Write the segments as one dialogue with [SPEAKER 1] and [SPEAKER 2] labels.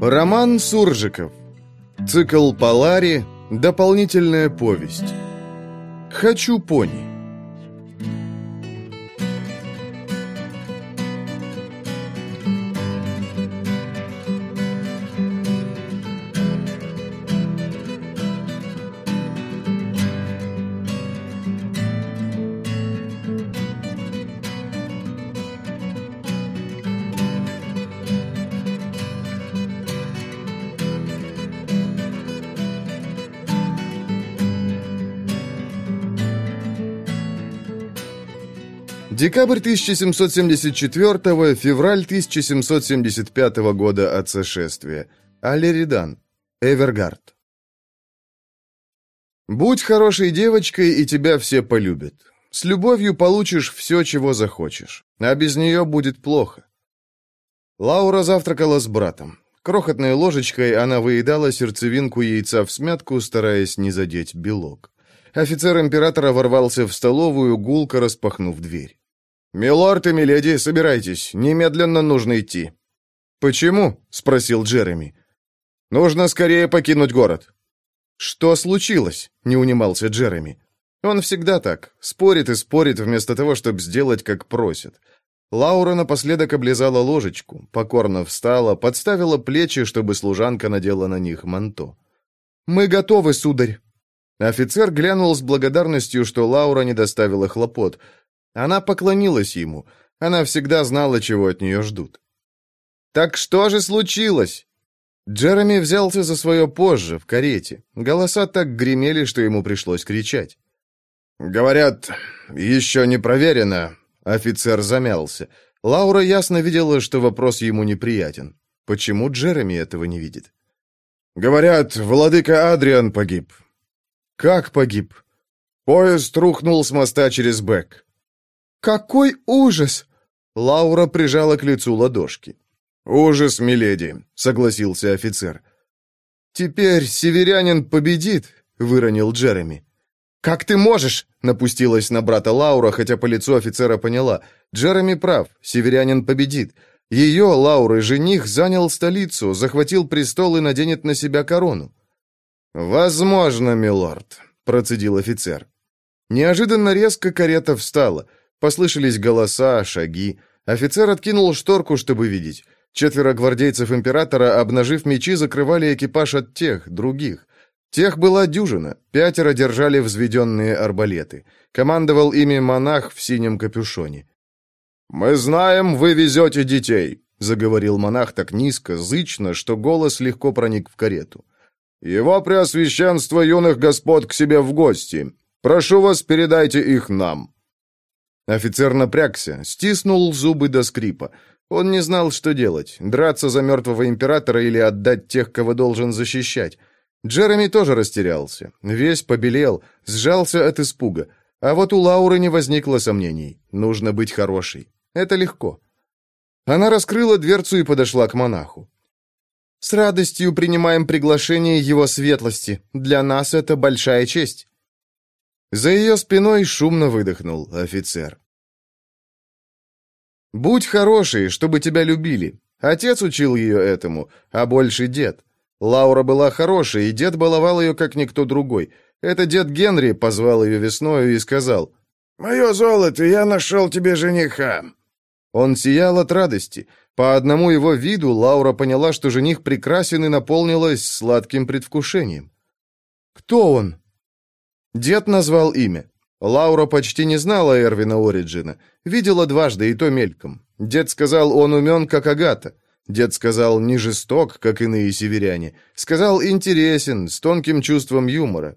[SPEAKER 1] Роман Суржиков. Цикл Полари. Дополнительная повесть. Хочу пони. Декабрь 1774, февраль 1775 года от сошествия. Алеридан. Эвергард. Будь хорошей девочкой, и тебя все полюбят. С любовью получишь все, чего захочешь, а без нее будет плохо. Лаура завтракала с братом. Крохотной ложечкой она выедала сердцевинку яйца в смятку, стараясь не задеть белок. Офицер императора ворвался в столовую, гулко распахнув дверь. «Милорд и миледи, собирайтесь, немедленно нужно идти». «Почему?» — спросил Джереми. «Нужно скорее покинуть город». «Что случилось?» — не унимался Джереми. Он всегда так, спорит и спорит вместо того, чтобы сделать, как просит. Лаура напоследок облизала ложечку, покорно встала, подставила плечи, чтобы служанка надела на них манто. «Мы готовы, сударь!» Офицер глянул с благодарностью, что Лаура не доставила хлопот — она поклонилась ему. Она всегда знала, чего от нее ждут. «Так что же случилось?» Джереми взялся за свое позже, в карете. Голоса так гремели, что ему пришлось кричать. «Говорят, еще не проверено». Офицер замялся. Лаура ясно видела, что вопрос ему неприятен. Почему Джереми этого не видит? «Говорят, владыка Адриан погиб». «Как погиб?» «Поезд рухнул с моста через Бэк». «Какой ужас!» Лаура прижала к лицу ладошки. «Ужас, миледи», — согласился офицер. «Теперь северянин победит», — выронил Джереми. «Как ты можешь?» — напустилась на брата Лаура, хотя по лицу офицера поняла. Джереми прав, северянин победит. Ее, Лауры, жених занял столицу, захватил престол и наденет на себя корону. «Возможно, милорд», — процедил офицер. Неожиданно резко карета встала — Послышались голоса, шаги. Офицер откинул шторку, чтобы видеть. Четверо гвардейцев императора, обнажив мечи, закрывали экипаж от тех, других. Тех была дюжина, пятеро держали взведенные арбалеты. Командовал ими монах в синем капюшоне. «Мы знаем, вы везете детей», — заговорил монах так низко, зычно, что голос легко проник в карету. «Его преосвященство юных господ к себе в гости. Прошу вас, передайте их нам». Офицер напрягся, стиснул зубы до скрипа. Он не знал, что делать, драться за мертвого императора или отдать тех, кого должен защищать. Джереми тоже растерялся, весь побелел, сжался от испуга. А вот у Лауры не возникло сомнений. Нужно быть хорошей. Это легко. Она раскрыла дверцу и подошла к монаху. «С радостью принимаем приглашение его светлости. Для нас это большая честь». За ее спиной шумно выдохнул офицер. «Будь хорошей, чтобы тебя любили». Отец учил ее этому, а больше дед. Лаура была хорошей, и дед баловал ее, как никто другой. Это дед Генри позвал ее весною и сказал, «Мое золото, я нашел тебе жениха». Он сиял от радости. По одному его виду Лаура поняла, что жених прекрасен и наполнилась сладким предвкушением. «Кто он?» Дед назвал имя. Лаура почти не знала Эрвина Ориджина. Видела дважды, и то мельком. Дед сказал, он умен, как Агата. Дед сказал, не жесток, как иные северяне. Сказал, интересен, с тонким чувством юмора.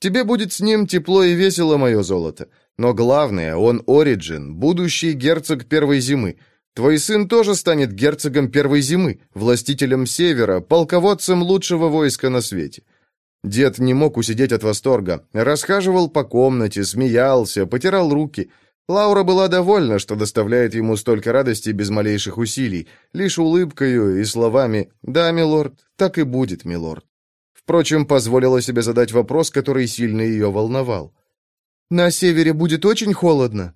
[SPEAKER 1] Тебе будет с ним тепло и весело, мое золото. Но главное, он Ориджин, будущий герцог первой зимы. Твой сын тоже станет герцогом первой зимы, властителем севера, полководцем лучшего войска на свете. Дед не мог усидеть от восторга. Расхаживал по комнате, смеялся, потирал руки. Лаура была довольна, что доставляет ему столько радости без малейших усилий, лишь улыбкою и словами «Да, милорд, так и будет, милорд». Впрочем, позволила себе задать вопрос, который сильно ее волновал. «На севере будет очень холодно?»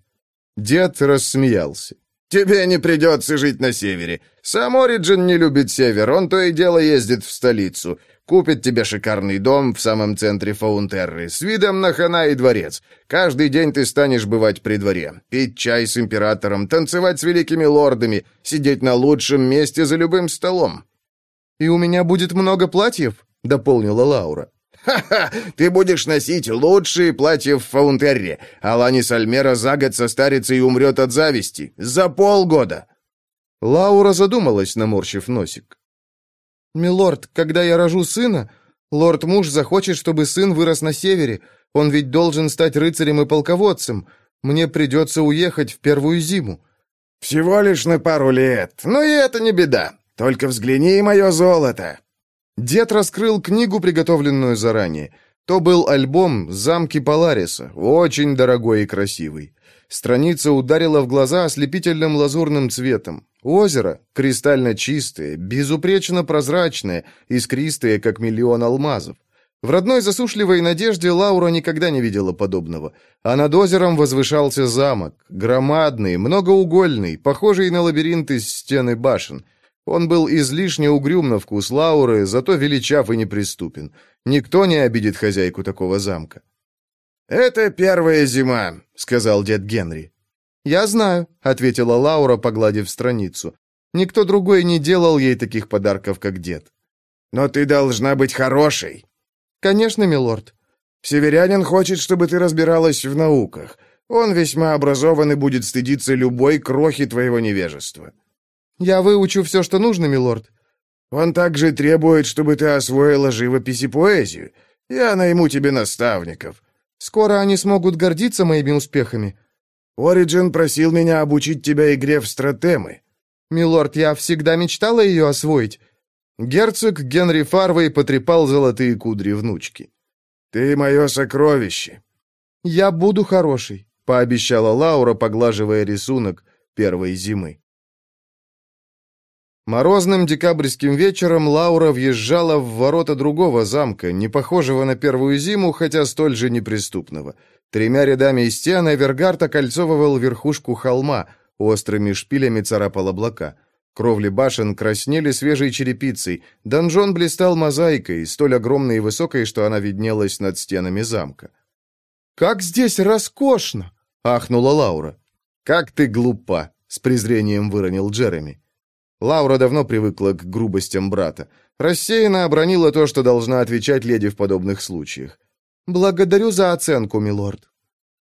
[SPEAKER 1] Дед рассмеялся.
[SPEAKER 2] «Тебе не придется жить на севере. Сам Ориджин не любит север, он то и дело ездит в столицу. Купит тебе шикарный дом в самом центре Фаунтерры с видом на хана и дворец. Каждый день ты станешь бывать при дворе, пить чай с императором, танцевать с великими лордами, сидеть на лучшем месте за любым столом».
[SPEAKER 1] «И у меня будет много платьев?» — дополнила Лаура.
[SPEAKER 2] «Ха-ха! Ты будешь носить лучшие платья в Фаунтерре, а Ланис Альмера за год состарится и умрет от зависти. За полгода!»
[SPEAKER 1] Лаура задумалась, наморщив носик. «Милорд, когда я рожу сына, лорд-муж захочет, чтобы сын вырос на севере. Он ведь должен стать рыцарем и полководцем. Мне придется уехать в первую зиму».
[SPEAKER 2] «Всего лишь на пару лет. Но и это не беда. Только взгляни, мое золото!»
[SPEAKER 1] Дед раскрыл книгу, приготовленную заранее. То был альбом «Замки Полариса», очень дорогой и красивый. Страница ударила в глаза ослепительным лазурным цветом. Озеро, кристально чистое, безупречно прозрачное, искристое, как миллион алмазов. В родной засушливой надежде Лаура никогда не видела подобного. А над озером возвышался замок, громадный, многоугольный, похожий на лабиринт из стены башен. Он был излишне угрюм на вкус Лауры, зато величав и неприступен. Никто не обидит хозяйку такого замка.
[SPEAKER 2] «Это первая зима», — сказал дед Генри.
[SPEAKER 1] «Я знаю», — ответила Лаура, погладив страницу. Никто другой не делал ей таких подарков, как дед.
[SPEAKER 2] «Но ты должна быть хорошей».
[SPEAKER 1] «Конечно, милорд».
[SPEAKER 2] «Северянин хочет, чтобы ты разбиралась в науках. Он весьма образован и будет стыдиться любой крохи твоего невежества».
[SPEAKER 1] «Я выучу все, что нужно, милорд».
[SPEAKER 2] «Он также требует, чтобы ты освоила живопись и поэзию. Я найму тебе наставников».
[SPEAKER 1] «Скоро они смогут гордиться моими успехами».
[SPEAKER 2] «Ориджин просил меня обучить тебя игре в стратемы».
[SPEAKER 1] «Милорд, я всегда мечтала ее освоить».
[SPEAKER 2] Герцог Генри Фарвей потрепал золотые кудри внучки. «Ты мое сокровище».
[SPEAKER 1] «Я буду хорошей», — пообещала Лаура, поглаживая рисунок первой зимы. Морозным декабрьским вечером Лаура въезжала в ворота другого замка, не похожего на первую зиму, хотя столь же неприступного. Тремя рядами стен Эвергард окольцовывал верхушку холма, острыми шпилями царапал облака. Кровли башен краснели свежей черепицей, донжон блистал мозаикой, столь огромной и высокой, что она виднелась над стенами замка. «Как здесь роскошно!» — ахнула Лаура.
[SPEAKER 2] «Как ты глупа!» — с презрением выронил Джереми.
[SPEAKER 1] Лаура давно привыкла к грубостям брата. Рассеянно обронила то, что должна отвечать леди в подобных случаях. «Благодарю за оценку, милорд».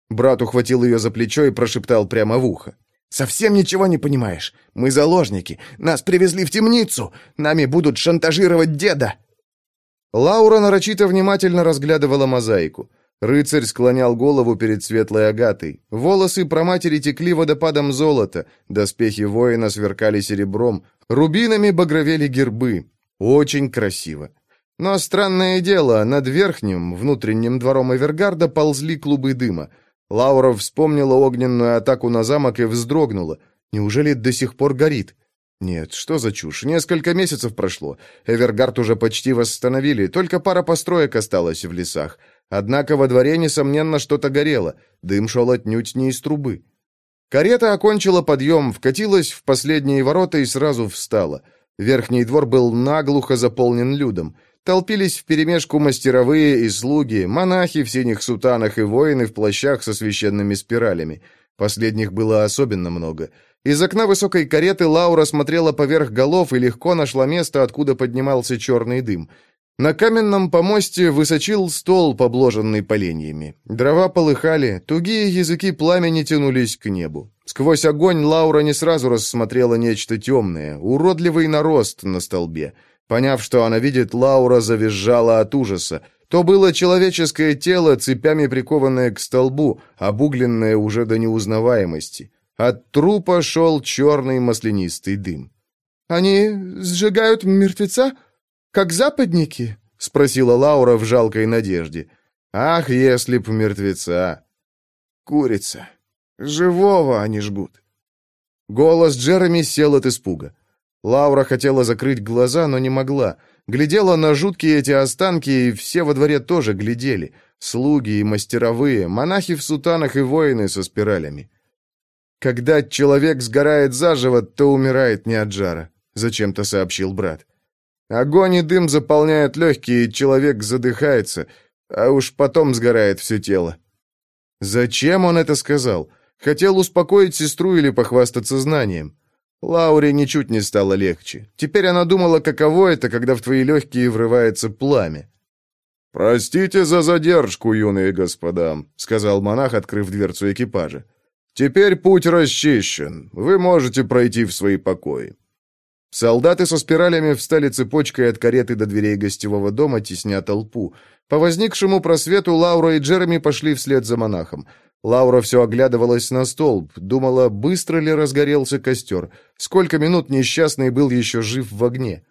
[SPEAKER 1] Брат ухватил ее за плечо и прошептал прямо в ухо.
[SPEAKER 2] «Совсем ничего не понимаешь. Мы заложники. Нас привезли в темницу. Нами будут шантажировать деда».
[SPEAKER 1] Лаура нарочито внимательно разглядывала мозаику. Рыцарь склонял голову перед светлой агатой. Волосы проматери текли водопадом золота, доспехи воина сверкали серебром, рубинами багровели гербы. Очень красиво. Но странное дело, над верхним, внутренним двором Эвергарда ползли клубы дыма. Лаура вспомнила огненную атаку на замок и вздрогнула. Неужели до сих пор горит? Нет, что за чушь? Несколько месяцев прошло. Эвергард уже почти восстановили, только пара построек осталась в лесах. Однако во дворе, несомненно, что-то горело. Дым шел отнюдь не из трубы. Карета окончила подъем, вкатилась в последние ворота и сразу встала. Верхний двор был наглухо заполнен людом. Толпились вперемешку мастеровые и слуги, монахи в синих сутанах и воины в плащах со священными спиралями. Последних было особенно много. Из окна высокой кареты Лаура смотрела поверх голов и легко нашла место, откуда поднимался черный дым — на каменном помосте высочил стол, обложенный поленьями. Дрова полыхали, тугие языки пламени тянулись к небу. Сквозь огонь Лаура не сразу рассмотрела нечто темное, уродливый нарост на столбе. Поняв, что она видит, Лаура завизжала от ужаса. То было человеческое тело, цепями прикованное к столбу, обугленное уже до неузнаваемости. От трупа шел черный маслянистый дым. «Они сжигают мертвеца?» Как западники?» — спросила Лаура в жалкой надежде. «Ах, если б мертвеца!» «Курица! Живого они жгут!» Голос Джереми сел от испуга. Лаура хотела закрыть глаза, но не могла. Глядела на жуткие эти останки, и все во дворе тоже глядели. Слуги и мастеровые, монахи в сутанах и воины со спиралями. «Когда человек сгорает заживо, то умирает не от жара», — зачем-то сообщил брат. «Огонь и дым заполняют легкие, и человек задыхается, а уж потом сгорает все тело». Зачем он это сказал? Хотел успокоить сестру или похвастаться знанием? Лауре ничуть не стало легче. Теперь она думала, каково это, когда в твои легкие врывается пламя. «Простите за задержку, юные господа», — сказал монах, открыв дверцу экипажа. «Теперь путь расчищен. Вы можете пройти в свои покои». Солдаты со спиралями встали цепочкой от кареты до дверей гостевого дома, тесня толпу. По возникшему просвету Лаура и Джереми пошли вслед за монахом. Лаура все оглядывалась на столб, думала, быстро ли разгорелся костер, сколько минут несчастный был еще жив в огне.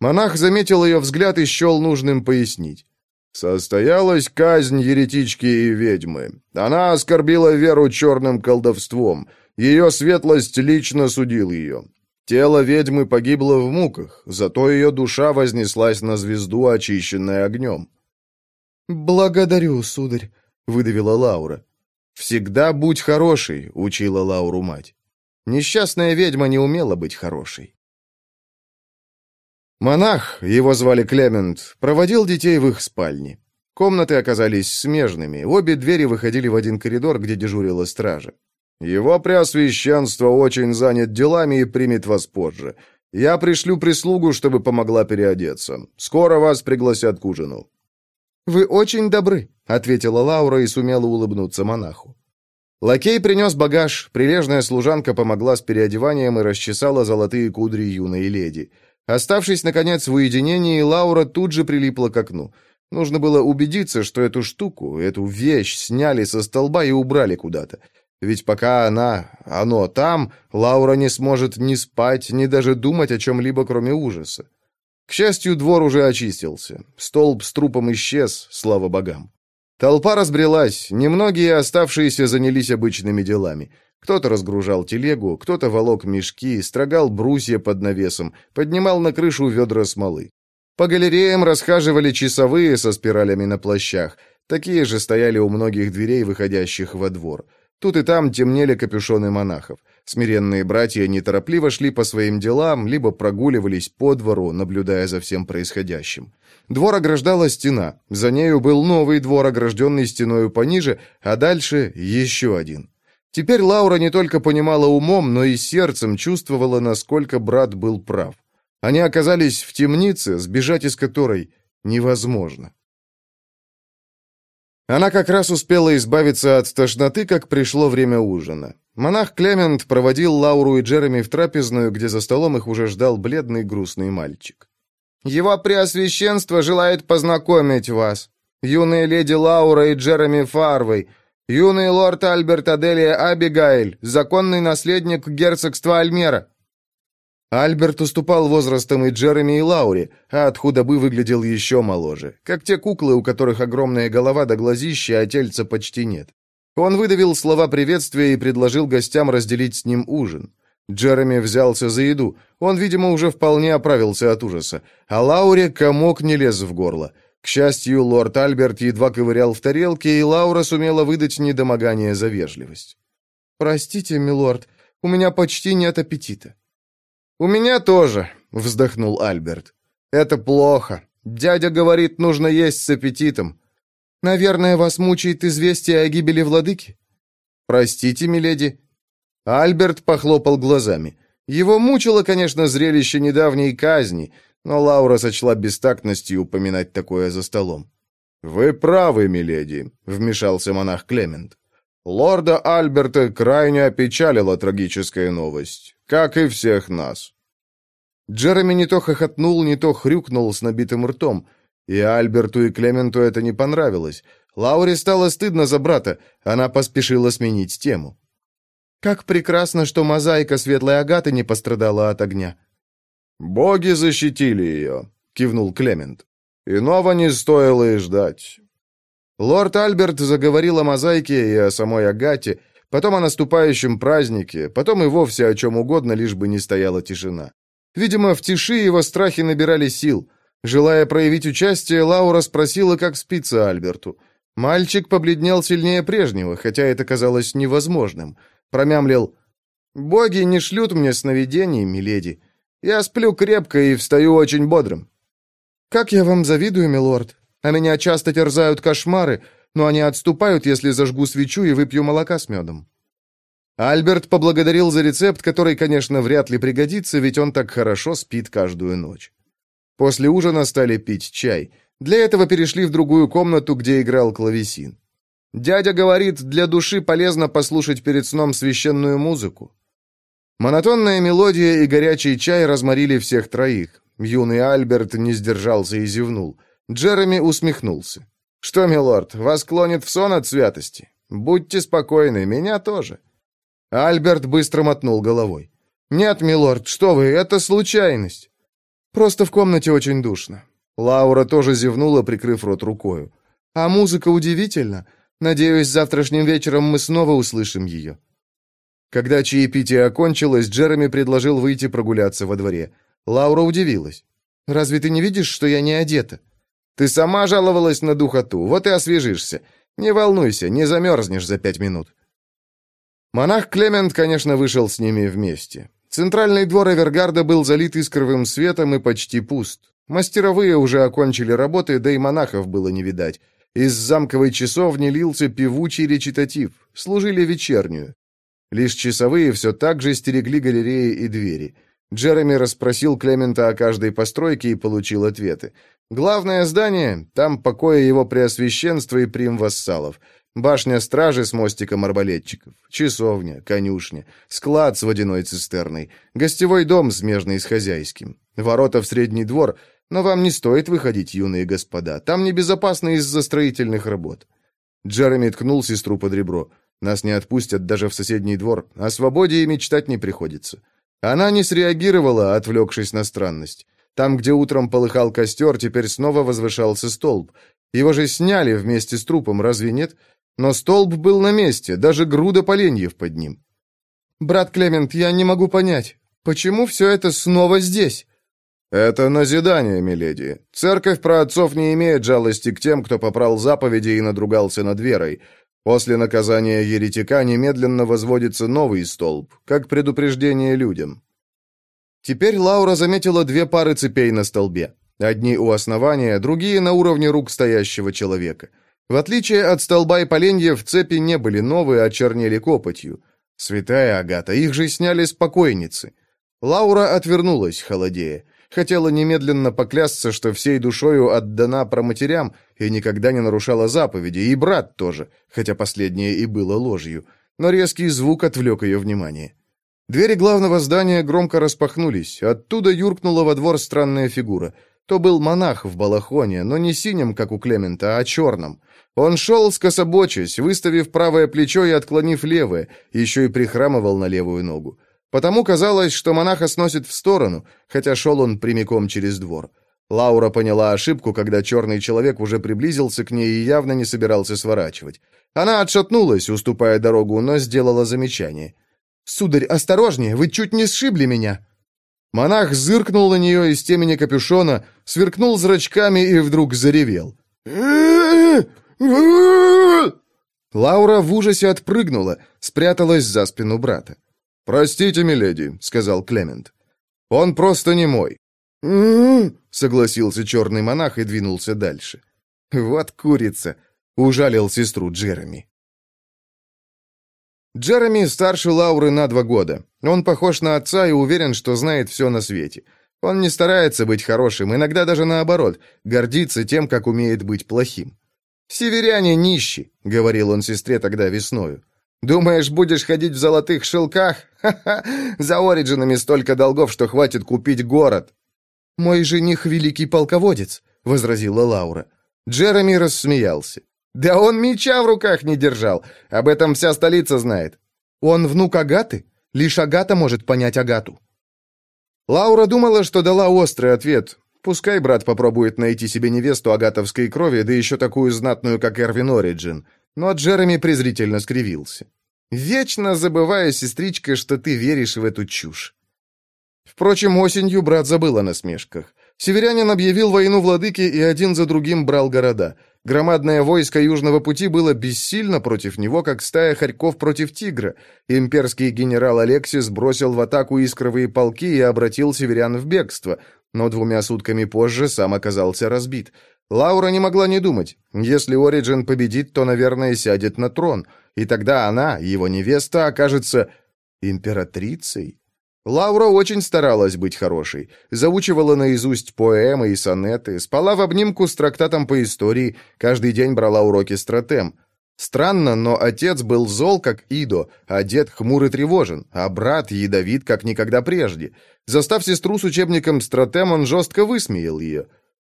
[SPEAKER 1] Монах заметил ее взгляд и счел нужным пояснить. Состоялась казнь еретички и ведьмы. Она оскорбила веру черным колдовством. Ее светлость лично судил ее. Тело ведьмы погибло в муках, зато ее душа вознеслась на звезду, очищенная огнем.
[SPEAKER 3] «Благодарю, сударь», — выдавила Лаура.
[SPEAKER 1] «Всегда будь хорошей», — учила Лауру мать. Несчастная ведьма не умела быть хорошей. Монах, его звали Клемент, проводил детей в их спальне. Комнаты оказались смежными, обе двери выходили в один коридор, где дежурила стража. «Его преосвященство очень занят делами и примет вас позже. Я пришлю прислугу, чтобы помогла переодеться. Скоро вас пригласят к ужину».
[SPEAKER 3] «Вы очень добры», — ответила Лаура и сумела улыбнуться монаху.
[SPEAKER 1] Лакей принес багаж, прилежная служанка помогла с переодеванием и расчесала золотые кудри юной леди. Оставшись, наконец, в уединении, Лаура тут же прилипла к окну. Нужно было убедиться, что эту штуку, эту вещь сняли со столба и убрали куда-то. Ведь пока она, оно там, Лаура не сможет ни спать, ни даже думать о чем-либо, кроме ужаса. К счастью, двор уже очистился. Столб с трупом исчез, слава богам. Толпа разбрелась, немногие оставшиеся занялись обычными делами. Кто-то разгружал телегу, кто-то волок мешки, строгал брусья под навесом, поднимал на крышу ведра смолы. По галереям расхаживали часовые со спиралями на плащах. Такие же стояли у многих дверей, выходящих во двор. Тут и там темнели капюшоны монахов. Смиренные братья неторопливо шли по своим делам, либо прогуливались по двору, наблюдая за всем происходящим. Двор ограждала стена. За нею был новый двор, огражденный стеною пониже, а дальше еще один. Теперь Лаура не только понимала умом, но и сердцем чувствовала, насколько брат был прав. Они оказались в темнице, сбежать из которой невозможно. Она как раз успела избавиться от тошноты, как пришло время ужина. Монах Клемент проводил Лауру и Джереми в трапезную, где за столом их уже ждал бледный грустный мальчик. «Его Преосвященство желает познакомить вас. Юные леди Лаура и Джереми Фарвей, Юный лорд Альберт Аделия Абигайль, законный наследник герцогства Альмера». Альберт уступал возрастом и Джереми, и Лауре, а от худобы выглядел еще моложе, как те куклы, у которых огромная голова до глазища, а тельца почти нет. Он выдавил слова приветствия и предложил гостям разделить с ним ужин. Джереми взялся за еду. Он, видимо, уже вполне оправился от ужаса. А Лауре комок не лез в горло. К счастью, лорд Альберт едва ковырял в тарелке, и Лаура сумела выдать недомогание за вежливость.
[SPEAKER 3] «Простите, милорд, у меня почти нет аппетита».
[SPEAKER 1] «У меня тоже», — вздохнул Альберт. «Это плохо. Дядя говорит, нужно есть с аппетитом».
[SPEAKER 3] «Наверное, вас мучает известие о гибели владыки?»
[SPEAKER 1] «Простите, миледи». Альберт похлопал глазами. Его мучило, конечно, зрелище недавней казни — но Лаура сочла бестактностью упоминать такое за столом. «Вы правы, миледи», — вмешался монах Клемент. «Лорда Альберта крайне опечалила трагическая новость, как и всех нас». Джереми не то хохотнул, не то хрюкнул с набитым ртом, и Альберту и Клементу это не понравилось. Лауре стало стыдно за брата, она поспешила сменить тему.
[SPEAKER 3] «Как прекрасно, что мозаика светлой агаты не пострадала от огня»,
[SPEAKER 1] «Боги защитили ее», — кивнул Клемент. «Иного не стоило и ждать». Лорд Альберт заговорил о мозаике и о самой Агате, потом о наступающем празднике, потом и вовсе о чем угодно, лишь бы не стояла тишина. Видимо, в тиши его страхи набирали сил. Желая проявить участие, Лаура спросила, как спится Альберту. Мальчик побледнел сильнее прежнего, хотя это казалось невозможным. Промямлил
[SPEAKER 2] Боги не шлют мне сновидений, миледи. Я сплю крепко и встаю очень бодрым.
[SPEAKER 1] Как я вам завидую, милорд. А меня часто терзают кошмары, но они отступают, если зажгу свечу и выпью молока с медом. Альберт поблагодарил за рецепт, который, конечно, вряд ли пригодится, ведь он так хорошо спит каждую ночь. После ужина стали пить чай. Для этого перешли в другую комнату, где играл клавесин. Дядя говорит, для души полезно послушать перед сном священную музыку. Монотонная мелодия и горячий чай разморили всех троих. Юный Альберт не сдержался и зевнул. Джереми усмехнулся. «Что, милорд, вас клонит в сон от святости? Будьте спокойны, меня тоже». Альберт быстро мотнул головой. «Нет, милорд, что вы, это случайность». «Просто в комнате очень душно». Лаура тоже зевнула, прикрыв рот рукою. «А музыка удивительна. Надеюсь, завтрашним вечером мы снова услышим ее». Когда чаепитие окончилось, Джереми предложил выйти прогуляться во дворе. Лаура удивилась. «Разве ты не видишь, что я не одета?» «Ты сама жаловалась на духоту, вот и освежишься. Не волнуйся, не замерзнешь за пять минут». Монах Клемент, конечно, вышел с ними вместе. Центральный двор Эвергарда был залит искровым светом и почти пуст. Мастеровые уже окончили работы, да и монахов было не видать. Из замковой часовни лился певучий речитатив, служили вечернюю. Лишь часовые все так же стерегли галереи и двери. Джереми расспросил Клемента о каждой постройке и получил ответы. Главное здание, там покоя его преосвященства и прим вассалов. Башня стражи с мостиком арбалетчиков, часовня, конюшня, склад с водяной цистерной, гостевой дом, смежный с хозяйским, ворота в средний двор, но вам не стоит выходить, юные господа, там небезопасно из-за строительных работ. Джереми ткнул сестру под ребро. Нас не отпустят даже в соседний двор, о свободе и мечтать не приходится. Она не среагировала, отвлекшись на странность. Там, где утром полыхал костер, теперь снова возвышался столб. Его же сняли вместе с трупом, разве нет? Но столб был на месте, даже груда поленьев под ним. «Брат Клемент, я не могу понять, почему все это снова здесь?» «Это назидание, миледи. Церковь праотцов не имеет жалости к тем, кто попрал заповеди и надругался над верой. После наказания еретика немедленно возводится новый столб, как предупреждение людям». Теперь Лаура заметила две пары цепей на столбе. Одни у основания, другие на уровне рук стоящего человека. В отличие от столба и поленьев, цепи не были новые, а чернели копотью. Святая Агата, их же сняли с покойницы. Лаура отвернулась, холодея. Хотела немедленно поклясться, что всей душою отдана проматерям и никогда не нарушала заповеди, и брат тоже, хотя последнее и было ложью. Но резкий звук отвлек ее внимание. Двери главного здания громко распахнулись. Оттуда юркнула во двор странная фигура. То был монах в балахоне, но не синим, как у Клемента, а черном. Он шел, скособочась, выставив правое плечо и отклонив левое, еще и прихрамывал на левую ногу. Потому казалось, что монаха сносит в сторону, хотя шел он прямиком через двор. Лаура поняла ошибку, когда черный человек уже приблизился к ней и явно не собирался сворачивать. Она отшатнулась, уступая дорогу, но сделала замечание. «Сударь, осторожнее, вы чуть не сшибли меня!» Монах зыркнул на нее из темени капюшона, сверкнул зрачками и вдруг заревел. Лаура в ужасе отпрыгнула, спряталась за спину брата. «Простите, миледи», — сказал Клемент. «Он просто не мой». согласился черный монах и двинулся дальше. «Вот курица», — ужалил сестру Джереми. Джереми старше Лауры на два года. Он похож на отца и уверен, что знает все на свете. Он не старается быть хорошим, иногда даже наоборот, гордится тем, как умеет быть плохим. «Северяне нищи», — говорил он сестре тогда весною. «Думаешь, будешь ходить в золотых шелках? Ха-ха! За Ориджинами столько долгов, что хватит купить город!» «Мой жених — великий полководец», — возразила Лаура. Джереми рассмеялся. «Да он меча в руках не держал. Об этом вся столица знает». «Он внук Агаты? Лишь Агата может понять Агату». Лаура думала, что дала острый ответ, Пускай брат попробует найти себе невесту агатовской крови, да еще такую знатную, как Эрвин Ориджин. Но Джереми презрительно скривился. «Вечно забываю, сестричка, что ты веришь в эту чушь». Впрочем, осенью брат забыл о насмешках. Северянин объявил войну владыке и один за другим брал города. Громадное войско Южного пути было бессильно против него, как стая хорьков против тигра. Имперский генерал Алексис бросил в атаку искровые полки и обратил северян в бегство, но двумя сутками позже сам оказался разбит. Лаура не могла не думать. Если Ориджин победит, то, наверное, сядет на трон, и тогда она, его невеста, окажется императрицей. Лаура очень старалась быть хорошей. Заучивала наизусть поэмы и сонеты, спала в обнимку с трактатом по истории, каждый день брала уроки стратем. Странно, но отец был зол, как Идо, а дед хмур и тревожен, а брат ядовит, как никогда прежде. Застав сестру с учебником стратем, он жестко высмеял ее.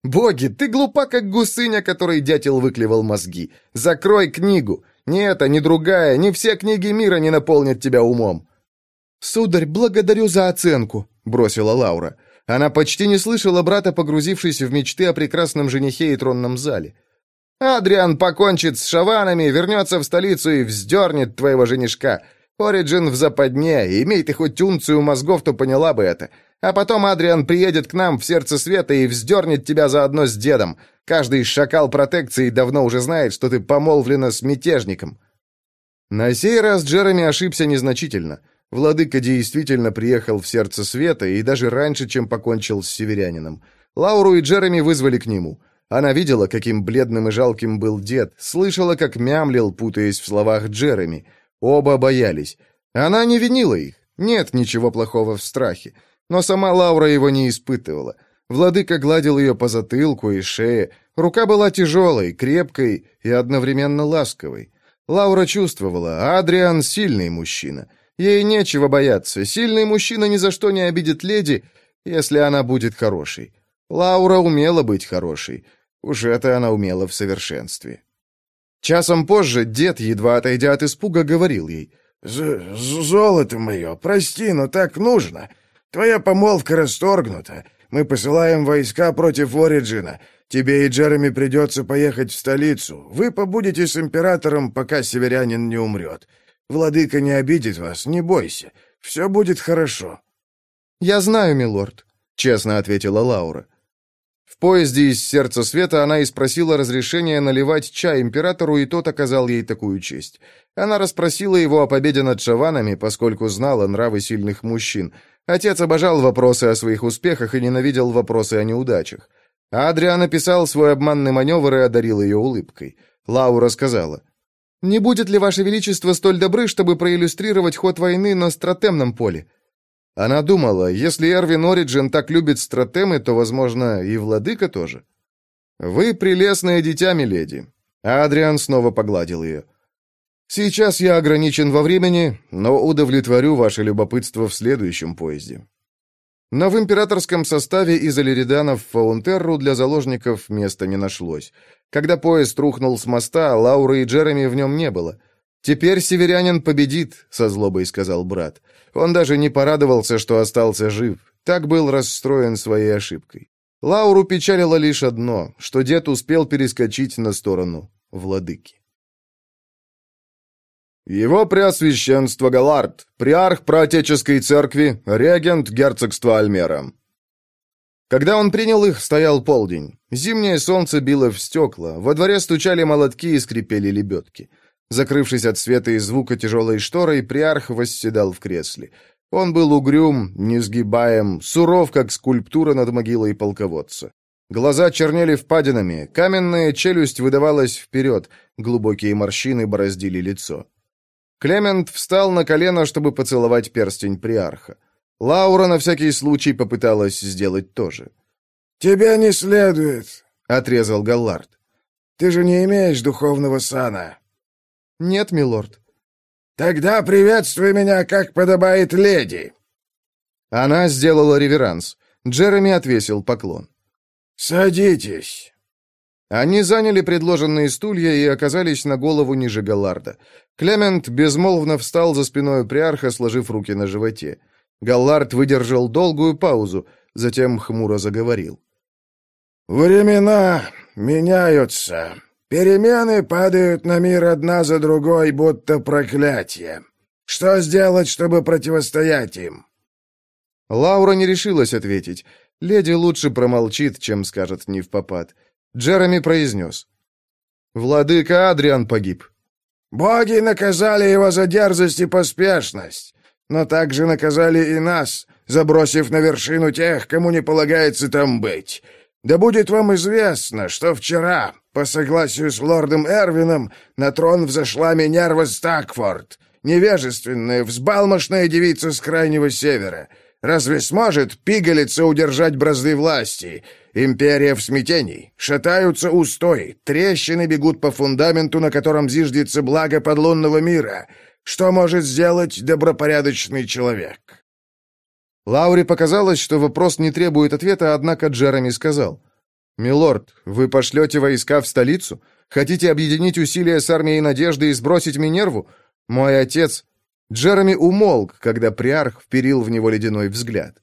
[SPEAKER 1] «Боги, ты глупа, как гусыня, которой дятел выклевал мозги. Закрой книгу. Ни эта, ни другая, ни все книги мира не наполнят тебя умом». «Сударь, благодарю за оценку», — бросила Лаура. Она почти не слышала брата, погрузившись в мечты о прекрасном женихе и тронном зале. «Адриан покончит с шаванами, вернется в столицу и вздернет твоего женишка. Ориджин в западне, имей ты хоть унцию мозгов, то поняла бы это. А потом Адриан приедет к нам в сердце света и вздернет тебя заодно с дедом. Каждый шакал протекции давно уже знает, что ты помолвлена с мятежником». На сей раз Джереми ошибся незначительно. Владыка действительно приехал в сердце света и даже раньше, чем покончил с северянином. Лауру и Джереми вызвали к нему. Она видела, каким бледным и жалким был дед, слышала, как мямлил, путаясь в словах Джереми. Оба боялись. Она не винила их. Нет ничего плохого в страхе. Но сама Лаура его не испытывала. Владыка гладил ее по затылку и шее. Рука была тяжелой, крепкой и одновременно ласковой. Лаура чувствовала, Адриан сильный мужчина — Ей нечего бояться. Сильный мужчина ни за что не обидит леди, если она будет хорошей. Лаура умела быть хорошей. Уж это она умела в совершенстве. Часом позже дед, едва отойдя от испуга, говорил ей.
[SPEAKER 4] «Золото мое, прости, но так нужно. Твоя помолвка расторгнута. Мы посылаем войска против Ориджина. Тебе и Джереми придется поехать в столицу. Вы побудете с императором, пока северянин не умрет. Владыка не обидит вас, не бойся. Все будет хорошо».
[SPEAKER 1] «Я знаю, милорд», — честно ответила Лаура. В поезде из Сердца Света она и спросила разрешения наливать чай императору, и тот оказал ей такую честь. Она расспросила его о победе над шаванами, поскольку знала нравы сильных мужчин. Отец обожал вопросы о своих успехах и ненавидел вопросы о неудачах. Адриан описал свой обманный маневр и одарил ее улыбкой. Лаура сказала, не будет ли Ваше Величество столь добры, чтобы проиллюстрировать ход войны на стратемном поле?» Она думала, если Эрвин Ориджин так любит стратемы, то, возможно, и владыка тоже. «Вы прелестное дитя, миледи». Адриан снова погладил ее. «Сейчас я ограничен во времени, но удовлетворю ваше любопытство в следующем поезде. Но в императорском составе из алириданов в Фаунтерру для заложников места не нашлось. Когда поезд рухнул с моста, Лауры и Джереми в нем не было. «Теперь северянин победит», — со злобой сказал брат. Он даже не порадовался, что остался жив. Так был расстроен своей ошибкой. Лауру печалило лишь одно, что дед успел перескочить на сторону владыки. Его Преосвященство Галард, приарх Проотеческой церкви, регент герцогства Альмера. Когда он принял их, стоял полдень. Зимнее солнце било в стекла, во дворе стучали молотки и скрипели лебедки. Закрывшись от света и звука тяжелой шторой, приарх восседал в кресле. Он был угрюм, несгибаем, суров, как скульптура над могилой полководца. Глаза чернели впадинами, каменная челюсть выдавалась вперед, глубокие морщины бороздили лицо. Клемент встал на колено, чтобы поцеловать перстень приарха. Лаура на всякий случай попыталась сделать то же.
[SPEAKER 4] «Тебя не следует», —
[SPEAKER 1] отрезал Галлард.
[SPEAKER 4] «Ты же не имеешь духовного сана».
[SPEAKER 1] «Нет, милорд».
[SPEAKER 4] «Тогда приветствуй меня, как подобает леди».
[SPEAKER 1] Она сделала реверанс. Джереми отвесил поклон.
[SPEAKER 4] «Садитесь».
[SPEAKER 1] Они заняли предложенные стулья и оказались на голову ниже Галларда. Клемент безмолвно встал за спиной приарха, сложив руки на животе. Галлард выдержал долгую паузу, затем хмуро заговорил.
[SPEAKER 4] «Времена меняются. Перемены падают на мир одна за другой, будто проклятие. Что сделать, чтобы противостоять им?»
[SPEAKER 1] Лаура не решилась ответить. Леди лучше промолчит, чем скажет не в попад. Джереми произнес.
[SPEAKER 4] Владыка Адриан погиб.
[SPEAKER 1] Боги наказали его за дерзость и поспешность, но также наказали и нас, забросив на вершину тех, кому не полагается там быть. Да будет вам известно, что вчера, по согласию с лордом Эрвином, на трон взошла Минерва Стакфорд, невежественная, взбалмошная девица с крайнего севера. Разве сможет пигалица удержать бразды власти? Империя в смятении. Шатаются устои. Трещины бегут по фундаменту, на котором зиждется благо подлунного мира. Что может сделать добропорядочный человек?
[SPEAKER 4] Лауре показалось, что вопрос не требует ответа, однако Джереми сказал. «Милорд, вы пошлете войска в столицу? Хотите объединить усилия с армией Надежды и сбросить Минерву? Мой отец...» Джереми умолк, когда приарх вперил в него ледяной взгляд.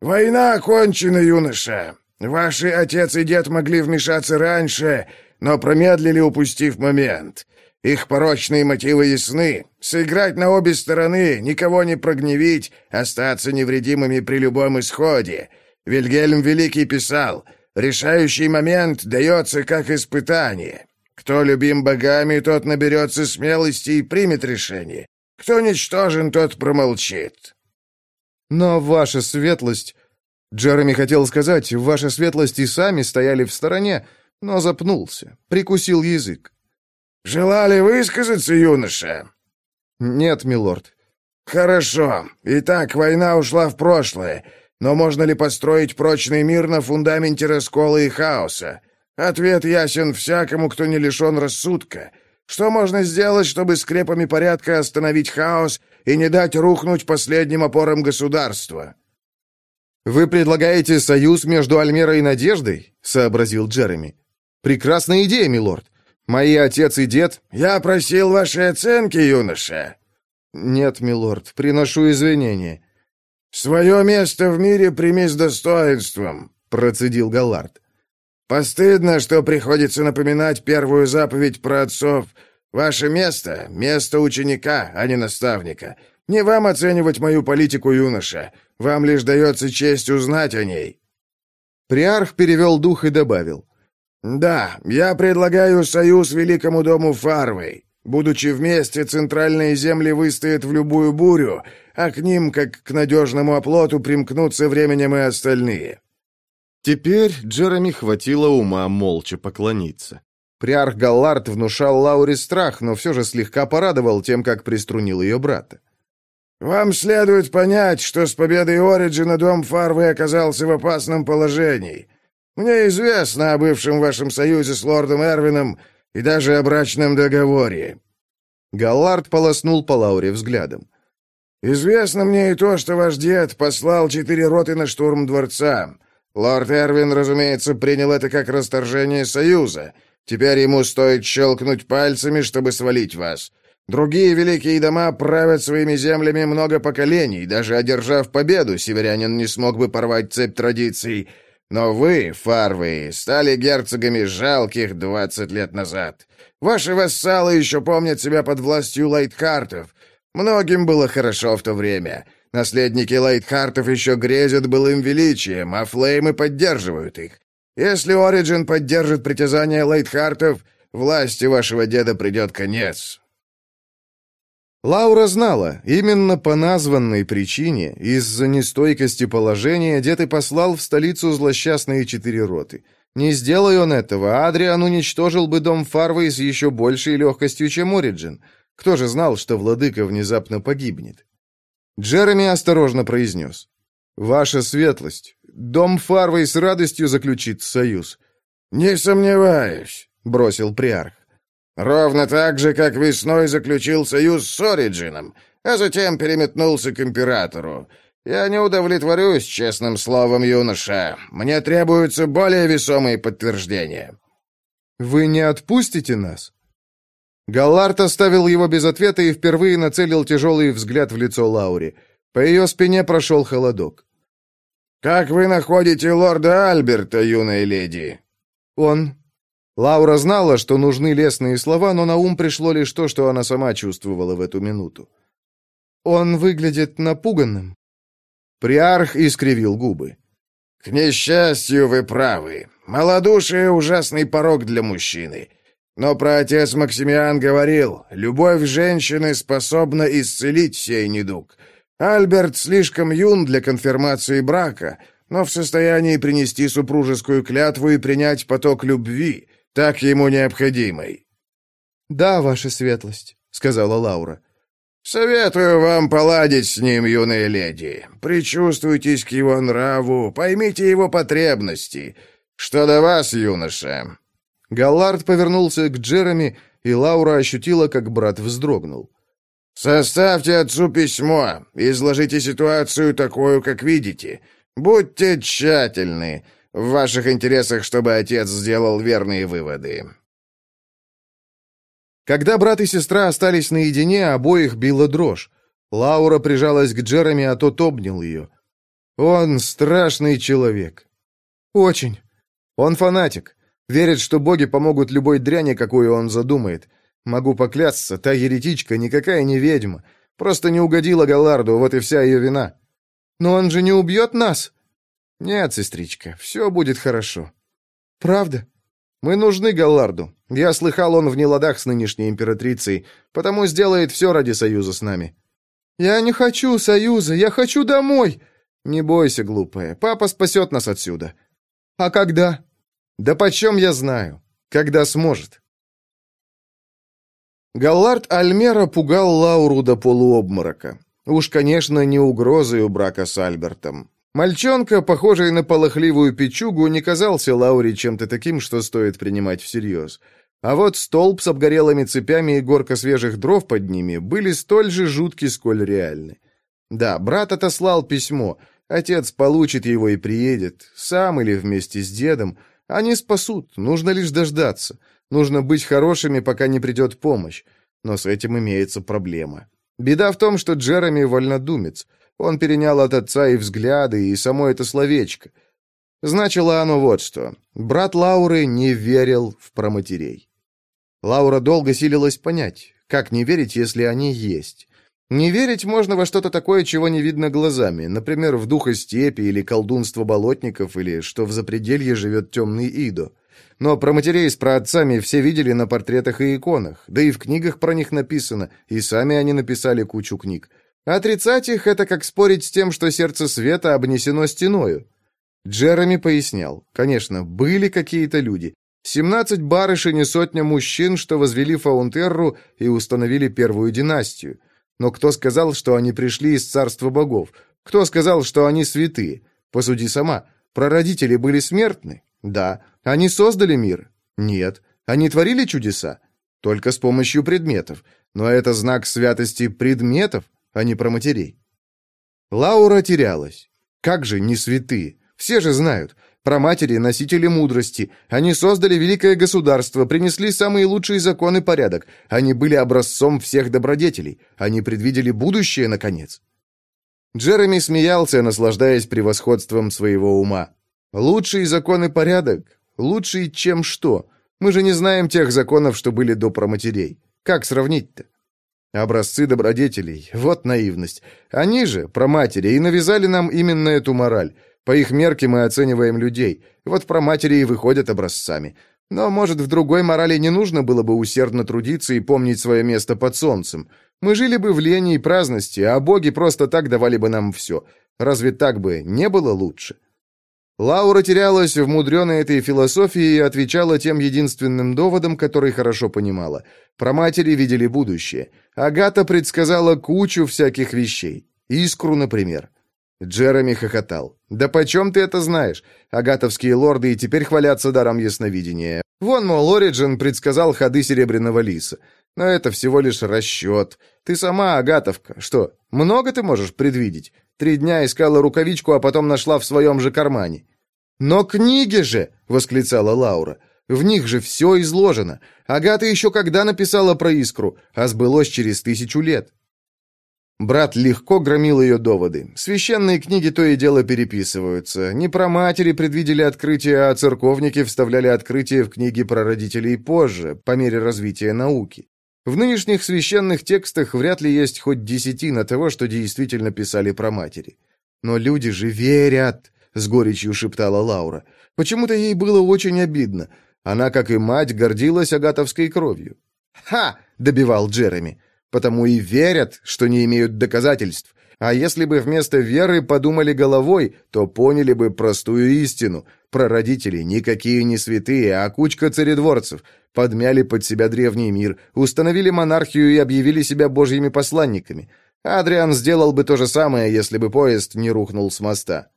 [SPEAKER 1] «Война окончена, юноша. Ваши отец и дед могли вмешаться раньше, но промедлили, упустив момент. Их порочные мотивы ясны. Сыграть на обе стороны, никого не прогневить, остаться невредимыми при любом исходе. Вильгельм Великий писал, «Решающий момент дается как испытание. Кто любим богами, тот наберется смелости и примет решение. Кто ничтожен, тот промолчит».
[SPEAKER 4] «Но ваша светлость...» Джереми хотел сказать, ваша светлость и сами стояли в стороне, но запнулся, прикусил язык.
[SPEAKER 1] «Желали высказаться, юноша?»
[SPEAKER 4] «Нет, милорд».
[SPEAKER 1] «Хорошо. Итак, война ушла в прошлое. Но можно ли построить прочный мир на фундаменте раскола и хаоса? Ответ ясен всякому, кто не лишен рассудка. Что можно сделать, чтобы скрепами порядка остановить хаос и не дать рухнуть последним опорам государства?»
[SPEAKER 4] «Вы предлагаете союз между Альмерой и Надеждой?» — сообразил Джереми. «Прекрасная идея, милорд. Мои отец и дед...»
[SPEAKER 1] «Я просил вашей оценки, юноша».
[SPEAKER 4] «Нет, милорд, приношу извинения».
[SPEAKER 1] «Свое место в мире прими с достоинством», — процедил Галлард. «Постыдно, что приходится напоминать первую заповедь про отцов. Ваше место — место ученика, а не наставника. Не вам оценивать мою политику, юноша. Вам лишь дается честь узнать о ней».
[SPEAKER 4] Приарх перевел дух и добавил.
[SPEAKER 1] «Да, я предлагаю союз Великому дому Фарвей. Будучи вместе, центральные земли выстоят в любую бурю, а к ним, как к надежному оплоту, примкнутся временем и остальные».
[SPEAKER 4] Теперь Джереми хватило ума молча поклониться. Приарх Галлард внушал Лауре страх, но все же слегка порадовал тем, как приструнил ее брата.
[SPEAKER 1] «Вам следует понять, что с победой Ориджина дом Фарвы оказался в опасном положении. Мне известно о бывшем вашем союзе с лордом Эрвином и даже о брачном договоре».
[SPEAKER 4] Галлард полоснул по Лауре взглядом.
[SPEAKER 1] «Известно мне и то, что ваш дед послал четыре роты на штурм дворца. Лорд Эрвин, разумеется, принял это как расторжение союза. Теперь ему стоит щелкнуть пальцами, чтобы свалить вас. Другие великие дома правят своими землями много поколений, даже одержав победу, северянин не смог бы порвать цепь традиций. Но вы, Фарвы, стали герцогами жалких двадцать лет назад. Ваши вассалы еще помнят себя под властью Лайтхартов. Многим было хорошо в то время. Наследники Лайтхартов еще грезят былым величием, а флеймы поддерживают их. Если Ориджин поддержит притязания Лайтхартов, власти вашего деда придет конец.
[SPEAKER 4] Лаура знала, именно по названной причине, из-за нестойкости положения, дед и послал в столицу злосчастные четыре роты. Не сделай он этого, Адриан уничтожил бы дом Фарвей с еще большей легкостью, чем Ориджин. Кто же знал, что владыка внезапно погибнет? Джереми осторожно произнес. «Ваша светлость, дом Фарвей с радостью заключит союз».
[SPEAKER 1] «Не сомневаюсь», — бросил приарх. Ровно так же, как весной заключил союз с Ориджином, а затем переметнулся к императору. Я не удовлетворюсь честным словом, юноша. Мне требуются более весомые подтверждения.
[SPEAKER 4] Вы не отпустите нас? Галлард оставил его без ответа и впервые нацелил тяжелый взгляд в лицо Лаури. По ее спине прошел холодок.
[SPEAKER 1] «Как вы находите лорда Альберта, юная леди?»
[SPEAKER 4] «Он Лаура знала, что нужны лестные слова, но на ум пришло лишь то, что она сама чувствовала в эту минуту. «Он выглядит напуганным». Приарх искривил губы.
[SPEAKER 1] «К несчастью, вы правы. Малодушие — ужасный порог для мужчины.
[SPEAKER 4] Но про отец Максимиан говорил, любовь женщины способна исцелить сей недуг. Альберт слишком юн для конфирмации брака, но в состоянии принести супружескую клятву и принять поток любви, так ему необходимой».
[SPEAKER 1] «Да, ваша светлость», — сказала Лаура.
[SPEAKER 4] «Советую вам поладить с ним, юные леди. Причувствуйтесь к его нраву, поймите его потребности. Что до вас, юноша?»
[SPEAKER 1] Галлард повернулся к Джереми, и Лаура ощутила, как брат вздрогнул.
[SPEAKER 4] «Составьте отцу письмо, изложите ситуацию такую, как видите. Будьте тщательны. В ваших интересах, чтобы отец сделал верные выводы».
[SPEAKER 1] Когда брат и сестра остались наедине, обоих била дрожь. Лаура прижалась к Джереми, а тот обнял ее. Он страшный человек. Очень. Он фанатик. Верит, что боги помогут любой дряни, какую он задумает. Могу поклясться, та еретичка никакая не ведьма. Просто не угодила Галарду, вот и вся ее вина. Но он же не убьет нас? Нет, сестричка, все будет хорошо. Правда? Мы нужны Галларду. Я слыхал, он в неладах с нынешней императрицей, потому сделает все ради союза с нами. Я не хочу союза, я хочу домой. Не бойся, глупая, папа спасет нас отсюда. А когда? Да почем я знаю? Когда сможет. Галлард Альмера пугал Лауру до полуобморока. Уж, конечно, не угрозой у брака с Альбертом. Мальчонка, похожий на полохливую печугу, не казался Лауре чем-то таким, что стоит принимать всерьез. А вот столб с обгорелыми цепями и горка свежих дров под ними были столь же жутки, сколь реальны. Да, брат отослал письмо. Отец получит его и приедет, сам или вместе с дедом. Они спасут, нужно лишь дождаться. Нужно быть хорошими, пока не придет помощь. Но с этим имеется проблема. Беда в том, что Джереми вольнодумец. Он перенял от отца и взгляды, и само это словечко. Значило оно вот что. Брат Лауры не верил в проматерей. Лаура долго силилась понять, как не верить, если они есть. Не верить можно во что-то такое, чего не видно глазами, например, в духа степи или колдунство болотников, или что в запределье живет темный Идо. Но про матерей с праотцами все видели на портретах и иконах, да и в книгах про них написано, и сами они написали кучу книг. Отрицать их — это как спорить с тем, что сердце света обнесено стеною. Джереми пояснял. Конечно, были какие-то люди. Семнадцать барышень и сотня мужчин, что возвели Фаунтерру и установили первую династию. Но кто сказал, что они пришли из царства богов? Кто сказал, что они святые? Посуди сама. Прародители были смертны? Да. Они создали мир? Нет. Они творили чудеса? Только с помощью предметов. Но это знак святости предметов, а не про матерей. Лаура терялась. Как же не святые? Все же знают. Про матери, носители мудрости. Они создали великое государство, принесли самые лучшие законы и порядок. Они были образцом всех добродетелей. Они предвидели будущее, наконец. Джереми смеялся, наслаждаясь превосходством своего ума. Лучший закон и порядок? Лучший, чем что? Мы же не знаем тех законов, что были до проматерей. Как сравнить-то? Образцы добродетелей. Вот наивность. Они же, про матери, и навязали нам именно эту мораль. По их мерке мы оцениваем людей. Вот про матери и выходят образцами. Но, может, в другой морали не нужно было бы усердно трудиться и помнить свое место под солнцем. Мы жили бы в лени и праздности, а боги просто так давали бы нам все. Разве так бы не было лучше? Лаура терялась в мудреной этой философии и отвечала тем единственным доводом, который хорошо понимала. Про матери видели будущее. Агата предсказала кучу всяких вещей. Искру, например. Джереми хохотал. «Да почем ты это знаешь? Агатовские лорды и теперь хвалятся даром ясновидения. Вон, мол, Ориджин предсказал ходы Серебряного Лиса. Но это всего лишь расчет. Ты сама, Агатовка. Что, много ты можешь предвидеть? Три дня искала рукавичку, а потом нашла в своем же кармане. «Но книги же!» — восклицала Лаура. «В них же все изложено. Агата еще когда написала про искру, а сбылось через тысячу лет». Брат легко громил ее доводы. Священные книги то и дело переписываются. Не про матери предвидели открытие, а церковники вставляли открытие в книги про родителей позже, по мере развития науки. В нынешних священных текстах вряд ли есть хоть десятина того, что действительно писали про матери. Но люди же верят, с горечью шептала Лаура. Почему-то ей было очень обидно. Она, как и мать, гордилась агатовской кровью. «Ха!» — добивал Джереми. «Потому и верят, что не имеют доказательств. А если бы вместо веры подумали головой, то поняли бы простую истину. Прародители никакие не святые, а кучка царедворцев. Подмяли под себя древний мир, установили монархию и объявили себя божьими посланниками. Адриан сделал бы то же самое, если бы поезд не рухнул с моста.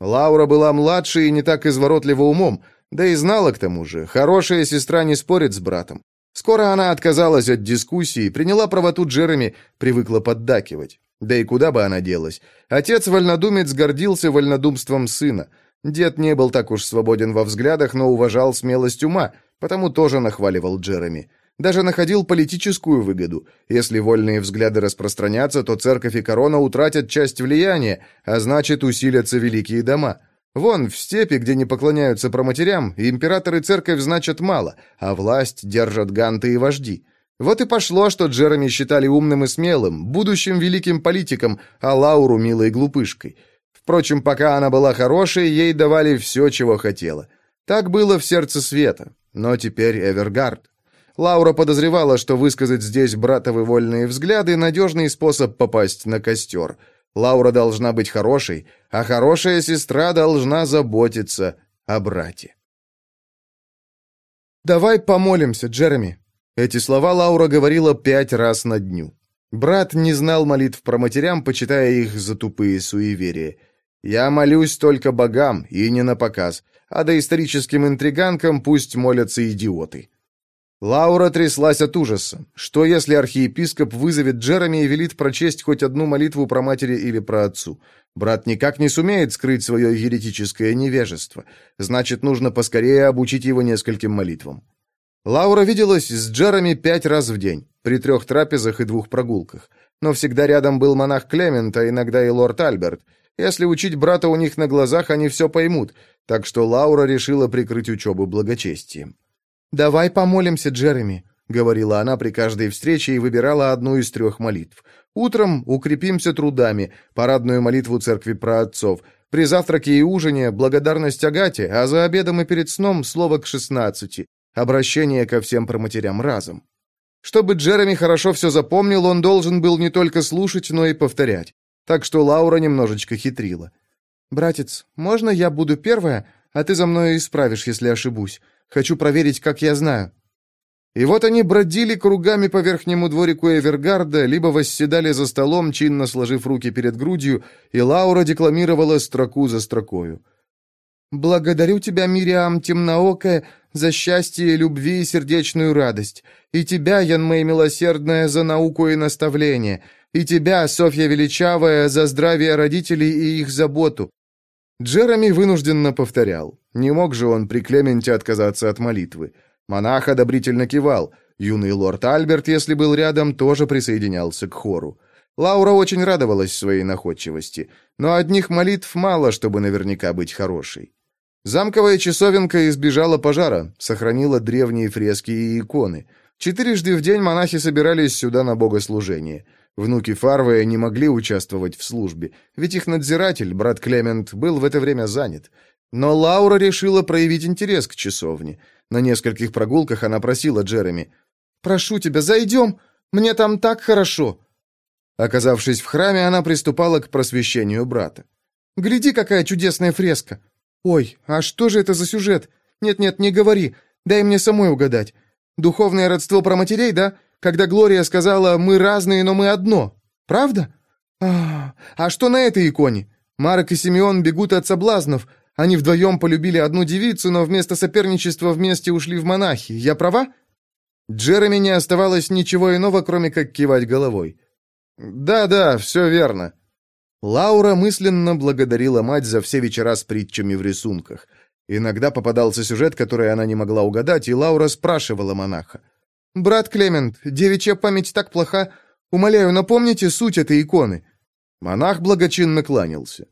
[SPEAKER 1] Лаура была младше и не так изворотлива умом, да и знала к тому же, хорошая сестра не спорит с братом. Скоро она отказалась от дискуссии, приняла правоту Джереми, привыкла поддакивать. Да и куда бы она делась? Отец-вольнодумец гордился вольнодумством сына. Дед не был так уж свободен во взглядах, но уважал смелость ума, потому тоже нахваливал Джереми. Даже находил политическую выгоду. Если вольные взгляды распространятся, то церковь и корона утратят часть влияния, а значит, усилятся великие дома. Вон, в степи, где не поклоняются проматерям, император и церковь значат мало, а власть держат ганты и вожди. Вот и пошло, что Джереми считали умным и смелым, будущим великим политиком, а Лауру милой глупышкой. Впрочем, пока она была хорошей, ей давали все, чего хотела. Так было в сердце света. Но теперь Эвергард. Лаура подозревала, что высказать здесь братовы вольные взгляды – надежный способ попасть на костер. Лаура должна быть хорошей, а хорошая сестра должна заботиться о брате. «Давай помолимся, Джереми». Эти слова Лаура говорила пять раз на дню. Брат не знал молитв про матерям, почитая их за тупые суеверия. «Я молюсь только богам, и не на показ, а доисторическим интриганкам пусть молятся идиоты». Лаура тряслась от ужаса. Что, если архиепископ вызовет Джереми и велит прочесть хоть одну молитву про матери или про отцу? Брат никак не сумеет скрыть свое еретическое невежество. Значит, нужно поскорее обучить его нескольким молитвам. Лаура виделась с Джереми пять раз в день, при трех трапезах и двух прогулках. Но всегда рядом был монах Клемент, а иногда и лорд Альберт. Если учить брата у них на глазах, они все поймут, так что Лаура решила прикрыть учебу благочестием. «Давай помолимся, Джереми», — говорила она при каждой встрече и выбирала одну из трех молитв. «Утром укрепимся трудами, парадную молитву церкви праотцов, при завтраке и ужине благодарность Агате, а за обедом и перед сном слово к шестнадцати, обращение ко всем проматерям разом». Чтобы Джереми хорошо все запомнил, он должен был не только слушать, но и повторять. Так что Лаура немножечко хитрила. «Братец, можно я буду первая, а ты за мной исправишь, если ошибусь? Хочу проверить, как я знаю». И вот они бродили кругами по верхнему дворику Эвергарда, либо восседали за столом, чинно сложив руки перед грудью, и Лаура декламировала строку за строкою. «Благодарю тебя, Мириам темноокая, за счастье, любви и сердечную радость, и тебя, Янмей милосердная, за науку и наставление, и тебя, Софья величавая, за здравие родителей и их заботу, Джереми вынужденно повторял. Не мог же он при Клементе отказаться от молитвы. Монах одобрительно кивал. Юный лорд Альберт, если был рядом, тоже присоединялся к хору. Лаура очень радовалась своей находчивости, но одних молитв мало, чтобы наверняка быть хорошей. Замковая часовенка избежала пожара, сохранила древние фрески и иконы. Четырежды в день монахи собирались сюда на богослужение – Внуки Фарвея не могли участвовать в службе, ведь их надзиратель, брат Клемент, был в это время занят. Но Лаура решила проявить интерес к часовне. На нескольких прогулках она просила Джереми, «Прошу тебя, зайдем, мне там так хорошо». Оказавшись в храме, она приступала к просвещению брата. «Гляди, какая чудесная фреска! Ой, а что же это за сюжет? Нет-нет, не говори, дай мне самой угадать. Духовное родство про матерей, да? Когда Глория сказала «мы разные, но мы одно». Правда? А, а что на этой иконе? Марк и Симеон бегут от соблазнов. Они вдвоем полюбили одну девицу, но вместо соперничества вместе ушли в монахи. Я права? Джереми не оставалось ничего иного, кроме как кивать головой. «Да-да, все верно». Лаура мысленно благодарила мать за все вечера с притчами в рисунках. Иногда попадался сюжет, который она не могла угадать, и Лаура спрашивала монаха. «Брат Клемент, девичья память так плоха. Умоляю, напомните суть этой иконы». Монах благочинно кланялся.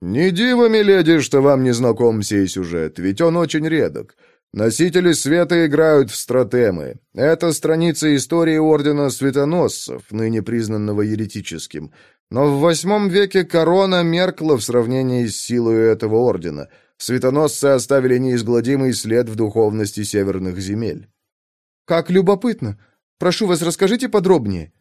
[SPEAKER 1] «Не диво, миледи, что вам не знаком сей сюжет, ведь он очень редок. Носители света играют в стратемы. Это страница истории Ордена Светоносцев, ныне признанного еретическим. Но в восьмом веке корона меркла в сравнении с силой этого ордена. Светоносцы оставили неизгладимый след в духовности северных земель.
[SPEAKER 2] «Как любопытно! Прошу вас, расскажите подробнее».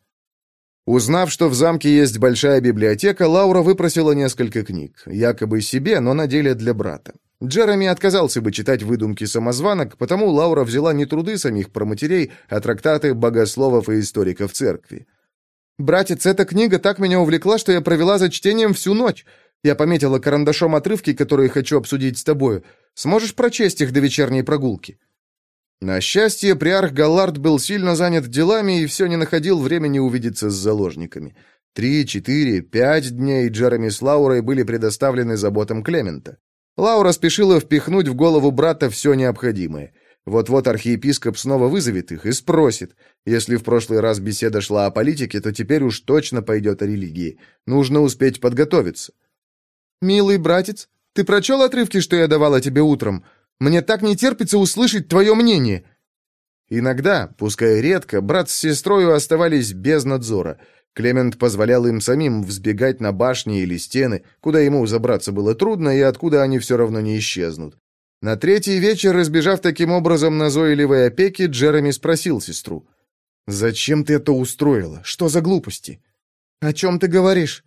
[SPEAKER 1] Узнав, что в замке есть большая библиотека, Лаура выпросила несколько книг, якобы себе, но на деле для брата. Джереми отказался бы читать выдумки самозванок, потому Лаура взяла не труды самих проматерей, а трактаты богословов и историков церкви.
[SPEAKER 2] «Братец, эта книга так меня увлекла, что я провела за чтением всю ночь. Я пометила карандашом отрывки, которые хочу обсудить с тобою. Сможешь прочесть их до вечерней прогулки?»
[SPEAKER 1] На счастье, приарх Галлард был сильно занят делами и все не находил времени увидеться с заложниками. Три, четыре, пять дней Джереми с Лаурой были предоставлены заботам Клемента. Лаура спешила впихнуть в голову брата все необходимое. Вот-вот архиепископ снова вызовет их и спросит. Если в прошлый раз беседа шла о политике, то теперь уж точно пойдет о религии. Нужно успеть подготовиться.
[SPEAKER 2] «Милый братец, ты прочел отрывки, что я давала тебе утром? Мне так не терпится услышать твое мнение».
[SPEAKER 1] Иногда, пускай редко, брат с сестрой оставались без надзора — Клемент позволял им самим взбегать на башни или стены, куда ему забраться было трудно и откуда они все равно не исчезнут. На третий вечер, избежав таким образом назойливой опеки, Джереми спросил сестру. «Зачем ты это устроила? Что за глупости?»
[SPEAKER 2] «О чем ты говоришь?»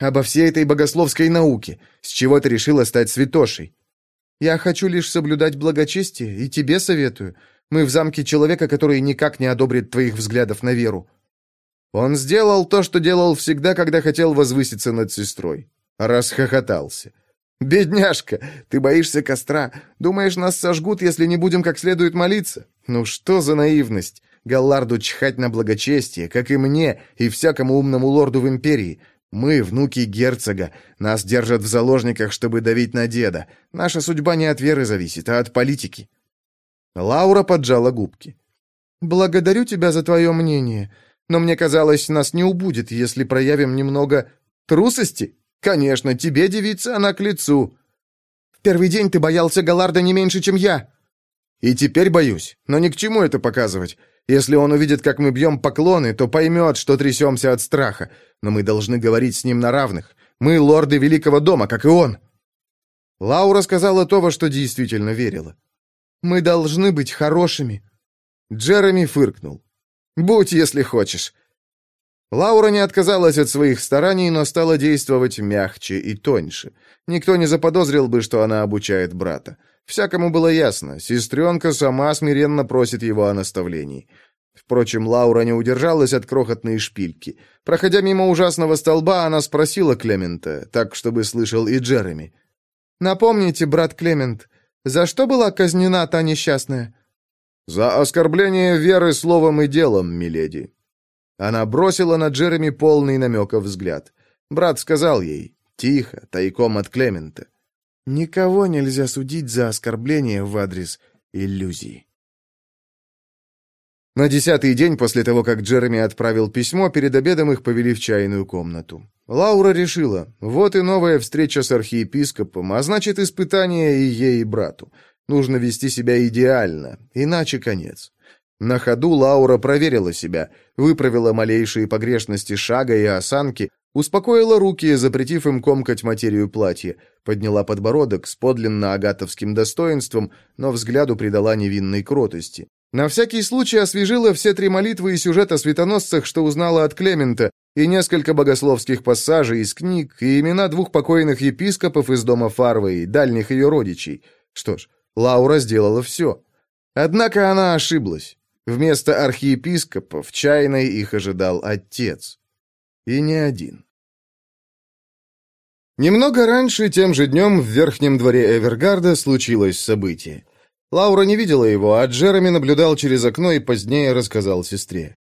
[SPEAKER 1] «Обо всей этой богословской науке. С чего ты решила стать святошей?»
[SPEAKER 2] «Я хочу лишь соблюдать благочестие, и тебе советую. Мы в замке человека, который никак не одобрит твоих взглядов на веру.
[SPEAKER 1] Он сделал то, что делал всегда, когда хотел возвыситься над сестрой. Расхохотался. «Бедняжка, ты боишься костра? Думаешь, нас сожгут, если не будем как следует молиться? Ну что за наивность? Галларду чхать на благочестие, как и мне, и всякому умному лорду в империи. Мы, внуки герцога, нас держат в заложниках, чтобы давить на деда. Наша судьба не от веры зависит, а от политики». Лаура поджала губки.
[SPEAKER 2] «Благодарю тебя за твое мнение. Но мне казалось, нас не убудет, если проявим немного трусости. Конечно, тебе, девица, она к лицу. В первый день ты боялся Галарда не меньше, чем я.
[SPEAKER 1] И теперь боюсь, но ни к чему это показывать. Если он увидит, как мы бьем поклоны, то поймет, что трясемся от страха. Но мы должны говорить с ним на равных. Мы лорды Великого дома, как и он. Лаура сказала то, во что действительно верила.
[SPEAKER 2] «Мы должны быть хорошими».
[SPEAKER 1] Джереми фыркнул. Будь, если хочешь». Лаура не отказалась от своих стараний, но стала действовать мягче и тоньше. Никто не заподозрил бы, что она обучает брата. Всякому было ясно, сестренка сама смиренно просит его о наставлении. Впрочем, Лаура не удержалась от крохотной шпильки. Проходя мимо ужасного столба, она спросила Клемента, так, чтобы слышал и Джереми.
[SPEAKER 2] «Напомните, брат Клемент, за что была казнена та несчастная?»
[SPEAKER 1] «За оскорбление веры словом и делом, миледи». Она бросила на Джереми полный намеков взгляд. Брат сказал ей, тихо, тайком от Клемента, «Никого нельзя судить за оскорбление в адрес иллюзии». На десятый день после того, как Джереми отправил письмо, перед обедом их повели в чайную комнату. Лаура решила, вот и новая встреча с архиепископом, а значит, испытание и ей, и брату. Нужно вести себя идеально, иначе конец. На ходу Лаура проверила себя, выправила малейшие погрешности шага и осанки, успокоила руки, запретив им комкать материю платья, подняла подбородок с подлинно агатовским достоинством, но взгляду придала невинной кротости. На всякий случай освежила все три молитвы и сюжет о светоносцах, что узнала от Клемента, и несколько богословских пассажей из книг, и имена двух покойных епископов из дома Фарвей, дальних ее родичей. Что ж, Лаура сделала все. Однако она ошиблась. Вместо архиепископа в чайной их ожидал отец. И не один. Немного раньше, тем же днем, в верхнем дворе Эвергарда случилось событие. Лаура не видела его, а Джереми наблюдал через окно и позднее рассказал сестре.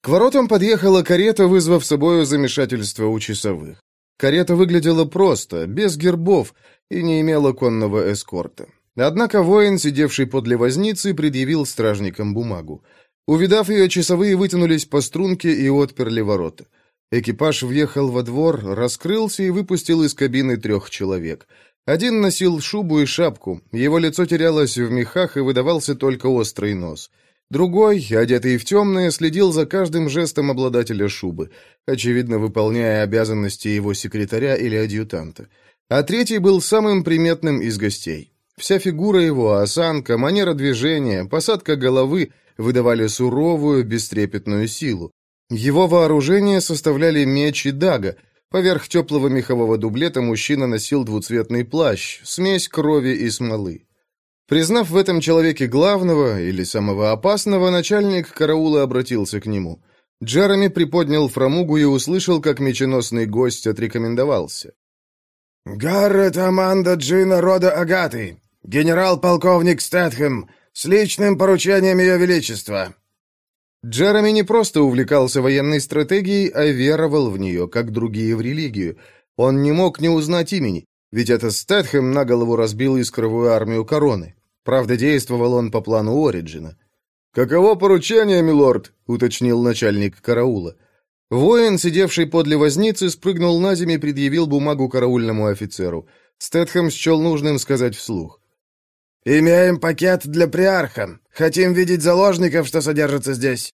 [SPEAKER 1] К воротам подъехала карета, вызвав собою замешательство у часовых. Карета выглядела просто, без гербов, и не имела конного эскорта. Однако воин, сидевший подле возницы, предъявил стражникам бумагу. Увидав ее, часовые вытянулись по струнке и отперли ворота. Экипаж въехал во двор, раскрылся и выпустил из кабины трех человек. Один носил шубу и шапку, его лицо терялось в мехах и выдавался только острый нос. Другой, одетый в темное, следил за каждым жестом обладателя шубы, очевидно, выполняя обязанности его секретаря или адъютанта. а третий был самым приметным из гостей. Вся фигура его, осанка, манера движения, посадка головы выдавали суровую, бестрепетную силу. Его вооружение составляли меч и дага. Поверх теплого мехового дублета мужчина носил двуцветный плащ, смесь крови и смолы. Признав в этом человеке главного или самого опасного, начальник караула обратился к нему. Джереми приподнял фрамугу и услышал, как меченосный гость отрекомендовался.
[SPEAKER 5] «Гаррет Аманда Джина рода Агаты, генерал-полковник Стэтхэм, с личным поручением Ее Величества».
[SPEAKER 1] Джереми не просто увлекался военной стратегией, а веровал в нее, как другие в религию. Он не мог не узнать имени, ведь это Стэтхэм на голову разбил искровую армию короны. Правда, действовал он по плану Ориджина. «Каково поручение, милорд?» — уточнил начальник караула. Воин, сидевший подле возницы, спрыгнул на землю и предъявил бумагу караульному офицеру. Стэтхэм счел нужным сказать вслух.
[SPEAKER 5] «Имеем пакет для приарха. Хотим видеть заложников, что содержатся здесь».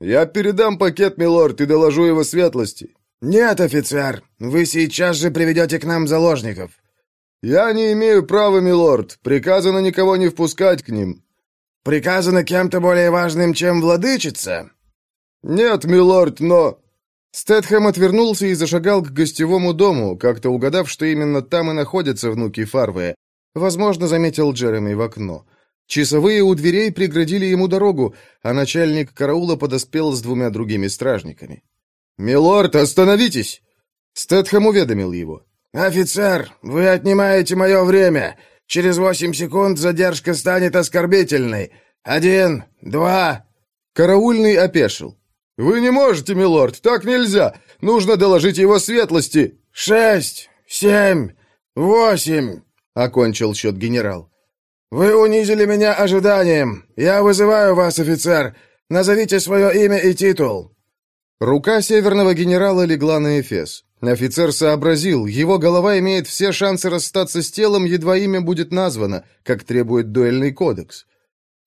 [SPEAKER 1] «Я передам пакет, милорд, и доложу его светлости».
[SPEAKER 5] «Нет, офицер, вы сейчас же приведете к нам заложников».
[SPEAKER 1] «Я не имею права, милорд. Приказано никого не впускать к ним».
[SPEAKER 5] «Приказано кем-то более важным, чем владычица?»
[SPEAKER 1] «Нет, милорд, но...» Стэтхэм отвернулся и зашагал к гостевому дому, как-то угадав, что именно там и находятся внуки Фарвея. Возможно, заметил Джереми в окно. Часовые у дверей преградили ему дорогу, а начальник караула подоспел с двумя другими стражниками. «Милорд, остановитесь!» Стэтхэм уведомил его.
[SPEAKER 5] «Офицер, вы отнимаете мое время. Через восемь секунд задержка станет оскорбительной. Один, два...»
[SPEAKER 1] Караульный опешил. «Вы не можете, милорд, так нельзя. Нужно доложить его светлости».
[SPEAKER 5] «Шесть, семь, восемь», — окончил счет генерал. «Вы унизили меня ожиданием. Я вызываю вас, офицер. Назовите свое имя и титул».
[SPEAKER 1] Рука северного генерала легла на Эфес. Офицер сообразил, его голова имеет все шансы расстаться с телом, едва имя будет названо, как требует дуэльный кодекс.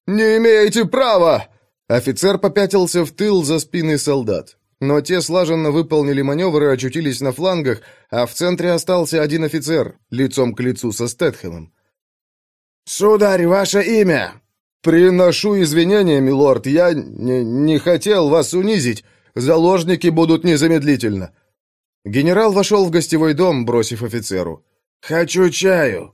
[SPEAKER 1] «Не имеете права!» Офицер попятился в тыл за спиной солдат. Но те слаженно выполнили маневр и очутились на флангах, а в центре остался один офицер, лицом к лицу со Стэтхэмом.
[SPEAKER 5] «Сударь, ваше имя?»
[SPEAKER 1] «Приношу извинения, милорд, я не, не хотел вас унизить. Заложники будут незамедлительно». Генерал вошел в гостевой дом, бросив офицеру.
[SPEAKER 5] «Хочу чаю».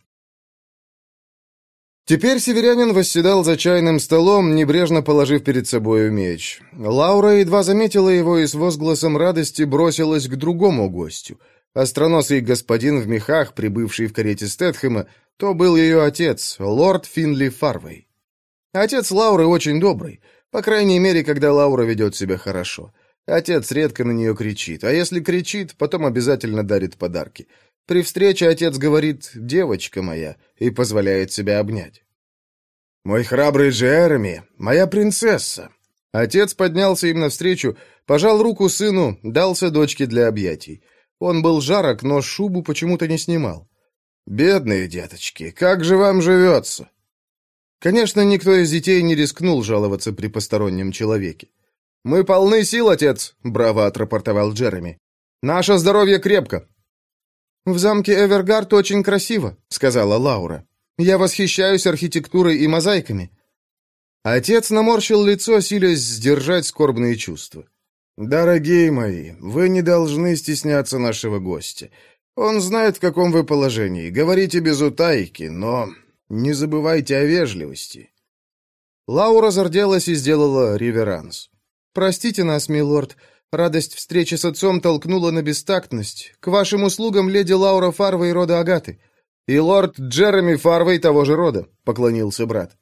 [SPEAKER 1] Теперь северянин восседал за чайным столом, небрежно положив перед собою меч. Лаура едва заметила его и с возгласом радости бросилась к другому гостю. Остроносый господин в мехах, прибывший в карете Стэтхэма, то был ее отец, лорд Финли Фарвей. Отец Лауры очень добрый, по крайней мере, когда Лаура ведет себя хорошо. Отец редко на нее кричит, а если кричит, потом обязательно дарит подарки. При встрече отец говорит «девочка моя» и позволяет себя обнять. «Мой храбрый Джереми, моя принцесса!» Отец поднялся им навстречу, пожал руку сыну, дался дочке для объятий. Он был жарок, но шубу почему-то не снимал. «Бедные деточки, как же вам живется?» Конечно, никто из детей не рискнул жаловаться при постороннем человеке. «Мы полны сил, отец», — браво отрапортовал Джереми. «Наше здоровье крепко. «В замке Эвергард очень красиво», — сказала Лаура. «Я восхищаюсь архитектурой и мозаиками». Отец наморщил лицо, силясь сдержать скорбные чувства. «Дорогие мои, вы не должны стесняться нашего гостя. Он знает, в каком вы положении. Говорите без утайки, но не забывайте о вежливости». Лаура зарделась и сделала реверанс. «Простите нас, милорд. Радость встречи с отцом толкнула на бестактность. К вашим услугам леди Лаура Фарвей рода Агаты. И лорд Джереми Фарвей того же рода, поклонился брат.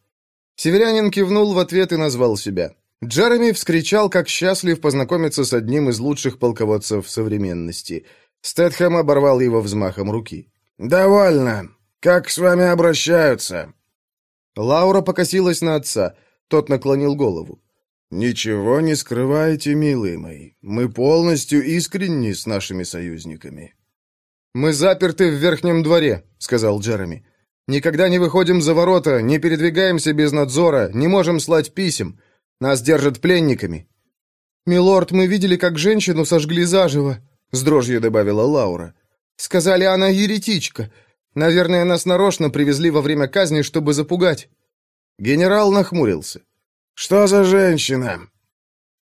[SPEAKER 1] Северянин кивнул в ответ и назвал себя. Джереми вскричал, как счастлив познакомиться с одним из лучших полководцев современности. Стэтхэм оборвал его взмахом руки.
[SPEAKER 5] «Довольно. Как с вами обращаются?»
[SPEAKER 1] Лаура покосилась на отца. Тот наклонил голову. «Ничего не скрывайте, милые мои. Мы полностью искренни с нашими союзниками». «Мы заперты в верхнем дворе», — сказал Джереми. «Никогда не выходим за ворота, не передвигаемся без надзора, не можем слать писем. Нас держат пленниками». «Милорд, мы видели, как женщину сожгли заживо», — с дрожью добавила Лаура. Сказали, она еретичка. Наверное, нас нарочно привезли во время казни, чтобы запугать».
[SPEAKER 2] Генерал нахмурился.
[SPEAKER 4] «Что за женщина?»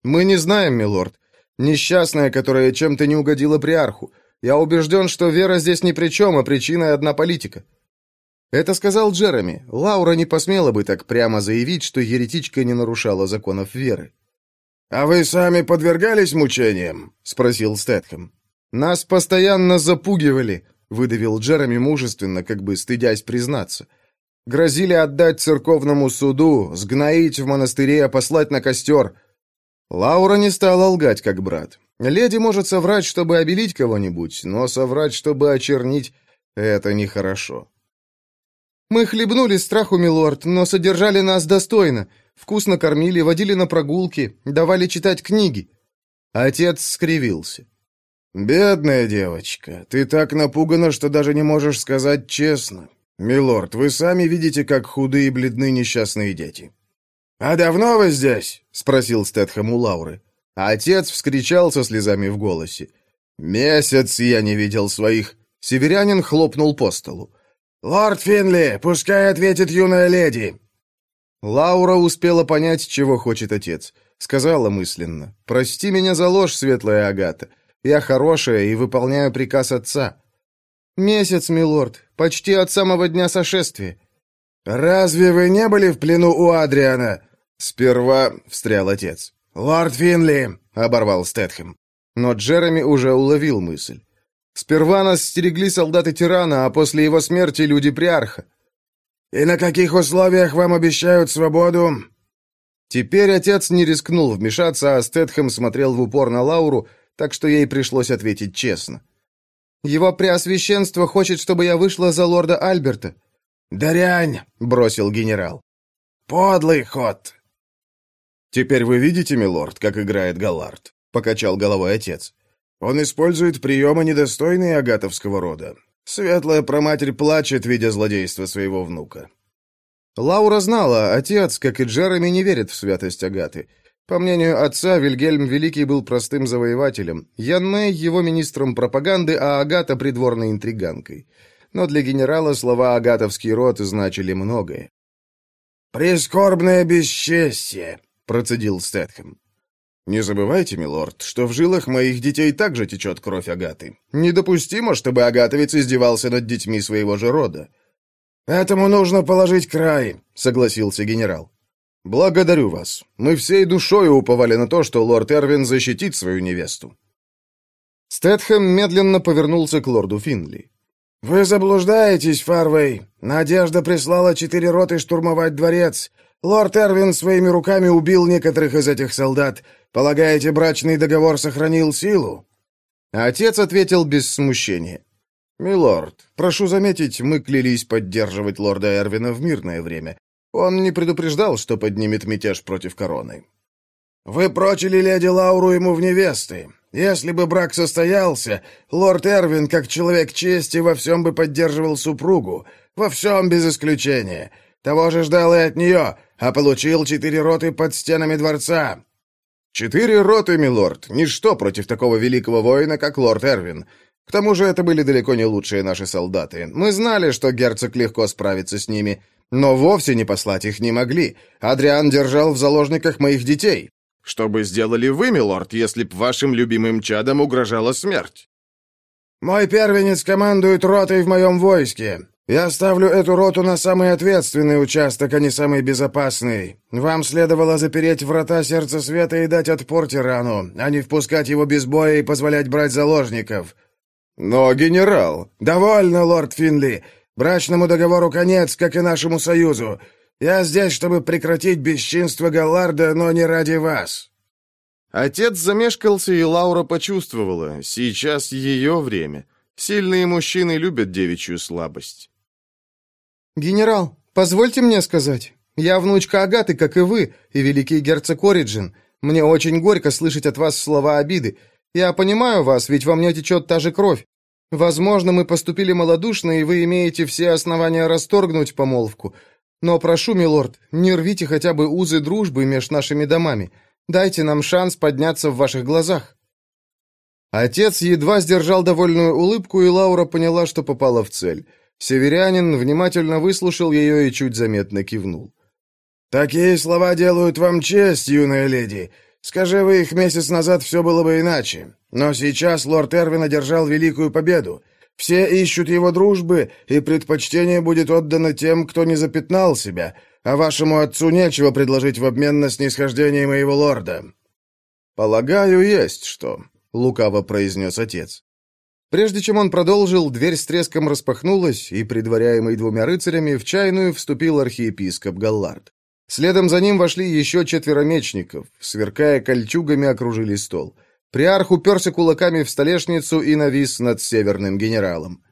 [SPEAKER 1] «Мы не знаем, милорд. Несчастная, которая чем-то не угодила приарху. Я убежден, что вера здесь ни при чем, а причиной одна политика». Это сказал Джереми. Лаура не посмела бы так прямо заявить, что еретичка не нарушала законов веры.
[SPEAKER 4] «А вы сами подвергались мучениям?» — спросил Стэтхэм.
[SPEAKER 1] «Нас постоянно запугивали», — выдавил Джереми мужественно, как бы стыдясь признаться. «Грозили отдать церковному суду, сгноить в монастыре, а послать на костер». Лаура не стала лгать, как брат. Леди может соврать, чтобы обелить кого-нибудь, но соврать, чтобы очернить — это нехорошо. «Мы хлебнули страху, милорд, но содержали нас достойно. Вкусно кормили, водили на прогулки, давали читать книги». Отец скривился.
[SPEAKER 4] «Бедная девочка, ты так напугана, что даже не можешь сказать честно. Милорд, вы сами видите, как худые и бледны несчастные дети». «А давно вы здесь?» — спросил Стэтхэм у Лауры.
[SPEAKER 1] А отец вскричал со слезами в голосе. «Месяц я не видел своих». Северянин хлопнул по столу.
[SPEAKER 4] «Лорд Финли, пускай ответит юная леди».
[SPEAKER 1] Лаура успела понять, чего хочет отец. Сказала мысленно. «Прости меня за ложь, светлая Агата. Я хорошая и выполняю приказ отца». «Месяц, милорд, почти от самого дня сошествия».
[SPEAKER 4] «Разве вы не были в плену у Адриана?»
[SPEAKER 1] «Сперва...» — встрял отец.
[SPEAKER 4] «Лорд Финли!» — оборвал Стэтхэм.
[SPEAKER 1] Но Джереми уже уловил мысль. «Сперва нас стерегли солдаты тирана, а после его смерти люди приарха».
[SPEAKER 4] «И на каких условиях вам обещают свободу?»
[SPEAKER 1] Теперь отец не рискнул вмешаться, а Стэтхэм смотрел в упор на Лауру, так что ей пришлось ответить честно. «Его преосвященство хочет, чтобы я вышла за лорда Альберта».
[SPEAKER 4] «Дрянь!» — бросил генерал. «Подлый ход!»
[SPEAKER 2] «Теперь вы видите, милорд, как играет Галард?» — покачал головой отец.
[SPEAKER 4] «Он использует приемы, недостойные агатовского рода. Светлая проматерь плачет, видя злодейство своего внука».
[SPEAKER 1] Лаура знала, отец, как и Джереми, не верит в святость Агаты. По мнению отца, Вильгельм Великий был простым завоевателем, Ян его министром пропаганды, а Агата — придворной интриганкой. Но для генерала слова «агатовский род» значили многое.
[SPEAKER 4] «Прискорбное бесчестье»,
[SPEAKER 1] процедил Стэтхэм.
[SPEAKER 2] «Не забывайте, милорд, что в жилах моих детей также течет кровь Агаты. Недопустимо, чтобы агатовец издевался над детьми своего же рода».
[SPEAKER 4] «Этому нужно положить край», — согласился генерал.
[SPEAKER 2] «Благодарю вас. Мы всей душой уповали на то, что лорд Эрвин защитит свою невесту».
[SPEAKER 1] Стэтхэм медленно повернулся к лорду Финли.
[SPEAKER 4] «Вы заблуждаетесь, Фарвей. Надежда прислала четыре роты штурмовать дворец. Лорд Эрвин своими руками убил некоторых из этих солдат. Полагаете, брачный договор сохранил силу?»
[SPEAKER 1] Отец ответил без смущения.
[SPEAKER 2] «Милорд, прошу заметить, мы клялись поддерживать лорда Эрвина в мирное время. Он не предупреждал, что поднимет мятеж против короны».
[SPEAKER 4] «Вы прочили леди Лауру ему в невесты. Если бы брак состоялся, лорд Эрвин, как человек чести, во всем бы поддерживал супругу. Во всем без исключения. Того же ждал и от нее, а получил четыре роты под стенами дворца».
[SPEAKER 2] «Четыре роты, милорд, ничто против такого великого воина, как лорд Эрвин. К тому же это были далеко не лучшие наши солдаты. Мы знали, что герцог легко справится с ними, но вовсе не послать их не могли. Адриан держал в заложниках моих детей. Что бы сделали вы, милорд, если б вашим любимым чадам угрожала смерть?»
[SPEAKER 4] «Мой первенец командует ротой в моем войске. Я ставлю эту роту на самый ответственный участок, а не самый безопасный. Вам следовало запереть врата Сердца Света и дать отпор тирану, а не впускать его без боя и позволять брать заложников.
[SPEAKER 2] Но, генерал...
[SPEAKER 4] Довольно, лорд Финли. Брачному договору конец, как и нашему союзу. Я здесь, чтобы прекратить бесчинство Галларда, но не ради вас.
[SPEAKER 2] Отец замешкался, и Лаура почувствовала. Сейчас ее время. Сильные мужчины любят девичью слабость.
[SPEAKER 1] «Генерал, позвольте мне сказать. Я внучка Агаты, как и вы, и великий герцог Ориджин. Мне очень горько слышать от вас слова обиды. Я понимаю вас, ведь во мне течет та же кровь. Возможно, мы поступили малодушно, и вы имеете все основания расторгнуть помолвку. Но прошу, милорд, не рвите хотя бы узы дружбы между нашими домами. Дайте нам шанс подняться в ваших глазах».
[SPEAKER 6] Отец едва сдержал довольную улыбку, и Лаура поняла, что попала в цель. Северянин внимательно выслушал ее и чуть заметно кивнул.
[SPEAKER 1] «Такие слова делают вам честь, юная леди. Скажи вы их месяц назад, все было бы иначе. Но сейчас лорд Эрвин одержал великую победу. Все ищут его дружбы, и предпочтение будет отдано тем, кто не запятнал себя, а вашему отцу нечего предложить в обмен на снисхождение моего лорда».
[SPEAKER 6] «Полагаю, есть что», — лукаво произнес отец. Прежде чем он продолжил, дверь с треском распахнулась, и, предваряемый двумя рыцарями, в чайную вступил архиепископ Галлард. Следом за ним вошли еще четверо мечников, сверкая кольчугами, окружили стол. Приарх уперся кулаками в столешницу и навис над северным генералом.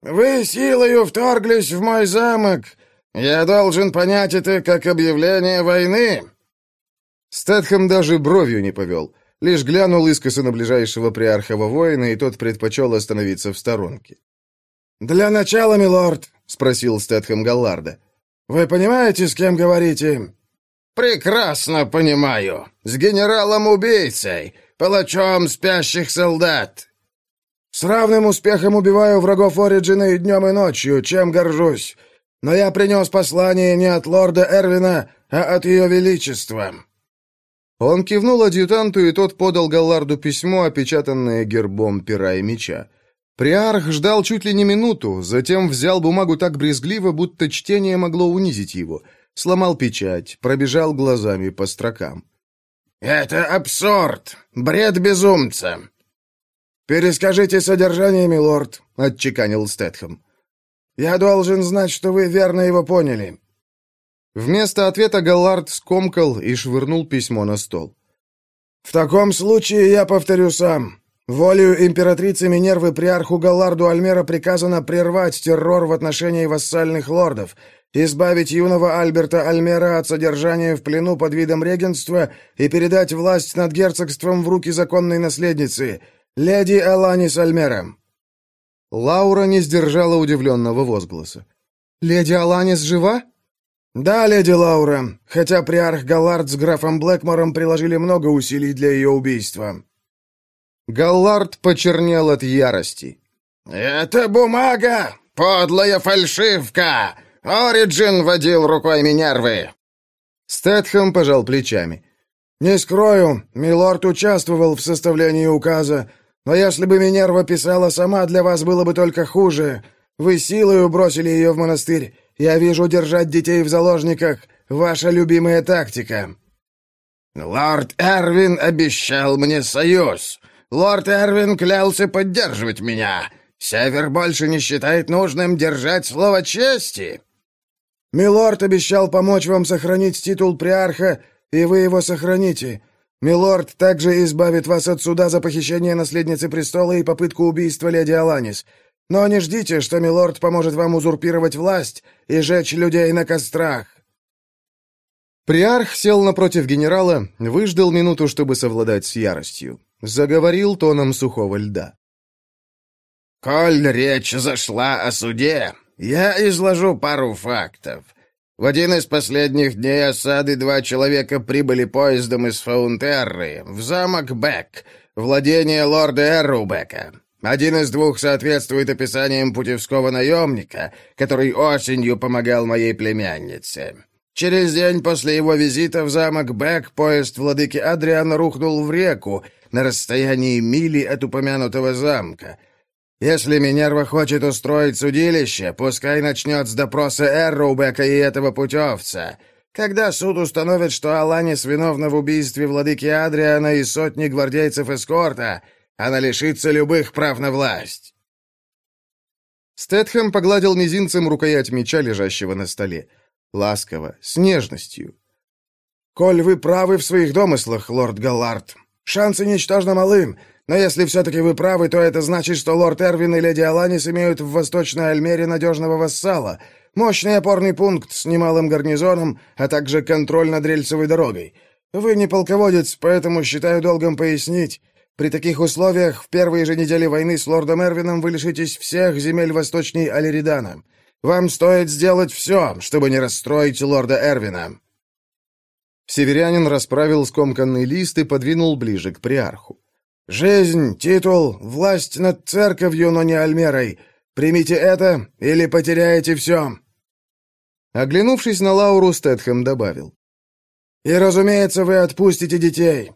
[SPEAKER 1] «Вы силою вторглись в мой замок. Я должен понять это как объявление войны».
[SPEAKER 6] Стэтхэм даже бровью не повел, лишь глянул искоса на ближайшего приархова воина, и тот предпочел остановиться в сторонке.
[SPEAKER 1] «Для начала, милорд», — спросил
[SPEAKER 6] Стэтхэм Галларда,
[SPEAKER 1] вы понимаете, с кем говорите?»
[SPEAKER 7] «Прекрасно понимаю. С генералом-убийцей, палачом спящих солдат».
[SPEAKER 1] «С равным успехом убиваю врагов Ориджина и днем, и ночью, чем горжусь. Но я принес послание не от лорда Эрвина, а от ее величества».
[SPEAKER 6] Он кивнул адъютанту, и тот подал Галларду письмо, опечатанное гербом пера и меча. Приарх ждал чуть ли не минуту, затем взял бумагу так брезгливо, будто чтение могло унизить его. Сломал печать, пробежал глазами по строкам.
[SPEAKER 7] «Это абсурд! Бред безумца!»
[SPEAKER 1] «Перескажите содержание, милорд», — отчеканил Стэтхэм. «Я должен знать, что вы верно его поняли».
[SPEAKER 6] Вместо ответа Галлард скомкал и швырнул письмо на стол.
[SPEAKER 1] «В таком случае я повторю сам. Волею императрицы Минервы приарху Галларду Альмера приказано прервать террор в отношении вассальных лордов, избавить юного Альберта Альмера от содержания в плену под видом регенства и передать власть над герцогством в руки законной наследницы, леди Эланис Альмера».
[SPEAKER 6] Лаура не сдержала удивленного возгласа. «Леди Аланис жива?»
[SPEAKER 1] «Да, леди Лаура, хотя приарх Галлард с графом Блэкмором приложили много усилий для ее убийства».
[SPEAKER 6] Галлард почернел от ярости.
[SPEAKER 7] «Это бумага! Подлая фальшивка! Ориджин водил рукой Минервы!»
[SPEAKER 6] Стэтхэм пожал плечами.
[SPEAKER 1] «Не скрою, милорд участвовал в составлении указа, но если бы Минерва писала сама, для вас было бы только хуже. Вы силой бросили ее в монастырь. Я вижу, держать детей в заложниках — ваша любимая тактика».
[SPEAKER 7] «Лорд Эрвин обещал мне союз. Лорд Эрвин клялся поддерживать меня. Север больше не считает нужным держать слово чести».
[SPEAKER 1] «Милорд обещал помочь вам сохранить титул приарха, и вы его сохраните. Милорд также избавит вас от суда за похищение наследницы престола и попытку убийства леди Аланис. Но не ждите, что милорд поможет вам узурпировать власть и жечь людей на кострах».
[SPEAKER 6] Приарх сел напротив генерала, выждал минуту, чтобы совладать с яростью. Заговорил тоном сухого льда.
[SPEAKER 7] «Коль речь зашла о суде, я изложу пару фактов. В один из последних дней осады два человека прибыли поездом из Фаунтерры в замок Бек, владение лорда Эррубека. Один из двух соответствует описаниям путевского наемника, который осенью помогал моей племяннице. Через день после его визита в замок Бек поезд владыки Адриана рухнул в реку, на расстоянии мили от упомянутого замка. Если Минерва хочет устроить судилище, пускай начнет с допроса Эрроубека и этого путевца. Когда суд установит, что Аланис виновна в убийстве владыки Адриана и сотни гвардейцев эскорта, она лишится любых прав на власть».
[SPEAKER 6] Стэтхэм погладил мизинцем рукоять меча, лежащего на столе. Ласково, с нежностью.
[SPEAKER 1] «Коль вы правы в своих домыслах, лорд Галлард, Шансы ничтожно малы, но если все-таки вы правы, то это значит, что лорд Эрвин и леди Аланис имеют в Восточной Альмере надежного вассала, мощный опорный пункт с немалым гарнизоном, а также контроль над рельсовой дорогой. Вы не полководец, поэтому считаю долгом пояснить. При таких условиях в первые же недели войны с лордом Эрвином вы лишитесь всех земель восточней Алеридана. Вам стоит сделать все, чтобы не расстроить лорда Эрвина.
[SPEAKER 6] Северянин расправил скомканный лист и подвинул ближе к приарху.
[SPEAKER 4] Жизнь, титул, власть над церковью, но не Альмерой. Примите это или потеряете все».
[SPEAKER 1] Оглянувшись на Лауру, Стэтхэм добавил.
[SPEAKER 4] «И, разумеется, вы отпустите детей».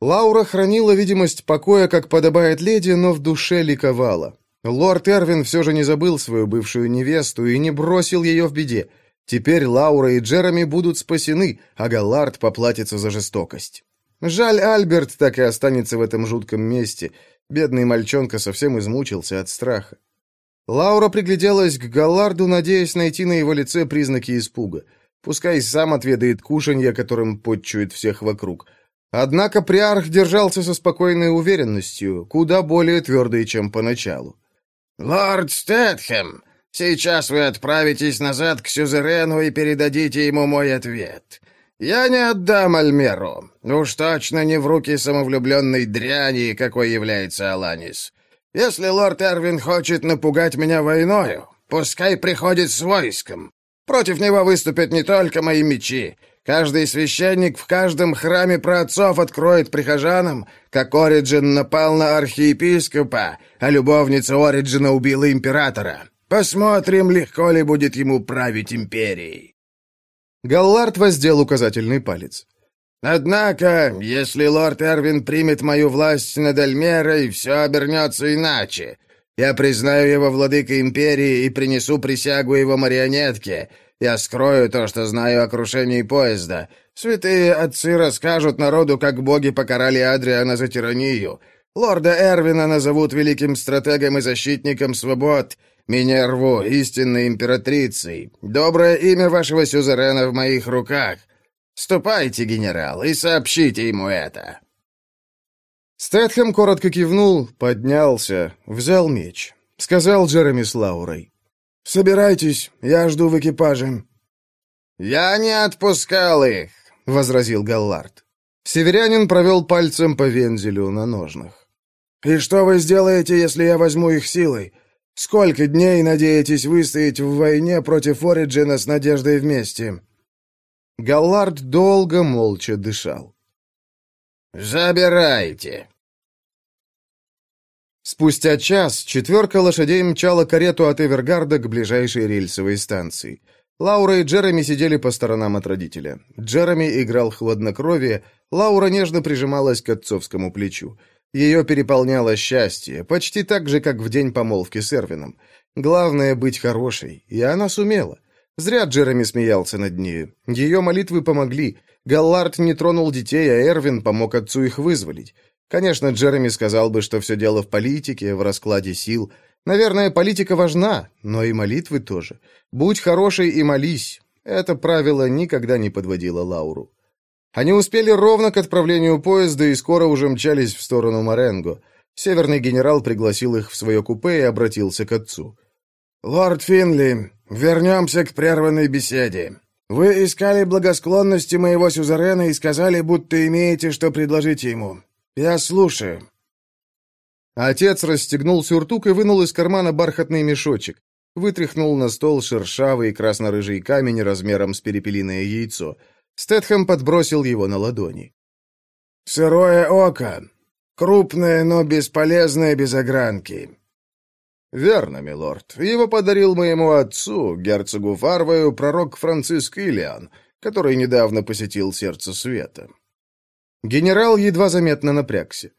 [SPEAKER 1] Лаура хранила видимость покоя, как подобает леди, но в душе ликовала. Лорд Эрвин все же не забыл свою бывшую невесту и не бросил ее в беде. Теперь Лаура и Джереми будут спасены, а Галлард поплатится за жестокость. Жаль, Альберт так и останется в этом жутком месте. Бедный мальчонка совсем измучился от страха. Лаура пригляделась к Галларду, надеясь найти на его лице признаки испуга. Пускай сам отведает кушанье, которым подчует всех вокруг. Однако приарх держался со спокойной уверенностью, куда более твердой, чем поначалу.
[SPEAKER 8] «Лорд Стэтхэм, сейчас вы отправитесь назад к Сюзерену и передадите ему мой ответ. Я не отдам Альмеру, уж точно не в руки самовлюбленной дряни, какой является Аланис. Если лорд Эрвин хочет напугать меня войною, пускай приходит с войском. Против него выступят не только мои мечи. Каждый священник в каждом храме праотцов откроет прихожанам, как Ориджин напал на архиепископа, а любовница Ориджина убила императора. Посмотрим, легко ли будет ему править империей.
[SPEAKER 1] Галлард воздел указательный палец.
[SPEAKER 8] «Однако, если лорд Эрвин примет мою власть над Альмерой, все обернется иначе. Я признаю его владыкой империи и принесу присягу его марионетке. Я скрою то, что знаю о крушении поезда. Святые отцы расскажут народу, как боги покарали Адриана за тиранию. Лорда Эрвина назовут великим стратегом и защитником свобод. Минерву, истинной императрицей. Доброе имя вашего сюзерена в моих руках. Ступайте, генерал, и сообщите ему это».
[SPEAKER 1] Стэтхэм коротко кивнул, поднялся, взял меч. Сказал Джереми с Лаурой.
[SPEAKER 4] «Собирайтесь, я жду в экипаже».
[SPEAKER 8] «Я не отпускал их», — возразил Галлард.
[SPEAKER 1] Северянин провел пальцем по вензелю на ножнах.
[SPEAKER 4] «И что вы сделаете, если я возьму их силой? Сколько дней надеетесь выстоять в войне против Ориджина с Надеждой вместе?»
[SPEAKER 1] Галлард долго молча дышал.
[SPEAKER 8] «Забирайте!»
[SPEAKER 1] Спустя час четверка лошадей мчала карету от Эвергарда к ближайшей рельсовой станции. Лаура и Джереми сидели по сторонам от родителя. Джереми играл хладнокровие, Лаура нежно прижималась к отцовскому плечу. Ее переполняло счастье, почти так же, как в день помолвки с Эрвином. Главное — быть хорошей, и она сумела. Зря Джереми смеялся над ней. Ее молитвы помогли. Галлард не тронул детей, а Эрвин помог отцу их вызволить. Конечно, Джереми сказал бы, что все дело в политике, в раскладе сил. Наверное, политика важна, но и молитвы тоже. Будь хорошей и молись. Это правило никогда не подводило Лауру. Они успели ровно к отправлению поезда и скоро уже мчались в сторону Маренго. Северный генерал пригласил их в свое купе и обратился к отцу.
[SPEAKER 4] «Лорд Финли, вернемся к прерванной беседе. Вы искали благосклонности моего сюзерена и сказали, будто имеете что предложить ему. Я слушаю».
[SPEAKER 1] Отец расстегнул сюртук и вынул из кармана бархатный мешочек. Вытряхнул на стол шершавый красно-рыжий камень размером с перепелиное яйцо. Стэтхэм подбросил его на ладони.
[SPEAKER 4] «Сырое око. Крупное, но бесполезное без огранки.
[SPEAKER 1] «Верно, милорд. Его подарил моему отцу, герцогу Фарваю, пророк Франциск Ильян, который недавно посетил Сердце Света». Генерал едва заметно напрягся.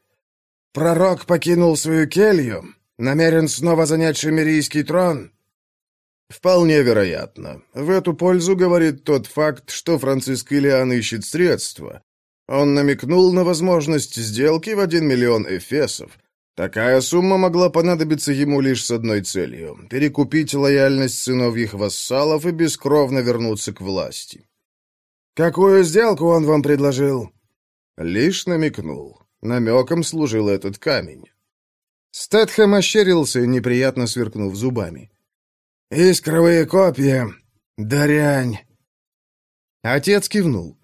[SPEAKER 4] «Пророк покинул свою келью? Намерен снова занять шемерийский трон?»
[SPEAKER 1] «Вполне вероятно. В эту пользу говорит тот факт, что Франциск Ильян ищет средства. Он намекнул на возможность сделки в один миллион эфесов, Такая сумма могла понадобиться ему лишь с одной целью — перекупить лояльность сыновьих вассалов и бескровно вернуться к власти.
[SPEAKER 4] «Какую сделку он вам предложил?»
[SPEAKER 1] Лишь намекнул. Намеком служил этот камень. Стэтхэм ощерился, неприятно сверкнув зубами.
[SPEAKER 4] «Искровые копья! Дрянь!»
[SPEAKER 1] Отец кивнул.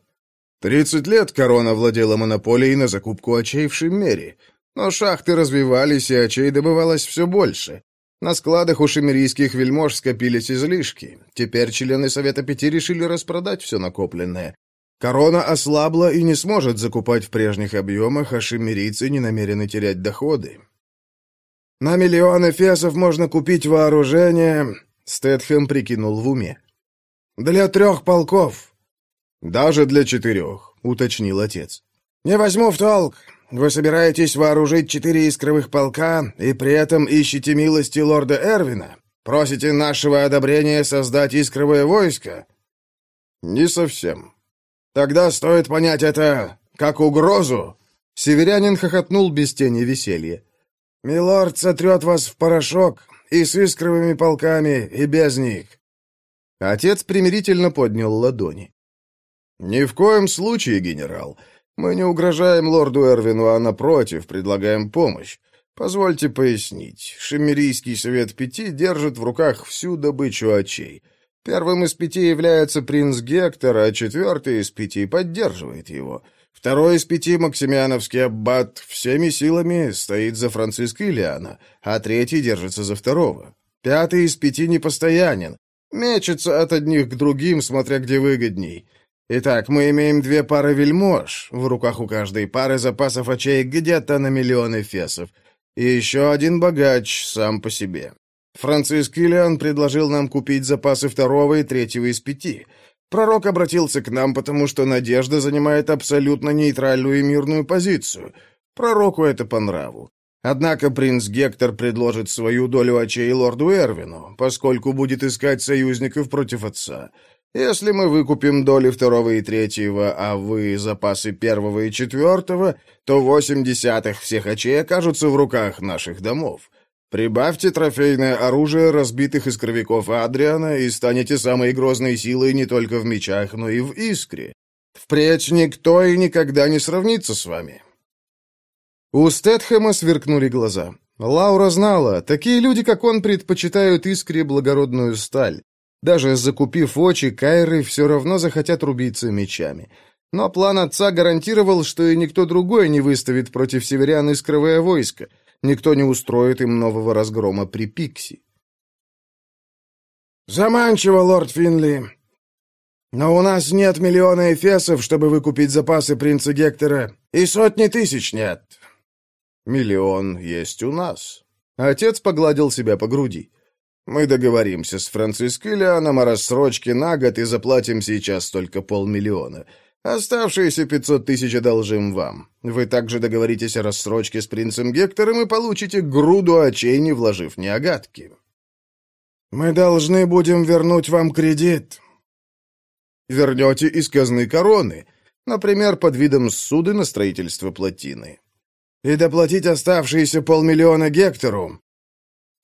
[SPEAKER 1] «Тридцать лет корона владела монополией на закупку очей в Шиммере. Но шахты развивались, и очей добывалось все больше. На складах у шемерийских вельмож скопились излишки. Теперь члены Совета Пяти решили распродать все накопленное.
[SPEAKER 9] Корона ослабла и не сможет закупать в прежних объемах, а шиммерийцы не намерены терять доходы. На миллионы фесов можно купить вооружение, Стэтхэм прикинул в уме. Для трех полков.
[SPEAKER 1] Даже для четырех, уточнил отец.
[SPEAKER 9] Не возьму в толк. Вы собираетесь вооружить четыре искровых полка и при этом ищете милости лорда Эрвина? Просите нашего одобрения создать искровое войско?
[SPEAKER 1] Не совсем.
[SPEAKER 9] Тогда стоит понять это как угрозу.
[SPEAKER 1] Северянин хохотнул без тени веселья.
[SPEAKER 9] «Милорд сотрет вас в порошок, и с искровыми полками, и без них».
[SPEAKER 1] Отец примирительно поднял ладони. «Ни в коем случае, генерал. Мы не угрожаем лорду Эрвину, а напротив, предлагаем помощь. Позвольте пояснить. Шемерийский совет пяти держит в руках всю добычу очей. Первым из пяти является принц Гектор, а четвертый из пяти поддерживает его. Второй из пяти, Максимиановский аббат, всеми силами стоит за Франциска Ильяна, а третий держится за второго. Пятый из пяти непостоянен, мечется от одних к другим, смотря где выгодней. Итак, мы имеем две пары вельмож, в руках у каждой пары запасов очей где-то на миллионы фесов, и еще один богач сам по себе. Франциск Ильян предложил нам купить запасы второго и третьего из пяти — Пророк обратился к нам, потому что Надежда занимает абсолютно нейтральную и мирную позицию. Пророку это по нраву. Однако принц Гектор предложит свою долю очей лорду Эрвину, поскольку будет искать союзников против отца. Если мы выкупим доли второго и третьего, а вы запасы первого и четвертого, то восемь десятых всех очей окажутся в руках наших домов. Прибавьте трофейное оружие разбитых искровиков Адриана и станете самой грозной силой не только в мечах, но и в искре. Впредь никто и никогда не сравнится с вами». У Стэтхэма сверкнули глаза. Лаура знала, такие люди, как он, предпочитают искре благородную сталь. Даже закупив очи, Кайры все равно захотят рубиться мечами. Но план отца гарантировал, что и никто другой не выставит против северян искровое войско — Никто не устроит им нового разгрома при Пикси.
[SPEAKER 9] «Заманчиво, лорд Финли. Но у нас нет миллиона эфесов, чтобы выкупить запасы принца Гектора, и сотни тысяч нет».
[SPEAKER 1] «Миллион есть у нас». Отец погладил себя по груди. «Мы договоримся с Франциско Лианом о рассрочке на год и заплатим сейчас только полмиллиона. Оставшиеся пятьсот тысяч одолжим вам. Вы также договоритесь о рассрочке с принцем Гектором и получите груду очей, не вложив ни агатки.
[SPEAKER 9] Мы должны будем вернуть вам кредит.
[SPEAKER 1] Вернете из казны короны, например, под видом суды на строительство плотины.
[SPEAKER 9] И доплатить оставшиеся полмиллиона Гектору.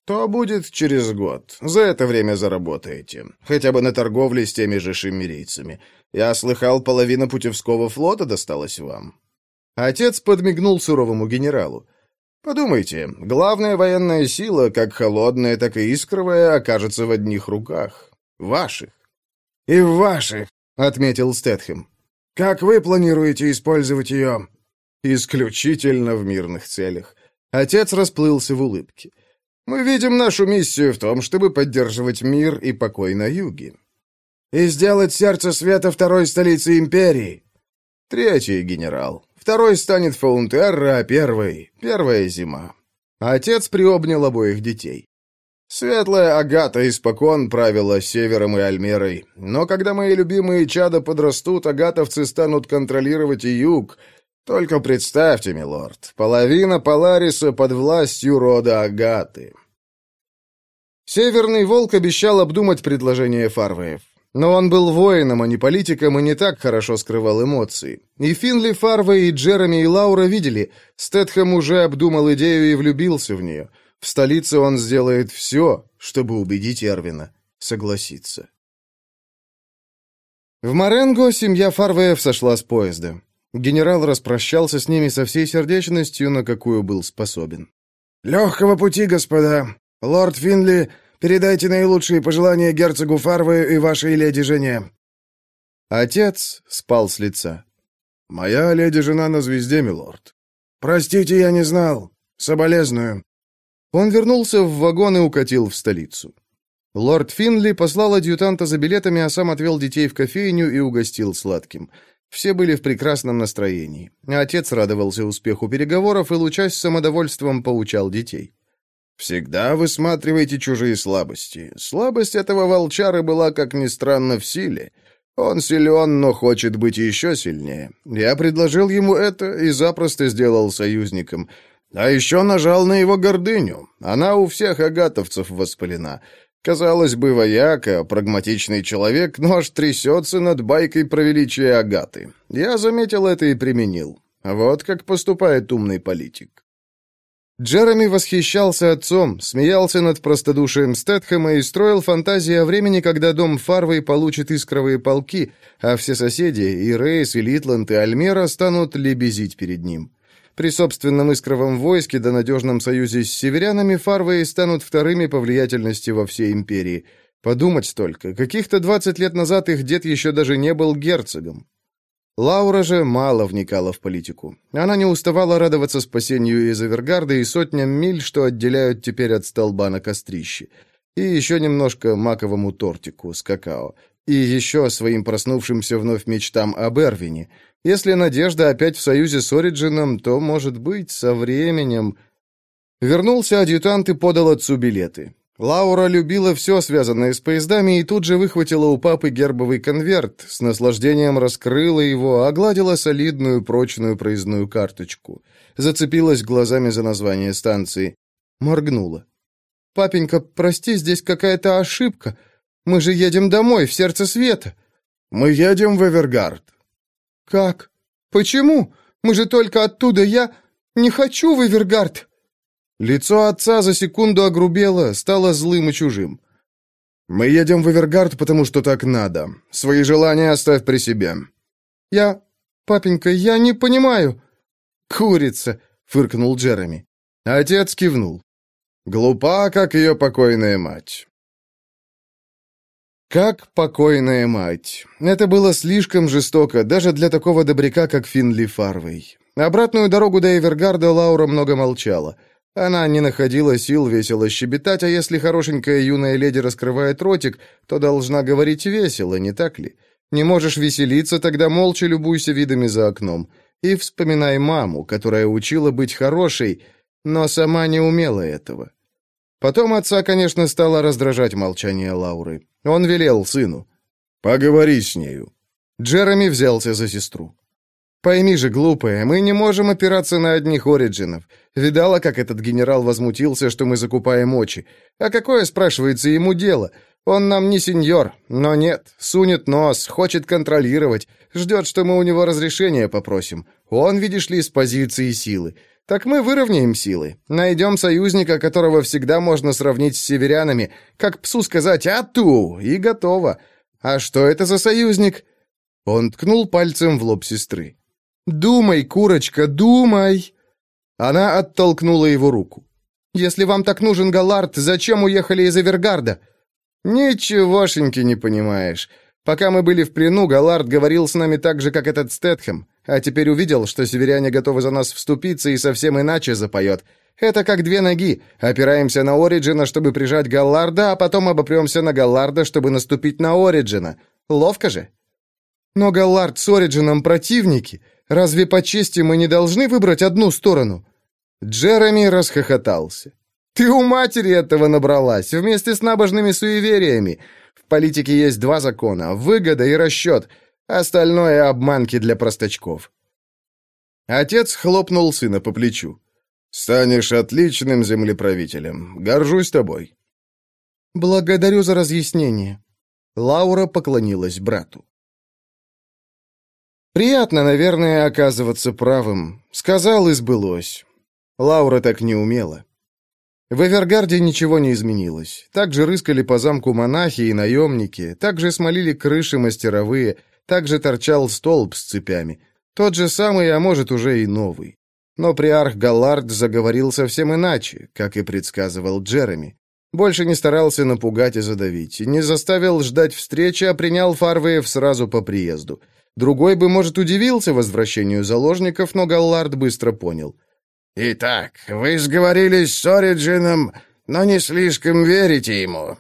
[SPEAKER 1] То будет через год. За это время заработаете. Хотя бы на торговле с теми же шиммерийцами. Я слыхал, половина путевского флота досталась вам». Отец подмигнул суровому генералу. «Подумайте, главная военная сила, как холодная, так и искровая, окажется в одних руках. Ваших».
[SPEAKER 9] «И в ваших», —
[SPEAKER 1] отметил Стэтхэм.
[SPEAKER 9] «Как вы планируете использовать ее?»
[SPEAKER 1] «Исключительно в мирных целях». Отец расплылся в улыбке. «Мы видим нашу миссию в том, чтобы поддерживать мир и покой на юге
[SPEAKER 9] и сделать сердце света второй столицей империи.
[SPEAKER 1] Третий генерал. Второй станет Фаунтерра, а первый — первая зима. Отец приобнял обоих детей. Светлая Агата испокон правила Севером и Альмерой, но когда мои любимые чада подрастут, агатовцы станут контролировать и юг. Только представьте, милорд, половина Полариса под властью рода Агаты. Северный волк обещал обдумать предложение Фарвеев. Но он был воином, а не политиком, и не так хорошо скрывал эмоции. И Финли, Фарвей, и Джереми, и Лаура видели, Стэтхэм уже обдумал идею и влюбился в нее. В столице он сделает все, чтобы убедить Эрвина согласиться. В Маренго семья Фарвеев сошла с поезда. Генерал распрощался с ними со всей сердечностью, на какую был способен.
[SPEAKER 9] «Легкого пути, господа! Лорд Финли Передайте наилучшие пожелания герцогу Фарве и вашей леди-жене».
[SPEAKER 1] Отец спал с лица. «Моя леди-жена на звезде, милорд».
[SPEAKER 9] «Простите, я не знал. Соболезную».
[SPEAKER 1] Он вернулся в вагон и укатил в столицу. Лорд Финли послал адъютанта за билетами, а сам отвел детей в кофейню и угостил сладким. Все были в прекрасном настроении. Отец радовался успеху переговоров и, лучась самодовольством, поучал детей.
[SPEAKER 2] «Всегда высматривайте чужие слабости. Слабость этого волчары была, как ни странно, в силе. Он силен, но хочет быть еще сильнее. Я предложил ему это и запросто сделал союзником. А еще нажал на его гордыню. Она у всех агатовцев воспалена. Казалось бы, вояка, прагматичный человек, но аж трясется над байкой про величие Агаты. Я заметил это и применил. Вот как поступает умный политик.
[SPEAKER 1] Джереми восхищался отцом, смеялся над простодушием Стэтхэма и строил фантазии о времени, когда дом Фарвей получит искровые полки, а все соседи, и Рейс, и Литланд, и Альмера, станут лебезить перед ним. При собственном искровом войске да надежном союзе с северянами Фарвеи станут вторыми по влиятельности во всей империи. Подумать только, каких-то двадцать лет назад их дед еще даже не был герцогом. Лаура же мало вникала в политику. Она не уставала радоваться спасению из Эвергарда и сотням миль, что отделяют теперь от столба на кострище. И еще немножко маковому тортику с какао. И еще своим проснувшимся вновь мечтам об Эрвине — если Надежда опять в союзе с Ориджином, то, может быть, со временем... Вернулся адъютант и подал отцу билеты. Лаура любила все, связанное с поездами, и тут же выхватила у папы гербовый конверт, с наслаждением раскрыла его, огладила солидную прочную проездную карточку. Зацепилась глазами за название станции. Моргнула. «Папенька, прости, здесь какая-то ошибка. Мы же едем домой, в сердце света».
[SPEAKER 2] «Мы едем в Эвергард»,
[SPEAKER 1] «Как? Почему? Мы же только оттуда, я не хочу в Эвергард!» Лицо отца за секунду огрубело, стало злым и чужим.
[SPEAKER 2] «Мы едем в Эвергард, потому что так надо. Свои желания оставь при себе».
[SPEAKER 1] «Я... Папенька, я не понимаю». «Курица!» — фыркнул Джереми. Отец кивнул.
[SPEAKER 2] «Глупа, как ее покойная мать.
[SPEAKER 1] Как покойная мать. Это было слишком жестоко, даже для такого добряка, как Финли Фарвей. Обратную дорогу до Эвергарда Лаура много молчала. Она не находила сил весело щебетать, а если хорошенькая юная леди раскрывает ротик, то должна говорить весело, не так ли? Не можешь веселиться, тогда молча любуйся видами за окном. И вспоминай маму, которая учила быть хорошей, но сама не умела этого. Потом отца, конечно, стало раздражать молчание Лауры. Он велел сыну.
[SPEAKER 2] «Поговори с нею».
[SPEAKER 1] Джереми взялся за сестру. «Пойми же, глупая, мы не можем опираться на одних Ориджинов. Видала, как этот генерал возмутился, что мы закупаем очи. А какое, спрашивается, ему дело? Он нам не сеньор, но нет, сунет нос, хочет контролировать, ждет, что мы у него разрешения попросим. Он, видишь ли, с позиции силы. Так мы выровняем силы, найдем союзника, которого всегда можно сравнить с северянами, как псу сказать «Ату!» и готово. А что это за союзник?» Он ткнул пальцем в лоб сестры. «Думай, курочка, думай!» Она оттолкнула его руку. «Если вам так нужен Галард, зачем уехали из Эвергарда?» «Ничегошеньки не понимаешь. Пока мы были в плену, Галард говорил с нами так же, как этот Стэтхэм, а теперь увидел, что северяне готовы за нас вступиться и совсем иначе запоет. Это как две ноги. Опираемся на Ориджина, чтобы прижать Галларда, а потом обопремся на Галларда, чтобы наступить на Ориджина. Ловко же? Но Галлард с Ориджином противники. Разве по чести мы не должны выбрать одну сторону? Джереми расхохотался. Ты у матери этого набралась, вместе с набожными суевериями. В политике есть два закона — выгода и расчет. Остальное — обманки для простачков. Отец хлопнул сына по плечу.
[SPEAKER 2] «Станешь отличным землеправителем. Горжусь тобой».
[SPEAKER 1] «Благодарю за разъяснение». Лаура поклонилась брату. «Приятно, наверное, оказываться правым. Сказал и сбылось. Лаура так не умела. В Эвергарде ничего не изменилось. Также рыскали по замку монахи и наемники, также смолили крыши мастеровые, также торчал столб с цепями. Тот же самый, а может, уже и новый. Но приарх Галлард заговорил совсем иначе, как и предсказывал Джереми. Больше не старался напугать и задавить, не заставил ждать встречи, а принял Фарвеев сразу по приезду. Другой бы, может, удивился возвращению заложников, но Галлард быстро понял.
[SPEAKER 8] «Итак, вы сговорились с Ориджином, но не слишком верите ему».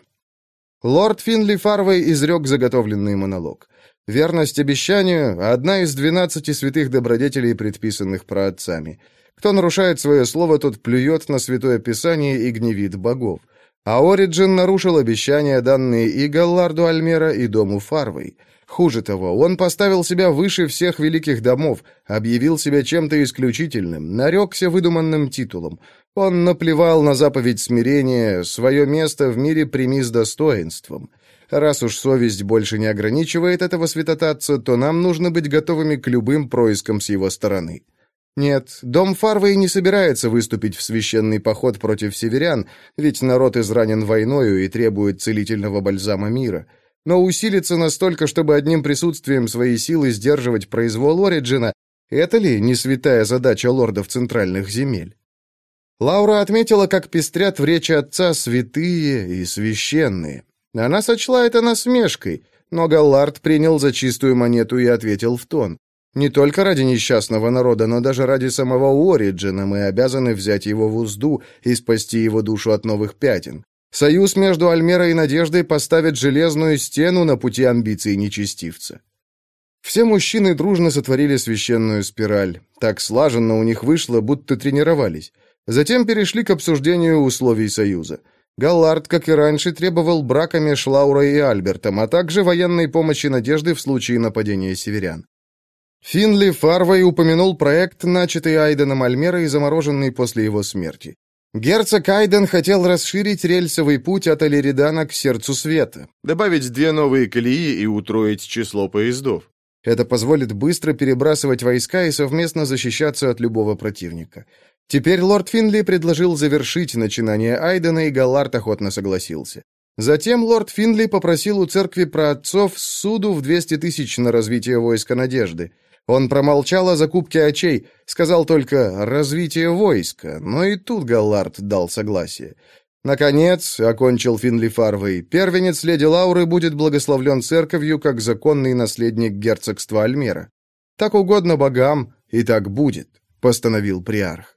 [SPEAKER 1] Лорд Финли Фарвей изрек заготовленный монолог. Верность обещанию – одна из двенадцати святых добродетелей, предписанных праотцами. Кто нарушает свое слово, тот плюет на Святое Писание и гневит богов. А Ориджин нарушил обещания, данные и Галларду Альмера, и дому Фарвей. Хуже того, он поставил себя выше всех великих домов, объявил себя чем-то исключительным, нарекся выдуманным титулом. Он наплевал на заповедь смирения, свое место в мире прими с достоинством. Раз уж совесть больше не ограничивает этого святотатца, то нам нужно быть готовыми к любым проискам с его стороны. Нет, дом Фарвей не собирается выступить в священный поход против северян, ведь народ изранен войною и требует целительного бальзама мира. Но усилиться настолько, чтобы одним присутствием своей силы сдерживать произвол Ориджина, это ли не святая задача лордов центральных земель? Лаура отметила, как пестрят в речи отца святые и священные. Она сочла это насмешкой, но Галлард принял за чистую монету и ответил в тон. Не только ради несчастного народа, но даже ради самого Ориджина мы обязаны взять его в узду и спасти его душу от новых пятен. Союз между Альмерой и Надеждой поставит железную стену на пути амбиций нечестивца. Все мужчины дружно сотворили священную спираль. Так слаженно у них вышло, будто тренировались. Затем перешли к обсуждению условий союза. Галлард, как и раньше, требовал брака меж Лаурой и Альбертом, а также военной помощи Надежды в случае нападения северян. Финли Фарвей упомянул проект, начатый Айденом Альмера и замороженный после его смерти. Герцог Айден хотел расширить рельсовый путь от Алеридана к Сердцу Света,
[SPEAKER 2] добавить две новые колеи и утроить число поездов.
[SPEAKER 1] Это позволит быстро перебрасывать войска и совместно защищаться от любого противника. Теперь лорд Финли предложил завершить начинание Айдена, и Галлард охотно согласился. Затем лорд Финли попросил у церкви праотцов суду в 200 тысяч на развитие войска Надежды. Он промолчал о закупке очей, сказал только «развитие войска», но и тут Галлард дал согласие. Наконец, окончил Финли Фарвей, первенец леди Лауры будет благословлен церковью как законный наследник герцогства Альмера. Так угодно богам, и так будет, постановил приарх.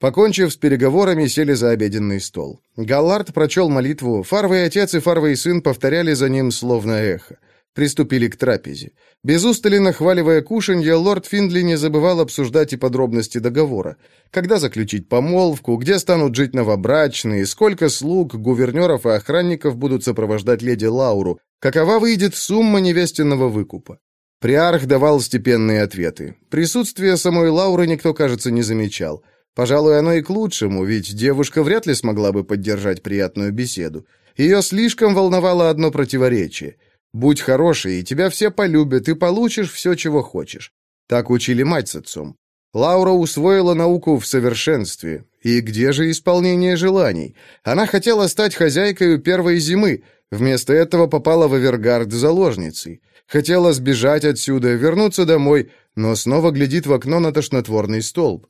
[SPEAKER 1] Покончив с переговорами, сели за обеденный стол. Галлард прочел молитву, Фарвей отец и Фарвей сын повторяли за ним словно эхо. Приступили к трапезе. Без устали нахваливая кушанье, лорд Финдли не забывал обсуждать и подробности договора. Когда заключить помолвку, где станут жить новобрачные, сколько слуг, гувернеров и охранников будут сопровождать леди Лауру, какова выйдет сумма невестиного выкупа. Приарх давал степенные ответы. Присутствие самой Лауры никто, кажется, не замечал. Пожалуй, оно и к лучшему, ведь девушка вряд ли смогла бы поддержать приятную беседу. Ее слишком волновало одно противоречие — Будь хороший, и тебя все полюбят, и получишь все, чего хочешь. Так учили мать с отцом. Лаура усвоила науку в совершенстве. И где же исполнение желаний? Она хотела стать хозяйкой первой зимы, вместо этого попала в Эвергард заложницей. Хотела сбежать отсюда, вернуться домой, но снова глядит в окно на тошнотворный столб.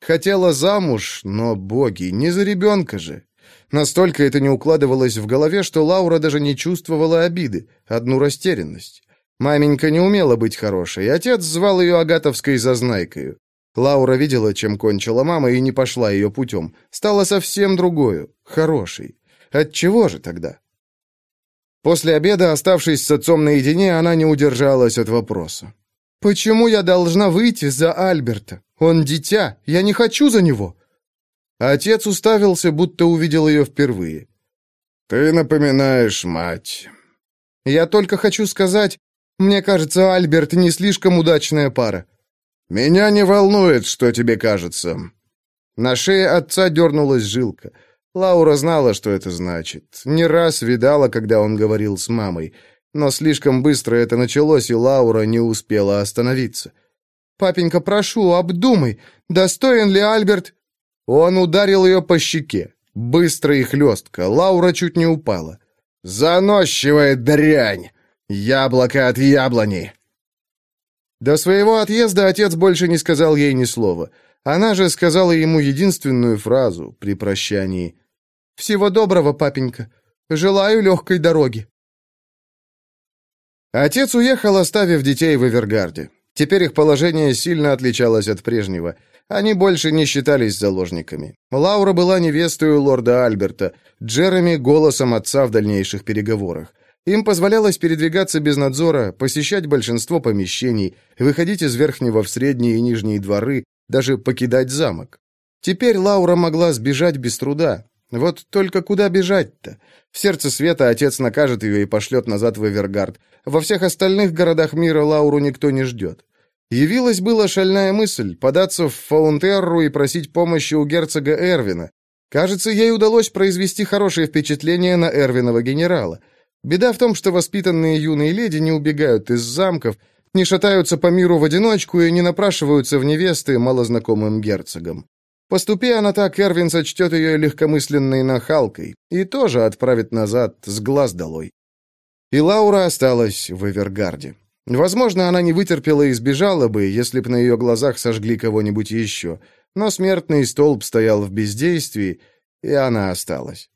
[SPEAKER 1] Хотела замуж, но, боги, не за ребенка же. Настолько это не укладывалось в голове, что Лаура даже не чувствовала обиды, одну растерянность. Маменька не умела быть хорошей, отец звал ее Агатовской зазнайкою. Лаура видела, чем кончила мама, и не пошла ее путем. Стала совсем другою, хорошей. Отчего же тогда? После обеда, оставшись с отцом наедине, она не удержалась от вопроса. «Почему я должна выйти за Альберта? Он дитя, я не хочу за него!» Отец уставился, будто увидел ее впервые.
[SPEAKER 4] «Ты напоминаешь мать».
[SPEAKER 1] «Я только хочу сказать, мне кажется, Альберт не слишком удачная пара».
[SPEAKER 4] «Меня не волнует, что тебе кажется».
[SPEAKER 1] На шее отца дернулась жилка. Лаура знала, что это значит. Не раз видала, когда он говорил с мамой. Но слишком быстро это началось, и Лаура не успела остановиться. «Папенька, прошу, обдумай, достоин ли Альберт...» Он ударил ее по щеке. Быстро и хлестко. Лаура чуть не упала. «Заносчивая дрянь! Яблоко от яблони!» До своего отъезда отец больше не сказал ей ни слова. Она же сказала ему единственную фразу при прощании. «Всего доброго, папенька. Желаю легкой дороги». Отец уехал, оставив детей в Эвергарде. Теперь их положение сильно отличалось от прежнего – они больше не считались заложниками. Лаура была невестой лорда Альберта, Джереми — голосом отца в дальнейших переговорах. Им позволялось передвигаться без надзора, посещать большинство помещений, выходить из верхнего в средние и нижние дворы, даже покидать замок. Теперь Лаура могла сбежать без труда. Вот только куда бежать-то? В сердце света отец накажет ее и пошлет назад в Эвергард. Во всех остальных городах мира Лауру никто не ждет. Явилась была шальная мысль податься в Фаунтерру и просить помощи у герцога Эрвина. Кажется, ей удалось произвести хорошее впечатление на Эрвинова генерала. Беда в том, что воспитанные юные леди не убегают из замков, не шатаются по миру в одиночку и не напрашиваются в невесты малознакомым герцогам. Поступи она так, Эрвин сочтет ее легкомысленной нахалкой и тоже отправит назад с глаз долой. И Лаура осталась в Эвергарде. Возможно, она не вытерпела и сбежала бы, если б на ее глазах сожгли кого-нибудь еще, но смертный столб стоял в бездействии, и она осталась.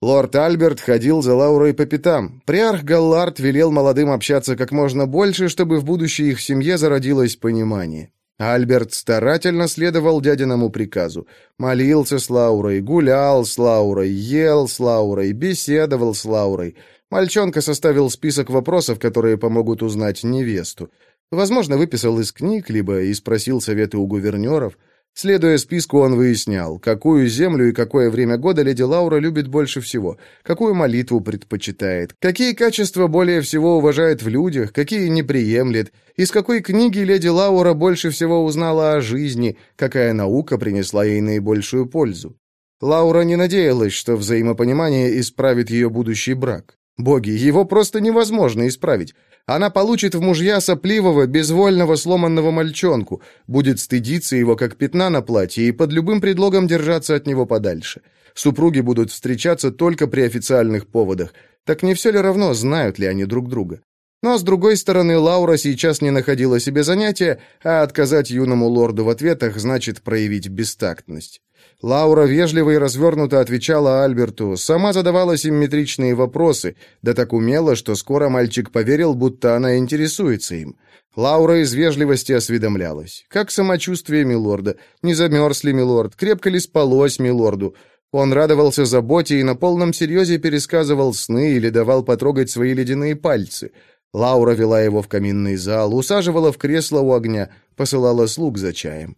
[SPEAKER 1] Лорд Альберт ходил за Лаурой по пятам. Приарх Галлард велел молодым общаться как можно больше, чтобы в будущей их семье зародилось понимание. Альберт старательно следовал дядиному приказу. Молился с Лаурой, гулял с Лаурой, ел с Лаурой, беседовал с Лаурой. Мальчонка составил список вопросов, которые помогут узнать невесту. Возможно, выписал из книг, либо и спросил советы у гувернеров. Следуя списку, он выяснял, какую землю и какое время года леди Лаура любит больше всего, какую молитву предпочитает, какие качества более всего уважает в людях, какие не приемлет, из какой книги леди Лаура больше всего узнала о жизни, какая наука принесла ей наибольшую пользу. Лаура не надеялась, что взаимопонимание исправит ее будущий брак. Боги, его просто невозможно исправить. Она получит в мужья сопливого, безвольного, сломанного мальчонку, будет стыдиться его как пятна на платье и под любым предлогом держаться от него подальше. Супруги будут встречаться только при официальных поводах. Так не все ли равно, знают ли они друг друга? Но, с другой стороны, Лаура сейчас не находила себе занятия, а отказать юному лорду в ответах значит проявить бестактность. Лаура вежливо и развернуто отвечала Альберту, сама задавала симметричные вопросы, да так умело, что скоро мальчик поверил, будто она интересуется им. Лаура из вежливости осведомлялась. Как самочувствие милорда? Не замерз ли милорд? Крепко ли спалось милорду? Он радовался заботе и на полном серьезе пересказывал сны или давал потрогать свои ледяные пальцы. Лаура вела его в каминный зал, усаживала в кресло у огня, посылала слуг за чаем.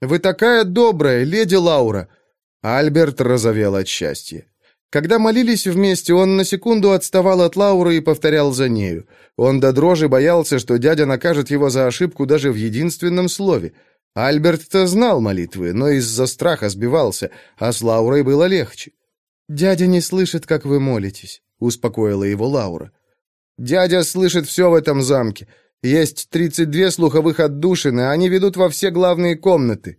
[SPEAKER 1] Вы такая добрая, леди Лаура!» Альберт разовел от счастья. Когда молились вместе, он на секунду отставал от Лауры и повторял за нею. Он до дрожи боялся, что дядя накажет его за ошибку даже в единственном слове. Альберт-то знал молитвы, но из-за страха сбивался, а с Лаурой было легче. «Дядя не слышит, как вы молитесь», — успокоила его Лаура. «Дядя слышит все в этом замке. Есть 32 слуховых отдушины, они ведут во все главные комнаты.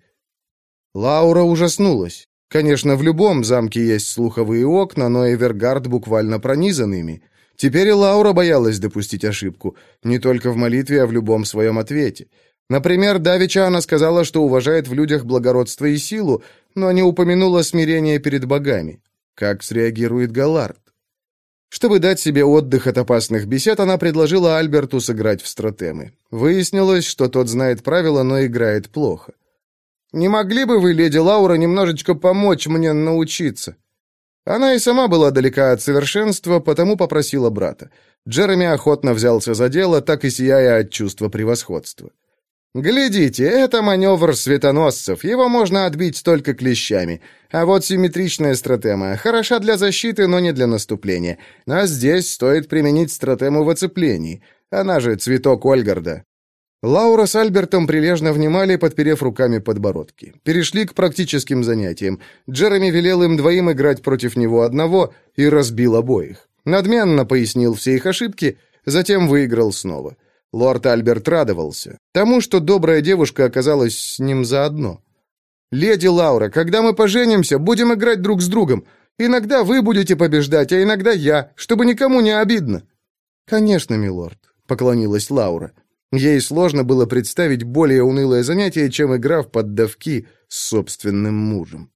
[SPEAKER 1] Лаура ужаснулась. Конечно, в любом замке есть слуховые окна, но Эвергард буквально пронизан ими. Теперь и Лаура боялась допустить ошибку, не только в молитве, а в любом своем ответе. Например, Давича она сказала, что уважает в людях благородство и силу, но не упомянула смирение перед богами. Как среагирует Галард? Чтобы дать себе отдых от опасных бесед, она предложила Альберту сыграть в стратемы. Выяснилось, что тот знает правила, но играет плохо. «Не могли бы вы, леди Лаура, немножечко помочь мне научиться?» Она и сама была далека от совершенства, потому попросила брата. Джереми охотно взялся за дело, так и сияя от чувства превосходства. «Глядите, это маневр светоносцев, его можно отбить только клещами. А вот симметричная стратема хороша для защиты, но не для наступления. А здесь стоит применить стратему в оцеплении. Она же цветок Ольгарда». Лаура с Альбертом прилежно внимали, подперев руками подбородки. Перешли к практическим занятиям. Джереми велел им двоим играть против него одного и разбил обоих. Надменно пояснил все их ошибки, затем выиграл снова. Лорд Альберт радовался тому, что добрая девушка оказалась с ним заодно. «Леди Лаура, когда мы поженимся, будем играть друг с другом. Иногда вы будете побеждать, а иногда я, чтобы никому не обидно». «Конечно, милорд», — поклонилась Лаура. Ей сложно было представить более унылое занятие, чем игра в поддавки с собственным мужем.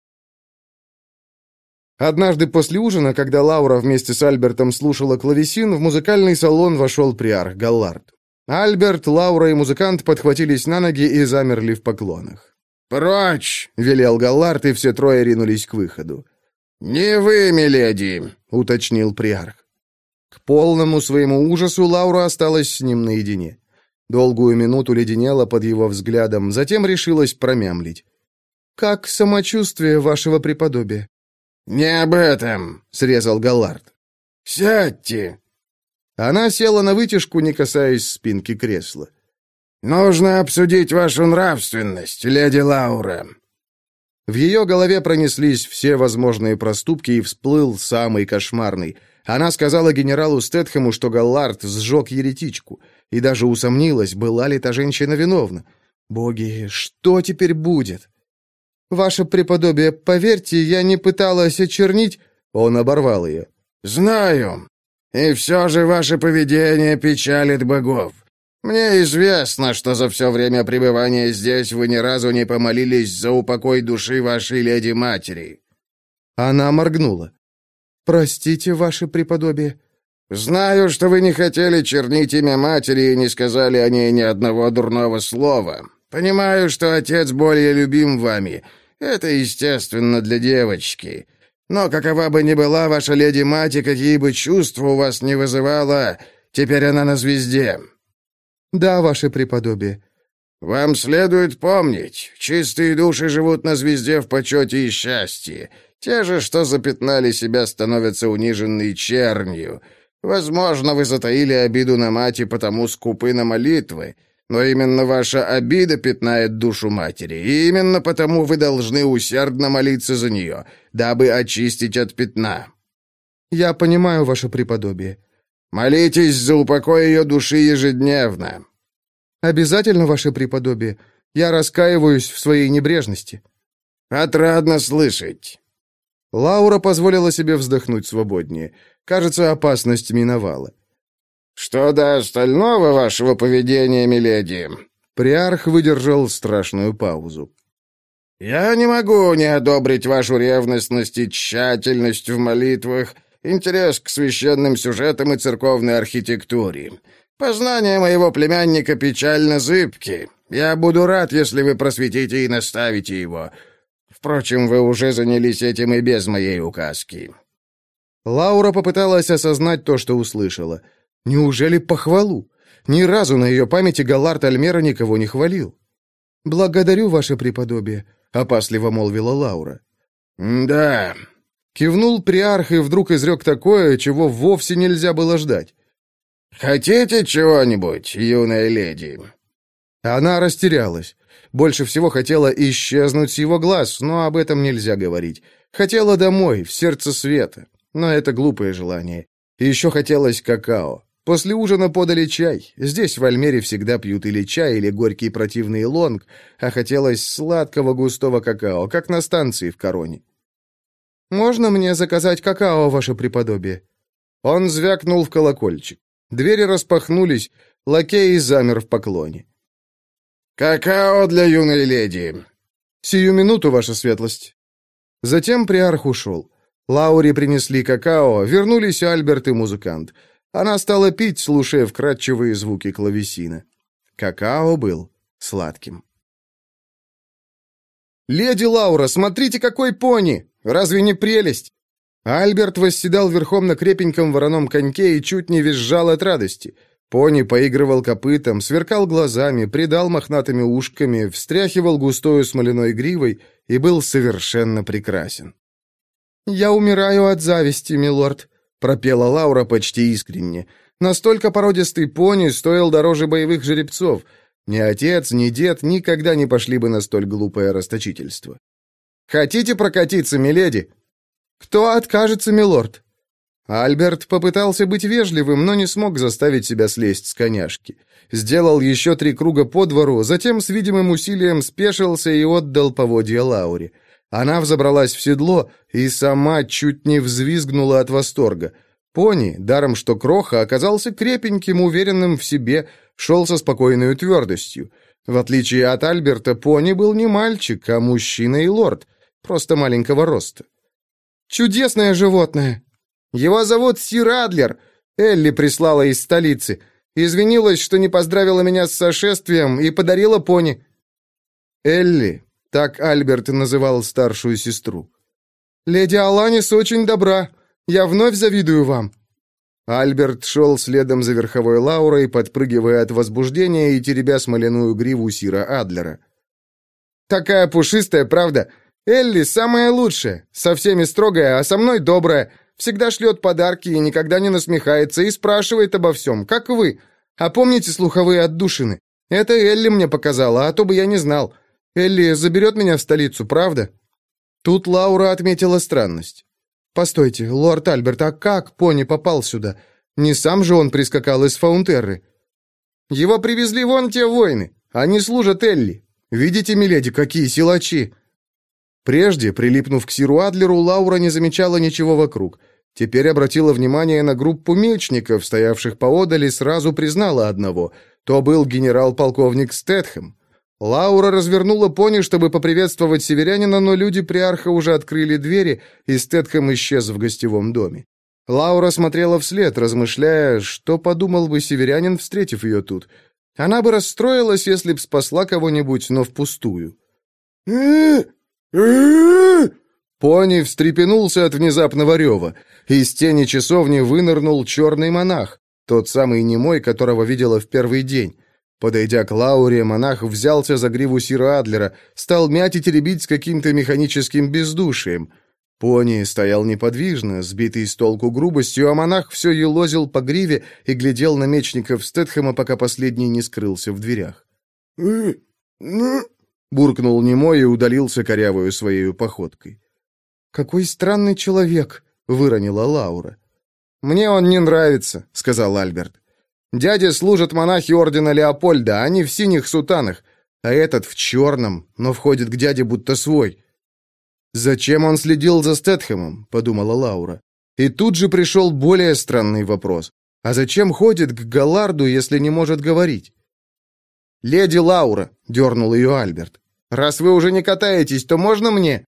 [SPEAKER 1] Однажды после ужина, когда Лаура вместе с Альбертом слушала клавесин, в музыкальный салон вошел приарх Галлард. Альберт, Лаура и музыкант подхватились на ноги и замерли в поклонах.
[SPEAKER 8] «Прочь!»
[SPEAKER 1] — велел Галлард, и все трое ринулись к выходу.
[SPEAKER 8] «Не вы, миледи!»
[SPEAKER 1] — уточнил приарх. К полному своему ужасу Лаура осталась с ним наедине. Долгую минуту леденела под его взглядом, затем решилась промямлить. «Как самочувствие вашего преподобия?»
[SPEAKER 8] «Не об этом», — срезал Галлард. «Сядьте».
[SPEAKER 1] Она села на вытяжку, не касаясь спинки кресла.
[SPEAKER 8] «Нужно обсудить вашу нравственность, леди Лаура».
[SPEAKER 1] В ее голове пронеслись все возможные проступки и всплыл самый кошмарный. Она сказала генералу Стэтхэму, что Галлард сжег еретичку, и даже усомнилась, была ли та женщина виновна. Боги, что теперь будет? «Ваше преподобие, поверьте, я не пыталась очернить...» Он оборвал ее.
[SPEAKER 8] «Знаю. И все же ваше поведение печалит богов. Мне известно, что за все время пребывания здесь вы ни разу не помолились за упокой души вашей леди-матери».
[SPEAKER 1] Она моргнула. «Простите, ваше преподобие».
[SPEAKER 8] «Знаю, что вы не хотели чернить имя матери и не сказали о ней ни одного дурного слова. Понимаю, что отец более любим вами. Это естественно для девочки. Но какова бы ни была ваша леди-мать и какие бы чувства у вас не вызывала, теперь она на звезде.
[SPEAKER 1] «Да, ваше преподобие».
[SPEAKER 8] «Вам следует помнить, чистые души живут на звезде в почете и счастье. Те же, что запятнали себя, становятся униженной чернью. Возможно, вы затаили обиду на мать и потому скупы на молитвы, но именно ваша обида пятнает душу матери, и именно потому вы должны усердно молиться за нее, дабы очистить от пятна».
[SPEAKER 1] «Я понимаю ваше преподобие».
[SPEAKER 8] Молитесь за упокой ее души ежедневно».
[SPEAKER 1] «Обязательно, ваше преподобие. Я раскаиваюсь в своей небрежности».
[SPEAKER 8] «Отрадно слышать».
[SPEAKER 1] Лаура позволила себе вздохнуть свободнее. Кажется, опасность миновала.
[SPEAKER 8] «Что до остального вашего поведения, миледи?»
[SPEAKER 1] Приарх выдержал страшную паузу.
[SPEAKER 8] «Я не могу не одобрить вашу ревностность и тщательность в молитвах, интерес к священным сюжетам и церковной архитектуре. Познания моего племянника печально зыбки. Я буду рад, если вы просветите и наставите его. Впрочем, вы уже занялись этим и без моей указки».
[SPEAKER 1] Лаура попыталась осознать то, что услышала. Неужели похвалу? Ни разу на ее памяти Галлард Альмера никого не хвалил. «Благодарю, ваше преподобие», — опасливо молвила Лаура.
[SPEAKER 8] «Да»,
[SPEAKER 1] Кивнул приарх и вдруг изрек такое, чего вовсе нельзя было ждать.
[SPEAKER 8] «Хотите чего-нибудь, юная леди?»
[SPEAKER 1] Она растерялась. Больше всего хотела исчезнуть с его глаз, но об этом нельзя говорить. Хотела домой, в сердце света. Но это глупое желание. И еще хотелось какао. После ужина подали чай. Здесь, в Альмере, всегда пьют или чай, или горький противный лонг, а хотелось сладкого густого какао, как на станции в Короне. «Можно мне заказать какао, ваше преподобие?» Он звякнул в колокольчик. Двери распахнулись, лакей замер в поклоне.
[SPEAKER 8] «Какао для юной леди!»
[SPEAKER 1] «Сию минуту, ваша светлость!» Затем приарх ушел. Лауре принесли какао, вернулись Альберт и музыкант. Она стала пить, слушая вкрадчивые звуки клавесина. Какао был сладким. «Леди Лаура, смотрите, какой пони!» Разве не прелесть?» Альберт восседал верхом на крепеньком вороном коньке и чуть не визжал от радости. Пони поигрывал копытом, сверкал глазами, придал мохнатыми ушками, встряхивал густою смоляной гривой и был совершенно прекрасен. «Я умираю от зависти, милорд», — пропела Лаура почти искренне. «Настолько породистый пони стоил дороже боевых жеребцов. Ни отец, ни дед никогда не пошли бы на столь глупое расточительство». Хотите прокатиться, миледи?» «Кто откажется, милорд?» Альберт попытался быть вежливым, но не смог заставить себя слезть с коняшки. Сделал еще три круга по двору, затем с видимым усилием спешился и отдал поводья Лауре. Она взобралась в седло и сама чуть не взвизгнула от восторга. Пони, даром что кроха, оказался крепеньким, уверенным в себе, шел со спокойной твердостью. В отличие от Альберта, пони был не мальчик, а мужчина и лорд — просто маленького роста. «Чудесное животное! Его зовут Сир Адлер!» Элли прислала из столицы. Извинилась, что не поздравила меня с сошествием и подарила пони. Элли, так Альберт называл старшую сестру. «Леди Аланис очень добра. Я вновь завидую вам». Альберт шел следом за верховой Лаурой, подпрыгивая от возбуждения и теребя смоляную гриву Сира Адлера. «Такая пушистая, правда? Элли самая лучшая, со всеми строгая, а со мной добрая. Всегда шлет подарки и никогда не насмехается и спрашивает обо всем, как вы. А помните слуховые отдушины? Это Элли мне показала, а то бы я не знал. Элли заберет меня в столицу, правда?» Тут Лаура отметила странность. «Постойте, лорд Альберт, а как пони попал сюда? Не сам же он прискакал из Фаунтерры?» «Его привезли вон те воины. Они служат Элли. Видите, миледи, какие силачи!» Прежде, прилипнув к Сиру Адлеру, Лаура не замечала ничего вокруг. Теперь обратила внимание на группу мечников, стоявших поодаль, и сразу признала одного. То был генерал-полковник Стэтхэм. Лаура развернула пони, чтобы поприветствовать северянина, но люди приарха уже открыли двери, и Стэтхэм исчез в гостевом доме. Лаура смотрела вслед, размышляя, что подумал бы северянин, встретив ее тут. Она бы расстроилась, если б спасла кого-нибудь, но впустую. Пони встрепенулся от внезапного рева. Из тени часовни вынырнул черный монах, тот самый немой, которого видела в первый день. Подойдя к Лауре, монах взялся за гриву Сира Адлера, стал мять и теребить с каким-то механическим бездушием. Пони стоял неподвижно, сбитый с толку грубостью, а монах все елозил по гриве и глядел на мечников Стэтхэма, пока последний не скрылся в дверях. Буркнул немой и удалился корявую своей походкой. «Какой странный человек!» — выронила Лаура. «Мне он не нравится», — сказал Альберт. Дяде служат монахи ордена Леопольда, они в синих сутанах, а этот в черном, но входит к дяде будто свой. «Зачем он следил за Стэтхэмом?» — подумала Лаура. И тут же пришел более странный вопрос. А зачем ходит к Галарду, если не может говорить? «Леди Лаура», — дернул ее Альберт, — «раз вы уже не катаетесь, то можно мне?»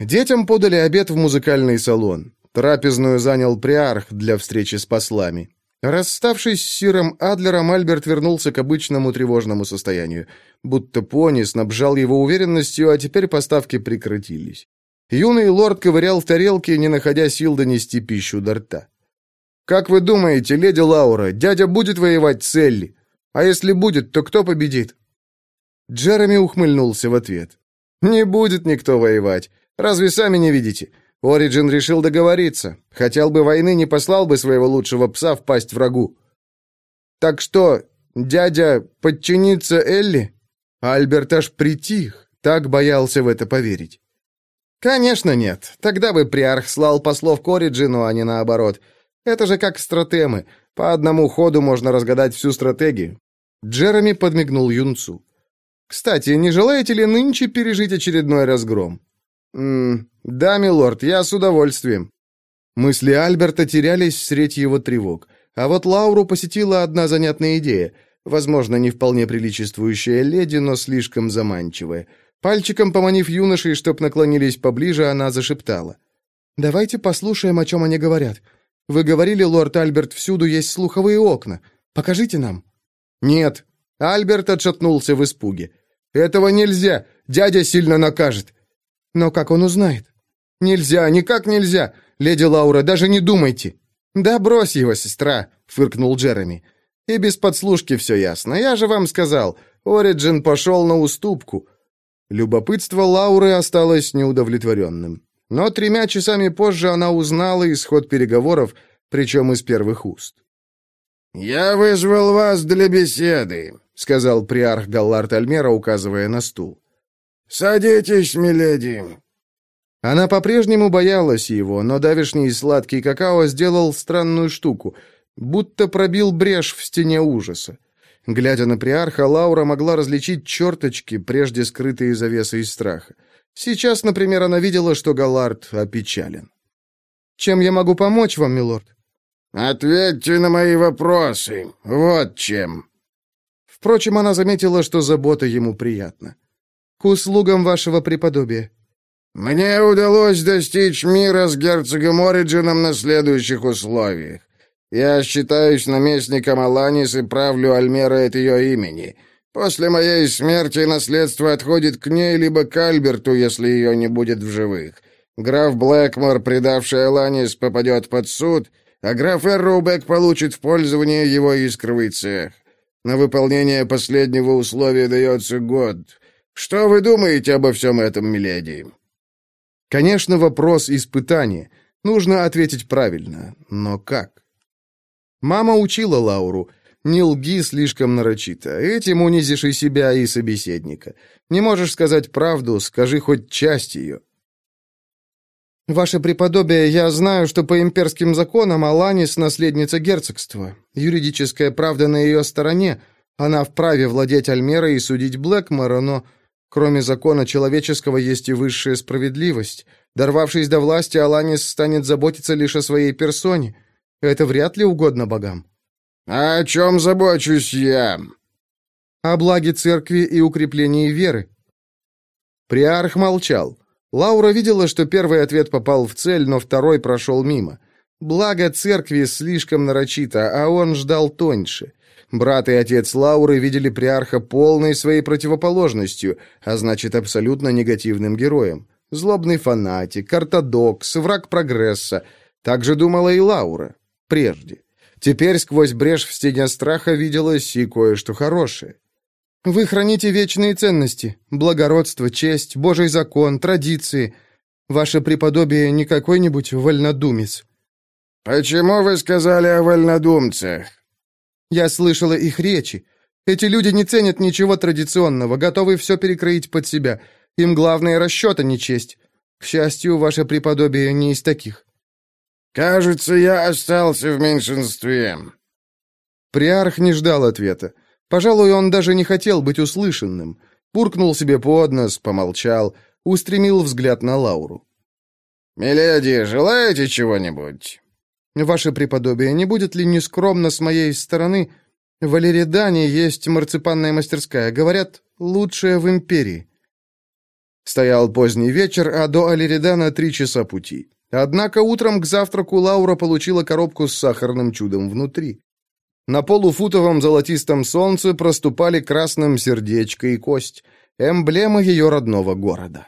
[SPEAKER 1] Детям подали обед в музыкальный салон. Трапезную занял приарх для встречи с послами. Расставшись с Сиром Адлером, Альберт вернулся к обычному тревожному состоянию. Будто пони снабжал его уверенностью, а теперь поставки прекратились. Юный лорд ковырял в тарелке, не находя сил донести пищу до рта. «Как вы думаете, леди Лаура, дядя будет воевать с Элли? А если будет, то кто победит?» Джереми ухмыльнулся в ответ. «Не будет никто воевать. Разве сами не видите? Ориджин решил договориться. Хотел бы войны, не послал бы своего лучшего пса в пасть врагу. Так что, дядя подчинится Элли? Альберт аж притих, так боялся в это поверить. Конечно, нет. Тогда бы приарх слал послов к Ориджину, а не наоборот. Это же как стратемы. По одному ходу можно разгадать всю стратегию. Джереми подмигнул юнцу. «Кстати, не желаете ли нынче пережить очередной разгром?» «М «Да, милорд, я с удовольствием». Мысли Альберта терялись средь его тревог. А вот Лауру посетила одна занятная идея, возможно, не вполне приличествующая леди, но слишком заманчивая. Пальчиком поманив юношей, чтоб наклонились поближе, она зашептала. «Давайте послушаем, о чем они говорят. Вы говорили, лорд Альберт, всюду есть слуховые окна. Покажите нам». «Нет». Альберт отшатнулся в испуге. «Этого нельзя. Дядя сильно накажет». «Но как он узнает?» «Нельзя, никак нельзя! Леди Лаура, даже не думайте!» «Да брось его, сестра!» — фыркнул Джереми. «И без подслушки все ясно. Я же вам сказал, Ориджин пошел на уступку». Любопытство Лауры осталось неудовлетворенным. Но тремя часами позже она узнала исход переговоров, причем из первых уст.
[SPEAKER 4] «Я вызвал вас для беседы», — сказал приарх Галлард Альмера, указывая на стул. «Садитесь, миледи.
[SPEAKER 1] Она по-прежнему боялась его, но давишний сладкий какао сделал странную штуку, будто пробил брешь в стене ужаса. Глядя на приарха, Лаура могла различить черточки, прежде скрытые завесой страха. Сейчас, например, она видела, что Галард опечален. «Чем я могу помочь вам, милорд?»
[SPEAKER 4] «Ответьте на мои вопросы. Вот чем».
[SPEAKER 1] Впрочем, она заметила, что забота ему приятна. «К услугам вашего преподобия».
[SPEAKER 4] Мне удалось достичь мира с герцогом Ориджином на следующих условиях. Я считаюсь наместником Аланис и правлю Альмера от ее имени. После моей смерти наследство отходит к ней либо к Альберту, если ее не будет в живых.
[SPEAKER 8] Граф Блэкмор, предавший Аланис, попадет под суд, а граф Эрроубек получит в пользование его искровый цех. На выполнение последнего условия дается год. Что вы думаете обо всем этом, миледи?»
[SPEAKER 1] Конечно, вопрос испытания. Нужно ответить правильно. Но как? Мама учила Лауру. Не лги слишком нарочито. Этим унизишь и себя, и собеседника. Не можешь сказать правду, скажи хоть часть ее. «Ваше преподобие, я знаю, что по имперским законам Аланис — наследница герцогства. Юридическая правда на ее стороне. Она вправе владеть Альмерой и судить Блэкмора, но кроме закона человеческого есть и высшая справедливость. Дорвавшись до власти, Аланис станет заботиться лишь о своей персоне. Это вряд ли угодно богам».
[SPEAKER 8] «А о чем забочусь я?»
[SPEAKER 1] «О благе церкви и укреплении веры». Приарх молчал. Лаура видела, что первый ответ попал в цель, но второй прошел мимо. Благо церкви слишком нарочито, а он ждал тоньше. Брат и отец Лауры видели приарха полной своей противоположностью, а значит, абсолютно негативным героем. Злобный фанатик, ортодокс, враг прогресса. Так же думала и Лаура. Прежде. Теперь сквозь брешь в стене страха виделось и кое-что хорошее. Вы храните вечные ценности, благородство, честь, Божий закон, традиции. Ваше преподобие не какой-нибудь вольнодумец».
[SPEAKER 8] «Почему вы сказали о вольнодумцах?»
[SPEAKER 1] «Я слышала их речи. Эти люди не ценят ничего традиционного, готовы все перекроить под себя. Им главное расчет, а не честь. К счастью, ваше преподобие не из таких».
[SPEAKER 8] «Кажется, я остался в меньшинстве».
[SPEAKER 1] Приарх не ждал ответа. Пожалуй, он даже не хотел быть услышанным. Пуркнул себе под нос, помолчал, устремил взгляд на Лауру.
[SPEAKER 8] «Миледи, желаете чего-нибудь?»
[SPEAKER 1] «Ваше преподобие, не будет ли нескромно с моей стороны? В Алеридане есть марципанная мастерская. Говорят, лучшая в империи». Стоял поздний вечер, а до Алеридана три часа пути. Однако утром к завтраку Лаура получила коробку с сахарным чудом внутри. На полуфутовом золотистом солнце проступали красным сердечко и кость, эмблема ее родного города.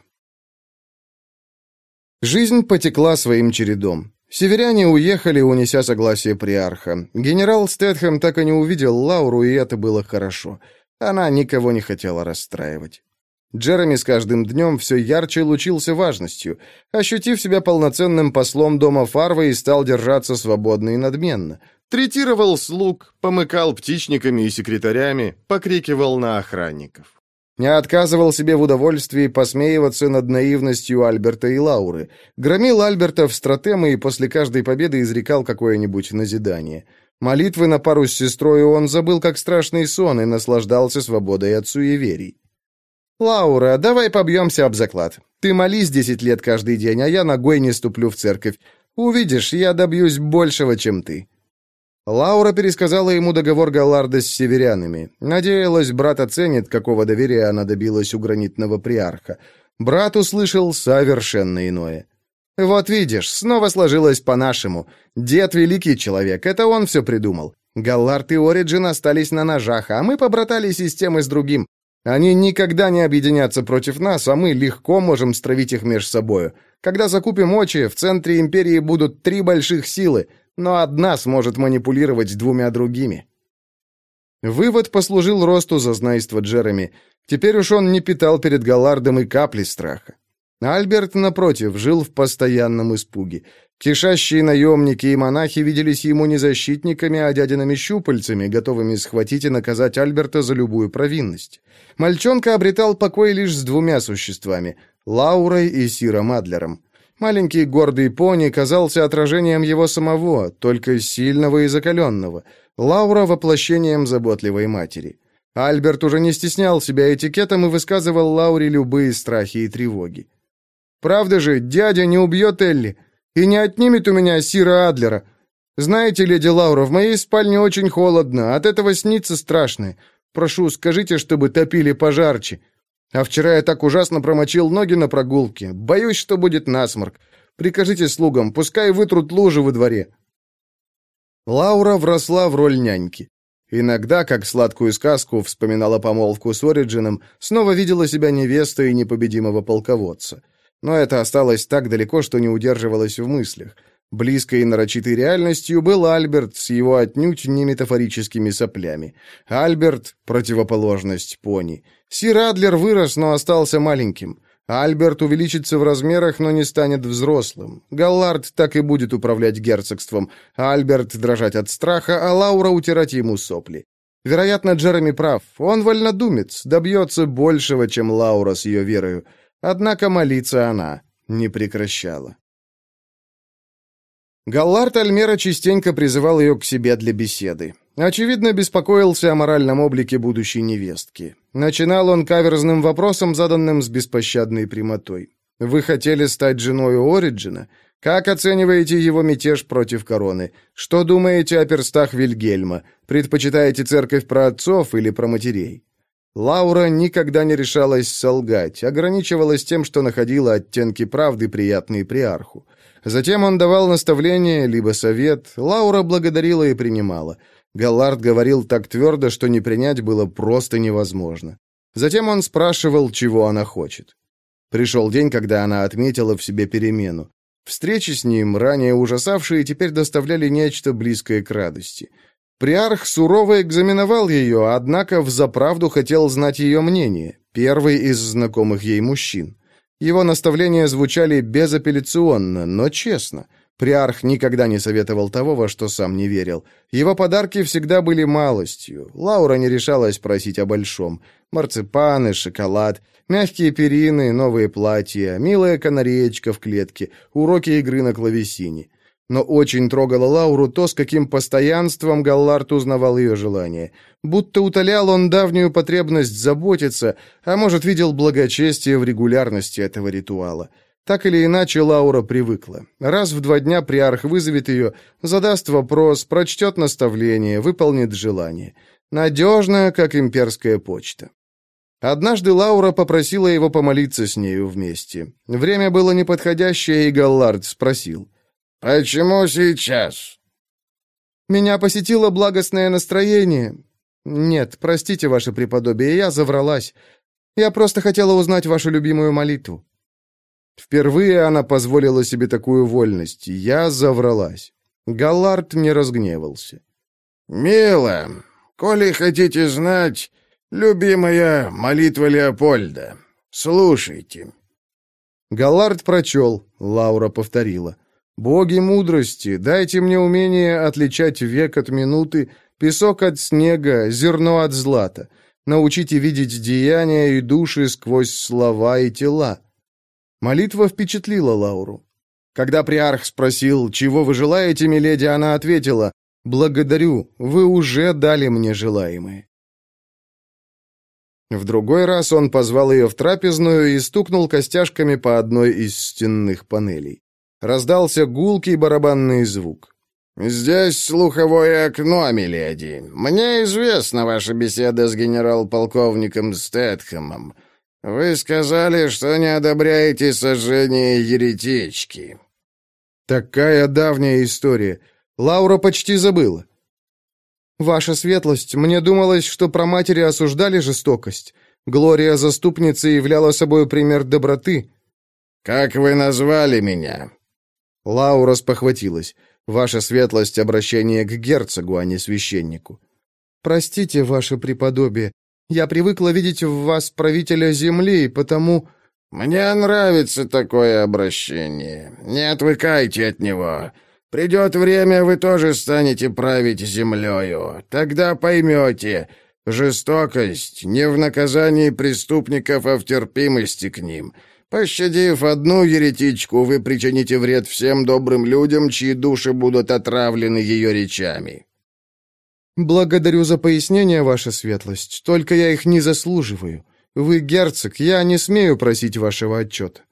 [SPEAKER 1] Жизнь потекла своим чередом. Северяне уехали, унеся согласие приарха. Генерал Стэтхэм так и не увидел Лауру, и это было хорошо. Она никого не хотела расстраивать. Джереми с каждым днем все ярче лучился важностью. Ощутив себя полноценным послом дома Фарвы и стал держаться свободно и надменно. Третировал слуг, помыкал птичниками и секретарями, покрикивал на охранников. Не отказывал себе в удовольствии посмеиваться над наивностью Альберта и Лауры. Громил Альберта в стратемы и после каждой победы изрекал какое-нибудь назидание. Молитвы на пару с сестрой он забыл как страшный сон и наслаждался свободой от суеверий. «Лаура, давай побьемся об заклад. Ты молись десять лет каждый день, а я ногой не ступлю в церковь. Увидишь, я добьюсь большего, чем ты». Лаура пересказала ему договор Галларда с северянами. Надеялась, брат оценит, какого доверия она добилась у гранитного приарха. Брат услышал совершенно иное. «Вот видишь, снова сложилось по-нашему. Дед — великий человек, это он все придумал. Галлард и Ориджин остались на ножах, а мы побратались и с с другим. Они никогда не объединятся против нас, а мы легко можем стравить их между собою. Когда закупим очи, в центре империи будут три больших силы — но одна сможет манипулировать двумя другими. Вывод послужил росту зазнайства Джереми. Теперь уж он не питал перед Галлардом и капли страха. Альберт, напротив, жил в постоянном испуге. Кишащие наемники и монахи виделись ему не защитниками, а дядиными щупальцами, готовыми схватить и наказать Альберта за любую провинность. Мальчонка обретал покой лишь с двумя существами — Лаурой и Сиром Адлером. Маленький гордый пони казался отражением его самого, только сильного и закаленного. Лаура — воплощением заботливой матери. Альберт уже не стеснял себя этикетом и высказывал Лауре любые страхи и тревоги. «Правда же, дядя не убьет Элли и не отнимет у меня Сира Адлера. Знаете, леди Лаура, в моей спальне очень холодно, от этого снится страшное. Прошу, скажите, чтобы топили пожарче. А вчера я так ужасно промочил ноги на прогулке. Боюсь, что будет насморк. Прикажите слугам, пускай вытрут лужи во дворе». Лаура вросла в роль няньки. Иногда, как сладкую сказку, вспоминала помолвку с Ориджином, снова видела себя невестой непобедимого полководца. Но это осталось так далеко, что не удерживалось в мыслях. Близкой и нарочитой реальностью был Альберт с его отнюдь не метафорическими соплями. Альберт — противоположность пони. Сир Адлер вырос, но остался маленьким. Альберт увеличится в размерах, но не станет взрослым. Галлард так и будет управлять герцогством. Альберт дрожать от страха, а Лаура утирать ему сопли. Вероятно, Джереми прав. Он вольнодумец, добьется большего, чем Лаура с ее верою. Однако молиться она не прекращала. Галлард Альмера частенько призывал ее к себе для беседы. Очевидно, беспокоился о моральном облике будущей невестки. Начинал он каверзным вопросом, заданным с беспощадной прямотой. «Вы хотели стать женой Ориджина? Как оцениваете его мятеж против короны? Что думаете о перстах Вильгельма? Предпочитаете церковь про отцов или про матерей?» Лаура никогда не решалась солгать, ограничивалась тем, что находила оттенки правды, приятные приарху. Затем он давал наставление, либо совет. Лаура благодарила и принимала. Галлард говорил так твердо, что не принять было просто невозможно. Затем он спрашивал, чего она хочет. Пришел день, когда она отметила в себе перемену. Встречи с ним, ранее ужасавшие, теперь доставляли нечто близкое к радости. Приарх сурово экзаменовал ее, однако взаправду хотел знать ее мнение, первый из знакомых ей мужчин. Его наставления звучали безапелляционно, но честно. Приарх никогда не советовал того, во что сам не верил. Его подарки всегда были малостью. Лаура не решалась просить о большом. Марципаны, шоколад, мягкие перины, новые платья, милая канареечка в клетке, уроки игры на клавесине но очень трогало Лауру то, с каким постоянством Галлард узнавал ее желание. Будто утолял он давнюю потребность заботиться, а может, видел благочестие в регулярности этого ритуала. Так или иначе, Лаура привыкла. Раз в два дня приарх вызовет ее, задаст вопрос, прочтет наставление, выполнит желание. Надежно, как имперская почта. Однажды Лаура попросила его помолиться с нею вместе. Время было неподходящее, и Галлард спросил —
[SPEAKER 8] «Почему сейчас?»
[SPEAKER 1] «Меня посетило благостное настроение. Нет, простите, ваше преподобие, я завралась. Я просто хотела узнать вашу любимую молитву». Впервые она позволила себе такую вольность. Я завралась. Галлард не разгневался.
[SPEAKER 8] «Мило, коли хотите знать, любимая молитва Леопольда, слушайте».
[SPEAKER 1] Галлард прочел, Лаура повторила. Боги мудрости, дайте мне умение отличать век от минуты, песок от снега, зерно от злата. Научите видеть деяния и души сквозь слова и тела. Молитва впечатлила Лауру. Когда приарх спросил, чего вы желаете, миледи, она ответила, «Благодарю, вы уже дали мне желаемое». В другой раз он позвал ее в трапезную и стукнул костяшками по одной из стенных панелей. Раздался гулкий барабанный звук.
[SPEAKER 8] «Здесь слуховое окно, миледи. Мне известна ваша беседа с генерал-полковником Стэтхэмом. Вы сказали, что не одобряете сожжение еретички».
[SPEAKER 1] «Такая давняя история. Лаура почти забыла». «Ваша светлость, мне думалось, что про матери осуждали жестокость. Глория заступница являла собой пример доброты».
[SPEAKER 8] «Как вы назвали меня?»
[SPEAKER 1] Лаура спохватилась. «Ваша светлость — обращение к герцогу, а не священнику». «Простите, ваше преподобие, я привыкла видеть в вас правителя земли, потому...»
[SPEAKER 8] «Мне нравится такое обращение. Не отвыкайте от него. Придет время, вы тоже станете править землею. Тогда поймете, жестокость не в наказании преступников, а в терпимости к ним». Пощадив одну еретичку, вы причините вред всем добрым людям, чьи души будут отравлены ее речами».
[SPEAKER 1] «Благодарю за пояснение, ваша светлость, только я их не заслуживаю. Вы герцог, я не смею просить вашего отчета».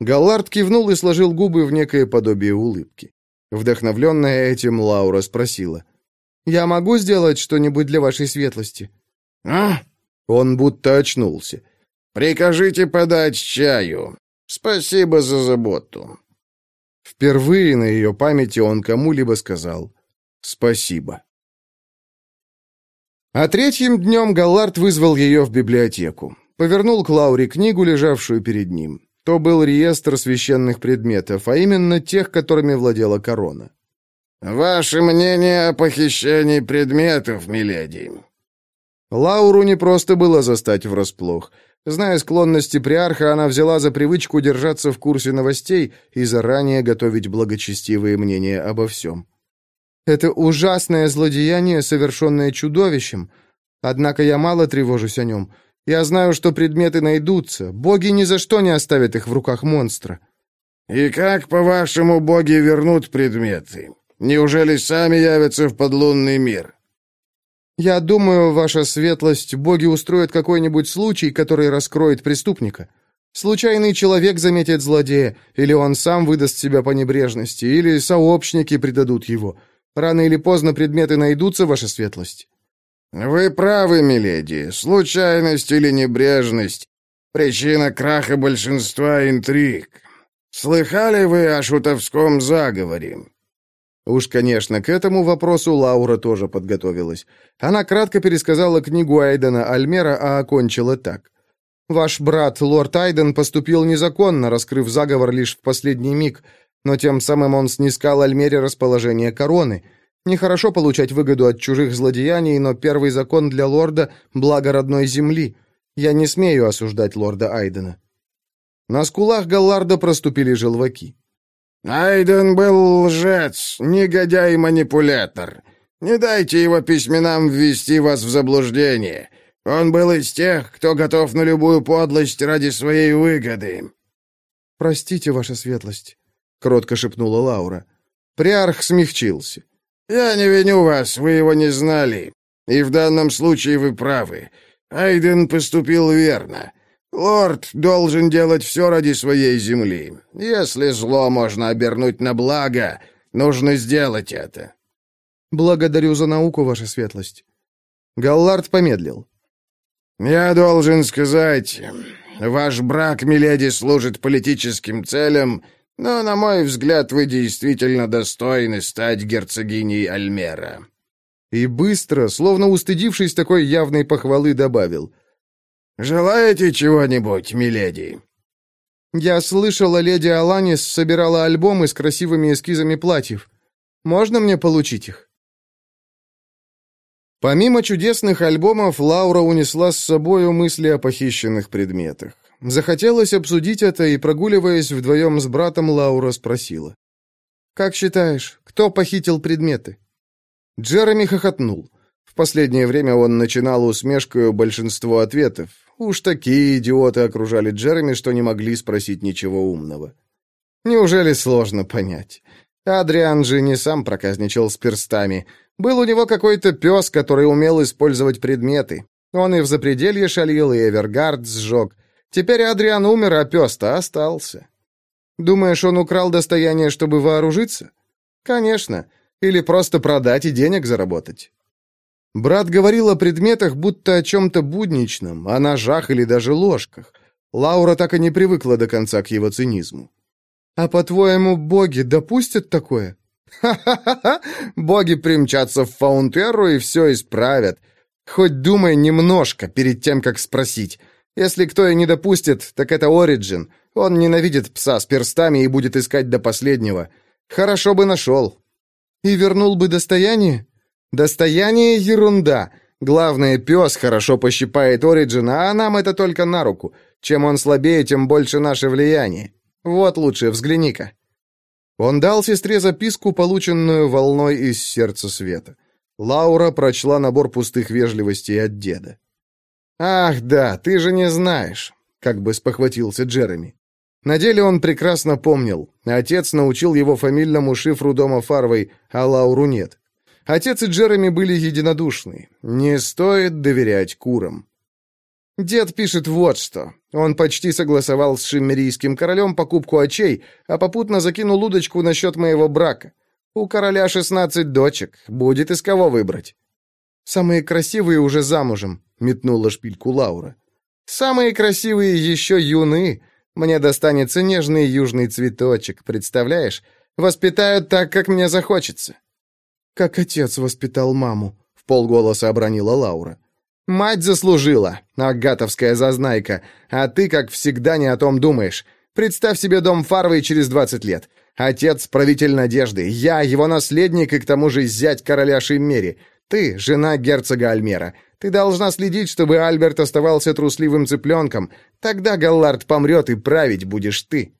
[SPEAKER 1] Галлард кивнул и сложил губы в некое подобие улыбки. Вдохновленная этим, Лаура спросила. «Я могу сделать что-нибудь для вашей светлости?»
[SPEAKER 8] «А?»
[SPEAKER 1] Он будто очнулся.
[SPEAKER 8] Прикажите подать чаю. Спасибо за заботу».
[SPEAKER 1] Впервые на ее памяти он кому-либо сказал «спасибо». А третьим днем Галлард вызвал ее в библиотеку. Повернул к Лауре книгу, лежавшую перед ним. То был реестр священных предметов, а именно тех, которыми владела корона.
[SPEAKER 4] «Ваше мнение о похищении предметов, миледи?»
[SPEAKER 1] Лауру не просто было застать врасплох. Зная склонности приарха, она взяла за привычку держаться в курсе новостей и заранее готовить благочестивые мнения обо всем. Это ужасное злодеяние, совершенное чудовищем. Однако я мало тревожусь о нем. Я знаю, что предметы найдутся. Боги ни за что не оставят их в руках монстра.
[SPEAKER 4] И как, по-вашему, боги вернут предметы? Неужели сами явятся в подлунный мир?
[SPEAKER 1] Я думаю, ваша светлость, боги устроят какой-нибудь случай, который раскроет преступника. Случайный человек заметит злодея, или он сам выдаст себя по небрежности, или сообщники предадут его. Рано или поздно предметы найдутся, ваша светлость.
[SPEAKER 4] Вы правы, миледи. Случайность или небрежность — причина краха большинства интриг. Слыхали вы о шутовском заговоре?
[SPEAKER 1] Уж, конечно, к этому вопросу Лаура тоже подготовилась. Она кратко пересказала книгу Айдена Альмера, а окончила так. «Ваш брат, лорд Айден, поступил незаконно, раскрыв заговор лишь в последний миг, но тем самым он снискал Альмере расположение короны. Нехорошо получать выгоду от чужих злодеяний, но первый закон для лорда — благо родной земли. Я не смею осуждать лорда Айдена». На скулах Галларда проступили желваки.
[SPEAKER 4] Айден был лжец, негодяй и манипулятор. Не дайте его письменам ввести вас в заблуждение. Он был из тех, кто готов на любую подлость ради своей выгоды».
[SPEAKER 1] «Простите, ваша светлость», — кротко шепнула Лаура. Приарх смягчился.
[SPEAKER 4] «Я не виню вас, вы его не знали. И в данном случае вы правы. Айден поступил верно. Лорд должен делать все ради своей земли. Если зло можно обернуть на благо, нужно сделать это.
[SPEAKER 1] Благодарю за науку, ваша светлость. Галлард помедлил.
[SPEAKER 4] Я должен сказать, ваш брак, миледи, служит политическим целям, но, на мой взгляд, вы действительно достойны стать герцогиней Альмера.
[SPEAKER 1] И быстро, словно устыдившись такой явной похвалы, добавил.
[SPEAKER 4] «Желаете чего-нибудь, миледи?»
[SPEAKER 1] «Я слышала, леди Аланис собирала альбомы с красивыми эскизами платьев. Можно мне получить их?» Помимо чудесных альбомов, Лаура унесла с собою мысли о похищенных предметах. Захотелось обсудить это, и, прогуливаясь вдвоем с братом, Лаура спросила. «Как считаешь, кто похитил предметы?» Джереми хохотнул. В последнее время он начинал усмешкою большинство ответов, Уж такие идиоты окружали Джереми, что не могли спросить ничего умного. Неужели сложно понять? Адриан же не сам проказничал с перстами. Был у него какой-то пес, который умел использовать предметы. Он и в запределье шалил, и Эвергард сжег. Теперь Адриан умер, а пес-то остался. Думаешь, он украл достояние, чтобы вооружиться? Конечно. Или просто продать и денег заработать. Брат говорил о предметах, будто о чем-то будничном, о ножах или даже ложках. Лаура так и не привыкла до конца к его цинизму. «А по-твоему, боги допустят такое?» «Ха-ха-ха! Боги примчатся в Фаунтеру и все исправят. Хоть думай немножко перед тем, как спросить. Если кто и не допустит, так это Ориджин. Он ненавидит пса с перстами и будет искать до последнего. Хорошо бы нашел. И вернул бы достояние?» Достояние — ерунда. Главное, пес хорошо пощипает Ориджина, а нам это только на руку. Чем он слабее, тем больше наше влияние. Вот лучше, взгляни-ка». Он дал сестре записку, полученную волной из сердца света. Лаура прочла набор пустых вежливостей от деда. «Ах, да, ты же не знаешь», — как бы спохватился Джереми. На деле он прекрасно помнил. Отец научил его фамильному шифру дома Фарвей, а Лауру нет. Отец и Джереми были единодушны. Не стоит доверять курам. Дед пишет вот что. Он почти согласовал с шиммерийским королем покупку очей, а попутно закинул удочку насчет моего брака. У короля шестнадцать дочек, будет из кого выбрать. Самые красивые уже замужем, метнула шпильку Лаура. Самые красивые еще юны. Мне достанется нежный южный цветочек, представляешь? Воспитают так, как мне захочется как отец воспитал маму», — в полголоса обронила Лаура. «Мать заслужила, агатовская зазнайка, а ты, как всегда, не о том думаешь. Представь себе дом Фарвей через 20 лет. Отец — правитель надежды, я — его наследник и к тому же зять короля Шиммери. Ты — жена герцога Альмера. Ты должна следить, чтобы Альберт оставался трусливым цыпленком. Тогда Галлард помрет, и править будешь ты».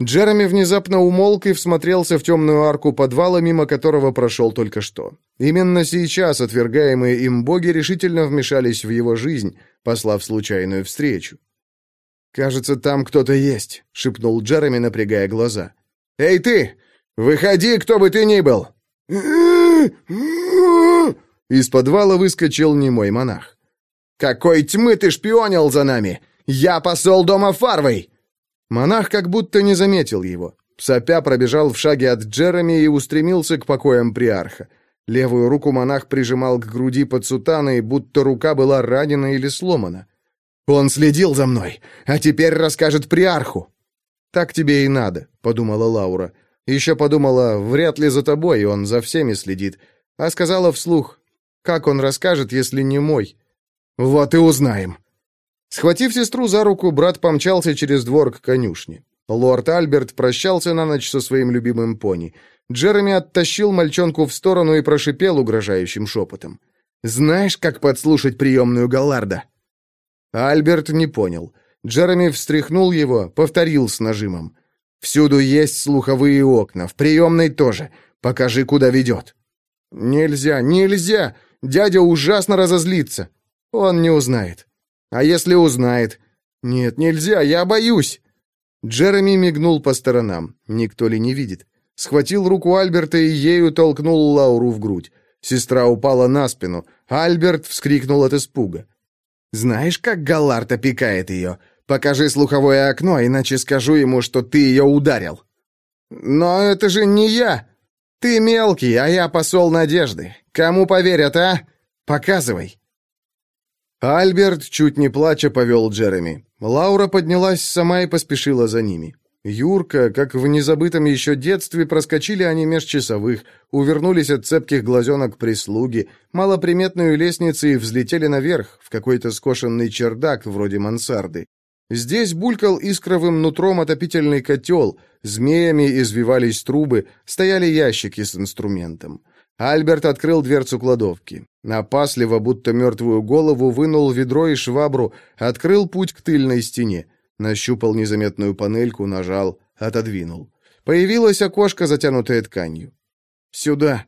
[SPEAKER 1] Джереми внезапно умолк и всмотрелся в темную арку подвала, мимо которого прошел только что. Именно сейчас отвергаемые им боги решительно вмешались в его жизнь, послав случайную встречу. «Кажется, там кто-то есть», — шепнул Джереми, напрягая глаза. «Эй ты! Выходи, кто бы ты ни был!» Из подвала выскочил немой монах. «Какой тьмы ты шпионил за нами? Я посол дома Фарвей!» Монах как будто не заметил его. Сопя пробежал в шаге от Джереми и устремился к покоям приарха. Левую руку монах прижимал к груди под сутаной, будто рука была ранена или сломана. «Он следил за мной, а теперь расскажет приарху!» «Так тебе и надо», — подумала Лаура. Еще подумала, вряд ли за тобой, он за всеми следит. А сказала вслух, как он расскажет, если не мой? Вот и узнаем. Схватив сестру за руку, брат помчался через двор к конюшне. Лорд Альберт прощался на ночь со своим любимым пони. Джереми оттащил мальчонку в сторону и прошипел угрожающим шепотом. «Знаешь, как подслушать приемную Галларда?» Альберт не понял. Джереми встряхнул его, повторил с нажимом. Всюду есть слуховые окна, в приемной тоже. Покажи, куда ведет». «Нельзя, нельзя! Дядя ужасно разозлится. Он не узнает. А если узнает? Нет, нельзя, я боюсь!» Джереми мигнул по сторонам. Никто ли не видит? Схватил руку Альберта и ею толкнул Лауру в грудь. Сестра упала на спину. Альберт вскрикнул от испуга. «Знаешь, как Галлард опекает ее? Покажи слуховое окно, иначе скажу ему, что ты ее ударил». «Но это же не я! Ты мелкий, а я посол надежды. Кому поверят, а? Показывай!» Альберт, чуть не плача, повел Джереми. Лаура поднялась сама и поспешила за ними. Юрка, как в незабытом еще детстве, проскочили они меж часовых, увернулись от цепких глазенок прислуги, малоприметную лестницу и взлетели наверх, в какой-то скошенный чердак, вроде мансарды. Здесь булькал искровым нутром отопительный котел, змеями извивались трубы, стояли ящики с инструментом. Альберт открыл дверцу кладовки. Опасливо, будто мертвую голову, вынул ведро и швабру, открыл путь к тыльной стене. Нащупал незаметную панельку, нажал, отодвинул. Появилось окошко, затянутое тканью. «Сюда!»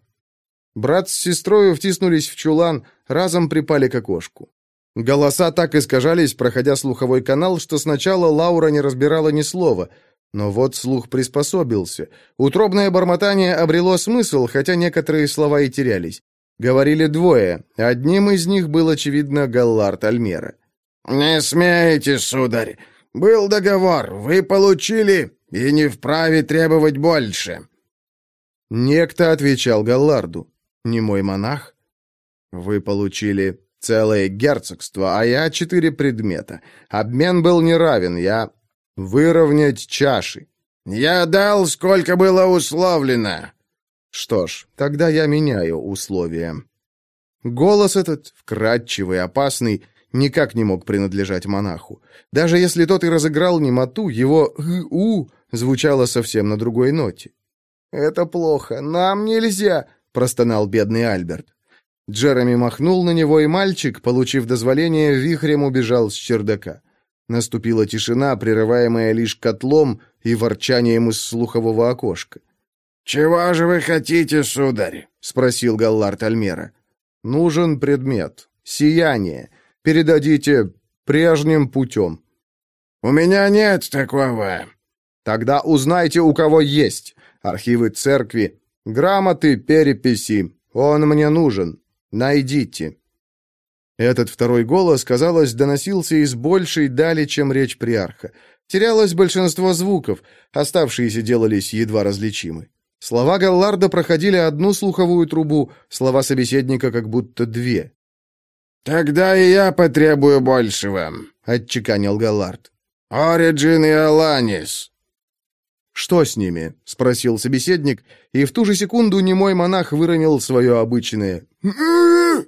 [SPEAKER 1] Брат с сестрой втиснулись в чулан, разом припали к окошку. Голоса так искажались, проходя слуховой канал, что сначала Лаура не разбирала ни слова. Но вот слух приспособился. Утробное бормотание обрело смысл, хотя некоторые слова и терялись. Говорили двое. Одним из них был, очевидно, Галлард Альмера.
[SPEAKER 8] «Не смейте, сударь. Был договор. Вы получили и не вправе требовать больше».
[SPEAKER 1] Некто отвечал Галларду. «Не мой монах?» «Вы получили Целое герцогство, а я четыре предмета. Обмен был неравен, я... Выровнять чаши.
[SPEAKER 8] Я дал, сколько было условлено.
[SPEAKER 1] Что ж, тогда я меняю условия. Голос этот, вкрадчивый, опасный, никак не мог принадлежать монаху. Даже если тот и разыграл немоту, его «у» звучало совсем на другой ноте. «Это плохо, нам нельзя», — простонал бедный Альберт. Джереми махнул на него, и мальчик, получив дозволение, вихрем убежал с чердака. Наступила тишина, прерываемая лишь котлом и ворчанием из слухового окошка.
[SPEAKER 8] «Чего же вы хотите, сударь?»
[SPEAKER 1] — спросил Галлард Альмера. «Нужен предмет. Сияние. Передадите прежним путем».
[SPEAKER 8] «У меня нет такого».
[SPEAKER 1] «Тогда узнайте, у кого есть. Архивы церкви, грамоты, переписи. Он мне нужен. Найдите!» Этот второй голос, казалось, доносился из большей дали, чем речь приарха. Терялось большинство звуков, оставшиеся делались едва различимы. Слова Галларда проходили одну слуховую трубу, слова собеседника как будто две.
[SPEAKER 8] «Тогда и я потребую большего», —
[SPEAKER 1] отчеканил Галлард.
[SPEAKER 8] «Ориджин и Аланис».
[SPEAKER 1] «Что с ними?» — спросил собеседник, и в ту же секунду немой монах выронил свое обычное «ы»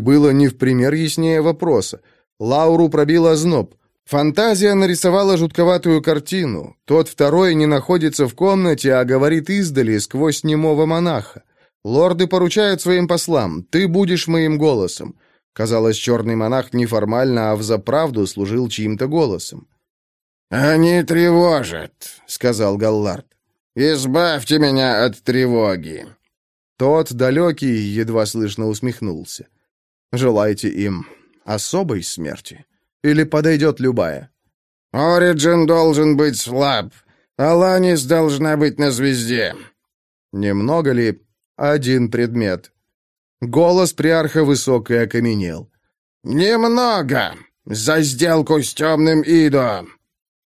[SPEAKER 1] было не в пример яснее вопроса. Лауру пробил озноб. Фантазия нарисовала жутковатую картину. Тот второй не находится в комнате, а говорит издали, сквозь немого монаха. Лорды поручают своим послам, ты будешь моим голосом. Казалось, черный монах неформально, а взаправду служил чьим-то голосом.
[SPEAKER 8] «Они тревожат», — сказал Галлард. «Избавьте меня от тревоги».
[SPEAKER 1] Тот далекий едва слышно усмехнулся. «Желаете им особой смерти?» Или подойдет любая?
[SPEAKER 8] Ориджин должен быть слаб. Аланис должна быть на звезде.
[SPEAKER 1] Немного ли? Один предмет. Голос приарха высок и окаменел.
[SPEAKER 8] «Немного! За сделку с темным Идо!»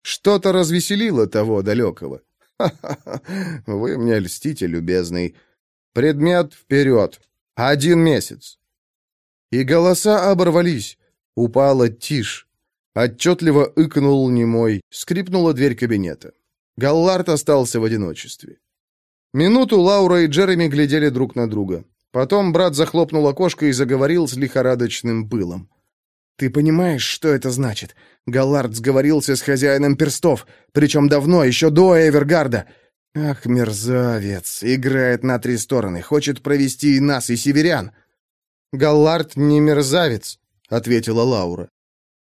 [SPEAKER 1] Что-то развеселило того далекого. «Ха-ха-ха! Вы мне льстите, любезный. Предмет вперед! Один месяц!» И голоса оборвались. Упала тишь. Отчетливо ыкнул немой, скрипнула дверь кабинета. Галлард остался в одиночестве. Минуту Лаура и Джереми глядели друг на друга. Потом брат захлопнул окошко и заговорил с лихорадочным пылом. «Ты понимаешь, что это значит? Галлард сговорился с хозяином перстов, причем давно, еще до Эвергарда. Ах, мерзавец, играет на три стороны, хочет провести и нас, и северян». «Галлард не мерзавец», — ответила Лаура.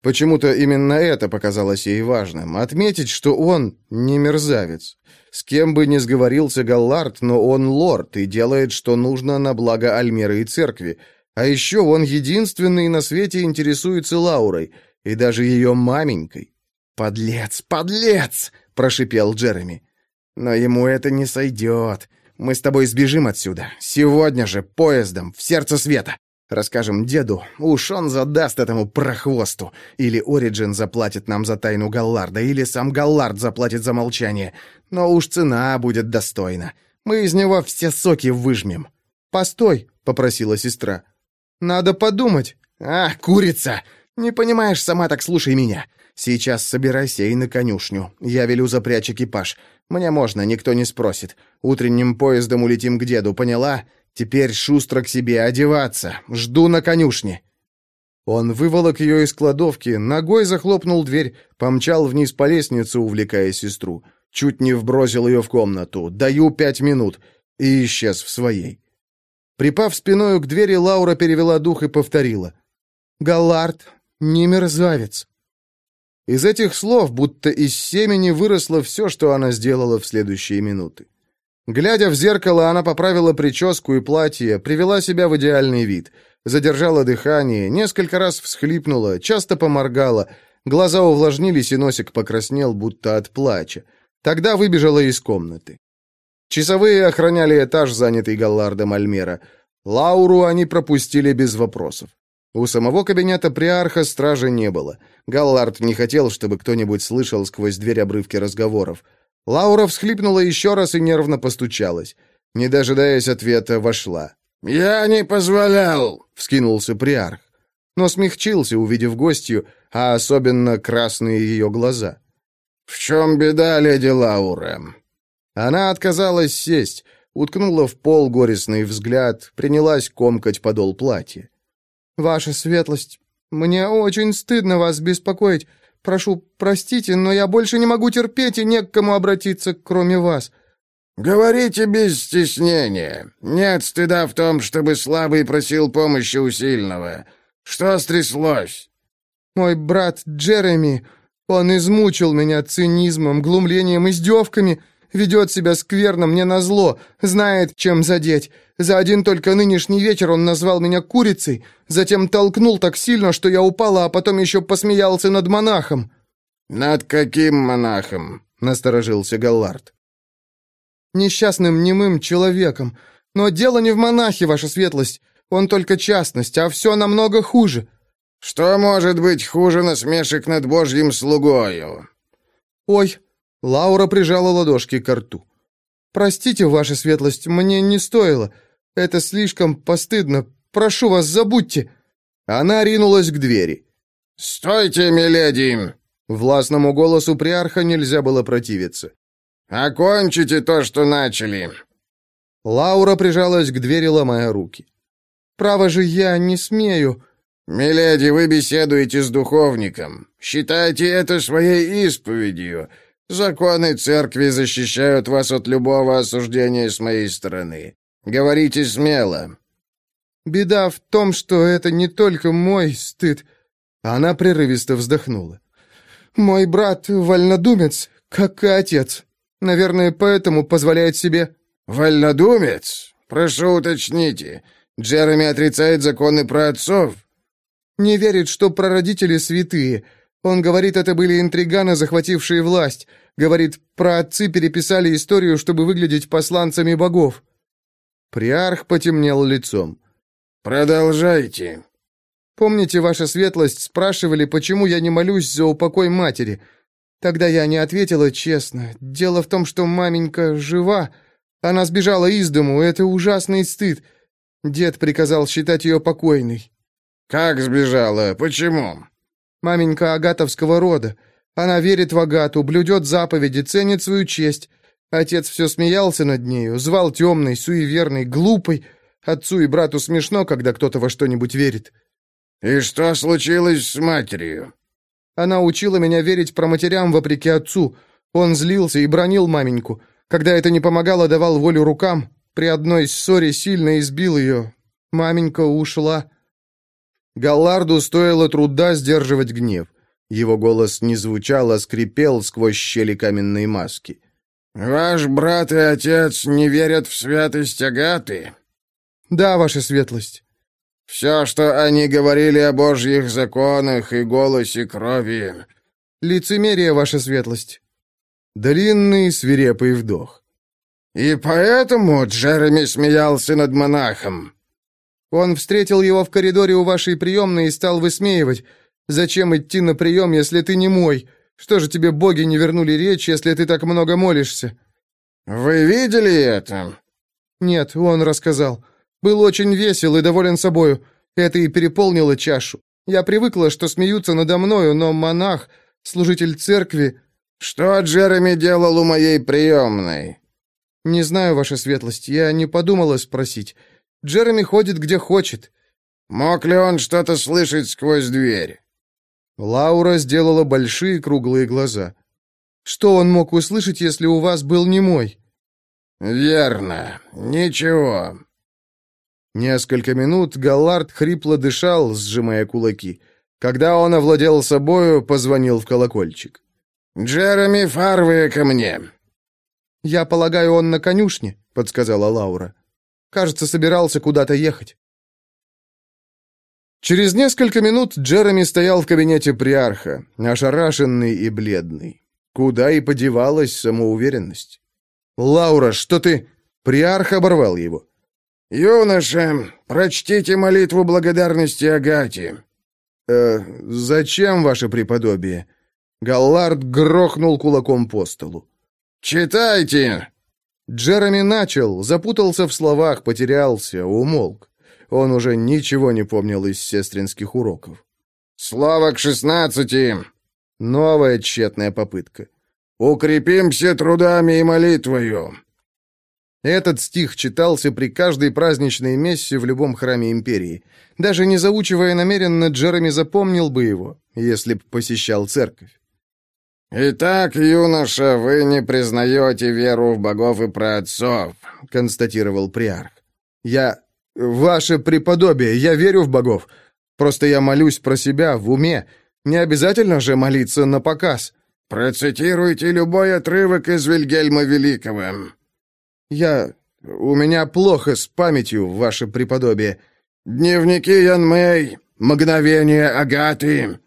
[SPEAKER 1] Почему-то именно это показалось ей важным. Отметить, что он не мерзавец. С кем бы ни сговорился Галлард, но он лорд и делает, что нужно на благо Альмеры и церкви. А еще он единственный на свете интересуется Лаурой, и даже ее маменькой. «Подлец, подлец!» — прошипел Джереми. «Но ему это не сойдет. Мы с тобой сбежим отсюда. Сегодня же, поездом, в сердце света. Расскажем деду, уж он задаст этому прохвосту. Или Ориджин заплатит нам за тайну Галларда, или сам Галлард заплатит за молчание. Но уж цена будет достойна. Мы из него все соки выжмем. «Постой», — попросила сестра. «Надо подумать». «А, курица! Не понимаешь, сама так слушай меня. Сейчас собирайся и на конюшню. Я велю запрячь экипаж. Мне можно, никто не спросит. Утренним поездом улетим к деду, поняла? Теперь шустро к себе одеваться. Жду на конюшне». Он выволок ее из кладовки, ногой захлопнул дверь, помчал вниз по лестнице, увлекая сестру. Чуть не вбросил ее в комнату. «Даю пять минут». И исчез в своей. Припав спиною к двери, Лаура перевела дух и повторила. «Галлард, не мерзавец». Из этих слов, будто из семени, выросло все, что она сделала в следующие минуты. Глядя в зеркало, она поправила прическу и платье, привела себя в идеальный вид. Задержала дыхание, несколько раз всхлипнула, часто поморгала. Глаза увлажнились, и носик покраснел, будто от плача. Тогда выбежала из комнаты. Часовые охраняли этаж, занятый Галлардом Альмера. Лауру они пропустили без вопросов. У самого кабинета приарха стражи не было. Галлард не хотел, чтобы кто-нибудь слышал сквозь дверь обрывки разговоров. Лаура всхлипнула еще раз и нервно постучалась. Не дожидаясь ответа, вошла.
[SPEAKER 8] «Я не позволял!» — вскинулся приарх.
[SPEAKER 1] Но смягчился, увидев гостью, а особенно красные ее глаза.
[SPEAKER 8] «В чем беда, леди Лаура?»
[SPEAKER 1] Она отказалась сесть, уткнула в пол горестный взгляд, принялась комкать подол платья. «Ваша светлость, мне очень стыдно вас беспокоить. Прошу, простите, но я больше не могу терпеть и не к кому обратиться, кроме вас».
[SPEAKER 8] «Говорите без стеснения. Нет стыда в том, чтобы слабый просил помощи у сильного. Что стряслось?»
[SPEAKER 1] «Мой брат Джереми, он измучил меня цинизмом, глумлением, издевками, ведет себя скверно мне назло, знает, чем задеть. За один только нынешний вечер он назвал меня курицей, затем толкнул так сильно, что я упала, а потом еще посмеялся над монахом».
[SPEAKER 8] «Над каким монахом?» — насторожился Галлард.
[SPEAKER 1] «Несчастным немым человеком. Но дело не в монахе, ваша светлость. Он только частность, а все намного хуже».
[SPEAKER 8] «Что может быть хуже насмешек над божьим слугою?»
[SPEAKER 1] «Ой!» — Лаура прижала ладошки к рту. «Простите, ваша светлость, мне не стоило. Это слишком постыдно. Прошу вас, забудьте». Она ринулась к двери.
[SPEAKER 8] «Стойте, миледи!»
[SPEAKER 1] Властному голосу приарха нельзя было противиться.
[SPEAKER 8] «Окончите то, что начали!»
[SPEAKER 1] Лаура прижалась к двери, ломая руки. «Право же, я не смею.
[SPEAKER 8] «Миледи, вы беседуете с духовником. Считайте это своей исповедью. Законы церкви защищают вас от любого осуждения с моей стороны. Говорите смело».
[SPEAKER 1] «Беда в том, что это не только мой стыд». Она прерывисто вздохнула. «Мой брат вольнодумец, как и отец. Наверное, поэтому позволяет себе...»
[SPEAKER 8] «Вольнодумец? Прошу уточните. Джереми отрицает законы про отцов?»
[SPEAKER 1] «Не верит, что прародители святые. Он говорит, это были интриганы, захватившие власть. Говорит, про отцы переписали историю, чтобы выглядеть посланцами богов». Приарх потемнел лицом.
[SPEAKER 8] «Продолжайте».
[SPEAKER 1] «Помните, ваша светлость спрашивали, почему я не молюсь за упокой матери? Тогда я не ответила честно. Дело в том, что маменька жива. Она сбежала из дому, это ужасный стыд. Дед приказал считать ее покойной».
[SPEAKER 8] «Как сбежала? Почему?»
[SPEAKER 1] Маменька агатовского рода. Она верит в Агату, блюдет заповеди, ценит свою честь. Отец все смеялся над нею, звал темной, суеверной, глупой. Отцу и брату смешно, когда кто-то во что-нибудь верит.
[SPEAKER 8] «И что случилось с матерью?»
[SPEAKER 1] Она учила меня верить про матерям вопреки отцу. Он злился и бронил маменьку. Когда это не помогало, давал волю рукам. При одной ссоре сильно избил ее. Маменька ушла. Галларду стоило труда сдерживать гнев. Его голос не звучал, а скрипел сквозь щели каменной маски.
[SPEAKER 8] «Ваш брат и отец не верят в святость Агаты?»
[SPEAKER 1] «Да, ваша светлость».
[SPEAKER 8] «Все, что они говорили о божьих законах и голосе крови...»
[SPEAKER 1] «Лицемерие, ваша светлость». Длинный свирепый вдох.
[SPEAKER 8] «И поэтому Джереми смеялся над монахом?»
[SPEAKER 1] Он встретил его в коридоре у вашей приемной и стал высмеивать. Зачем идти на прием, если ты не мой? Что же тебе боги не вернули речь, если ты так много молишься?»
[SPEAKER 8] «Вы видели это?»
[SPEAKER 1] «Нет, он рассказал. Был очень весел и доволен собою. Это и переполнило чашу. Я привыкла, что смеются надо мною, но монах, служитель церкви...»
[SPEAKER 8] «Что Джереми делал у моей приемной?»
[SPEAKER 1] «Не знаю, ваша светлость, я не подумала спросить. Джереми ходит где хочет».
[SPEAKER 8] «Мог ли он что-то слышать сквозь дверь?»
[SPEAKER 1] Лаура сделала большие круглые глаза. «Что он мог услышать, если у вас был немой?»
[SPEAKER 8] «Верно. Ничего».
[SPEAKER 1] Несколько минут Галлард хрипло дышал, сжимая кулаки. Когда он овладел собою, позвонил в колокольчик.
[SPEAKER 8] «Джереми Фарве ко мне!»
[SPEAKER 1] «Я полагаю, он на конюшне», — подсказала Лаура. Кажется, собирался куда-то ехать. Через несколько минут Джереми стоял в кабинете приарха, ошарашенный и бледный. Куда и подевалась самоуверенность? «Лаура, что ты...» Приарх оборвал его.
[SPEAKER 8] «Юноша, прочтите молитву благодарности Агате».
[SPEAKER 1] «Э, зачем, ваше преподобие?» Галлард грохнул кулаком по столу.
[SPEAKER 8] «Читайте!»
[SPEAKER 1] Джереми начал, запутался в словах, потерялся, умолк. Он уже ничего не помнил из сестринских уроков.
[SPEAKER 8] «Слово к шестнадцати!»
[SPEAKER 1] Новая тщетная попытка.
[SPEAKER 8] «Укрепимся трудами и молитвою!»
[SPEAKER 1] Этот стих читался при каждой праздничной мессе в любом храме империи. Даже не заучивая намеренно, Джереми запомнил бы его, если б посещал церковь.
[SPEAKER 8] «Итак, юноша, вы не признаете веру в богов и праотцов», — констатировал приарх.
[SPEAKER 1] «Я... Ваше преподобие, я верю в богов. Просто я молюсь про себя, в уме. Не обязательно же молиться на показ».
[SPEAKER 8] «Процитируйте любой отрывок из Вильгельма Великого».
[SPEAKER 1] «Я... У меня плохо с памятью, ваше преподобие».
[SPEAKER 8] «Дневники Янмэй, мгновение Агаты».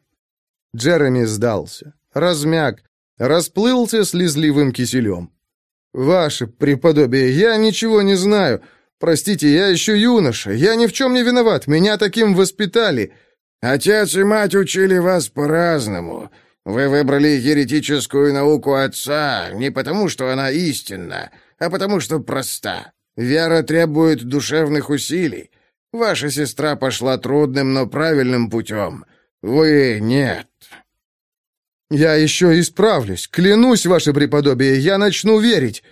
[SPEAKER 1] Джереми сдался размяк, расплылся слезливым киселем. «Ваше преподобие, я ничего не знаю. Простите, я еще юноша, я ни в чем не виноват, меня таким воспитали».
[SPEAKER 8] «Отец и мать учили вас по-разному. Вы выбрали еретическую науку отца не потому, что она истинна, а потому, что проста. Вера требует душевных усилий. Ваша сестра пошла трудным, но правильным путем. Вы нет.
[SPEAKER 1] «Я еще исправлюсь. Клянусь, ваше преподобие, я начну верить».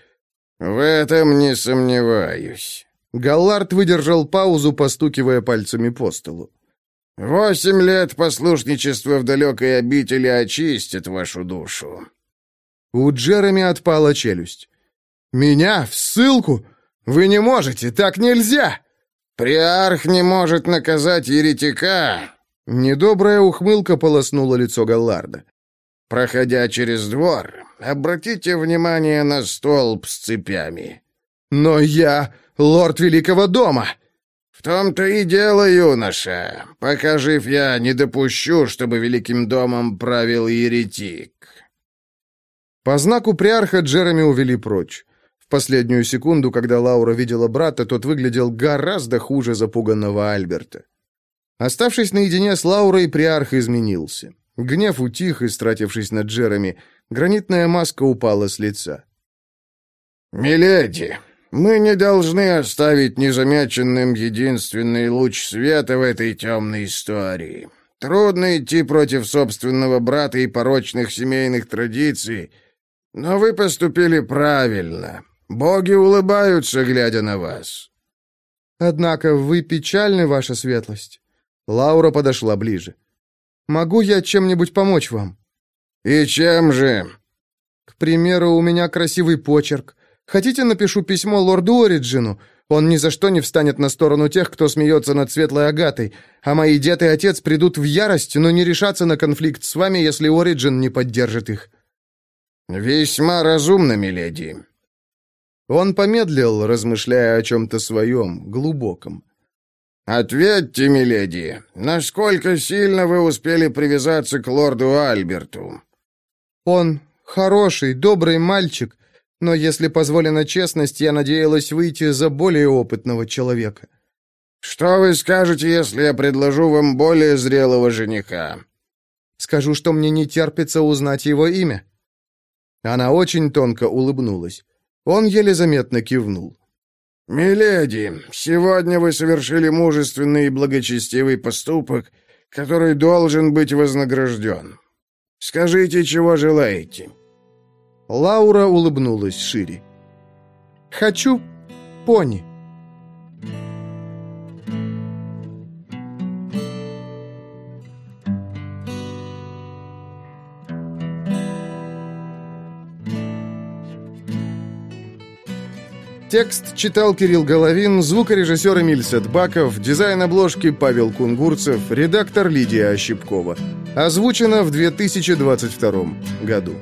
[SPEAKER 8] «В этом не сомневаюсь».
[SPEAKER 1] Галлард выдержал паузу, постукивая пальцами по столу.
[SPEAKER 8] Восемь лет послушничества в далекой обители очистит вашу душу».
[SPEAKER 1] У Джереми отпала челюсть. «Меня в ссылку? Вы не можете, так нельзя!»
[SPEAKER 8] «Приарх не может наказать еретика!»
[SPEAKER 1] Недобрая ухмылка полоснула лицо Галларда.
[SPEAKER 8] «Проходя через двор, обратите внимание на столб с цепями».
[SPEAKER 1] «Но я лорд Великого дома!»
[SPEAKER 8] «В том-то и дело, юноша. Пока жив я, не допущу, чтобы Великим домом правил еретик».
[SPEAKER 1] По знаку приарха Джереми увели прочь. В последнюю секунду, когда Лаура видела брата, тот выглядел гораздо хуже запуганного Альберта. Оставшись наедине с Лаурой, приарх изменился. Гнев утих, истратившись на Джереми. Гранитная маска упала с лица.
[SPEAKER 8] «Миледи, мы не должны оставить незамеченным единственный луч света в этой темной истории. Трудно идти против собственного брата и порочных семейных традиций, но вы поступили правильно. Боги улыбаются, глядя на вас».
[SPEAKER 1] «Однако вы печальны, ваша светлость». Лаура подошла ближе. «Могу я чем-нибудь помочь вам?»
[SPEAKER 8] «И чем же?»
[SPEAKER 1] «К примеру, у меня красивый почерк. Хотите, напишу письмо лорду Ориджину? Он ни за что не встанет на сторону тех, кто смеется над светлой Агатой, а мои дед и отец придут в ярость, но не решатся на конфликт с вами, если Ориджин не поддержит их».
[SPEAKER 8] «Весьма разумно, миледи.
[SPEAKER 1] Он помедлил, размышляя о чем-то своем, глубоком.
[SPEAKER 8] «Ответьте, миледи, насколько сильно вы успели привязаться к лорду Альберту?»
[SPEAKER 1] «Он хороший, добрый мальчик, но, если позволена честность, я надеялась выйти за более опытного человека».
[SPEAKER 8] «Что вы скажете, если я предложу вам более зрелого жениха?»
[SPEAKER 1] «Скажу, что мне не терпится узнать его имя». Она очень тонко улыбнулась. Он еле заметно кивнул.
[SPEAKER 8] «Миледи, сегодня вы совершили мужественный и благочестивый поступок, который должен быть вознагражден. Скажите, чего желаете?»
[SPEAKER 1] Лаура улыбнулась шире. «Хочу пони». Текст читал Кирилл Головин, звукорежиссер Эмиль Сетбаков, дизайн обложки Павел Кунгурцев, редактор Лидия Ощепкова. Озвучено в 2022 году.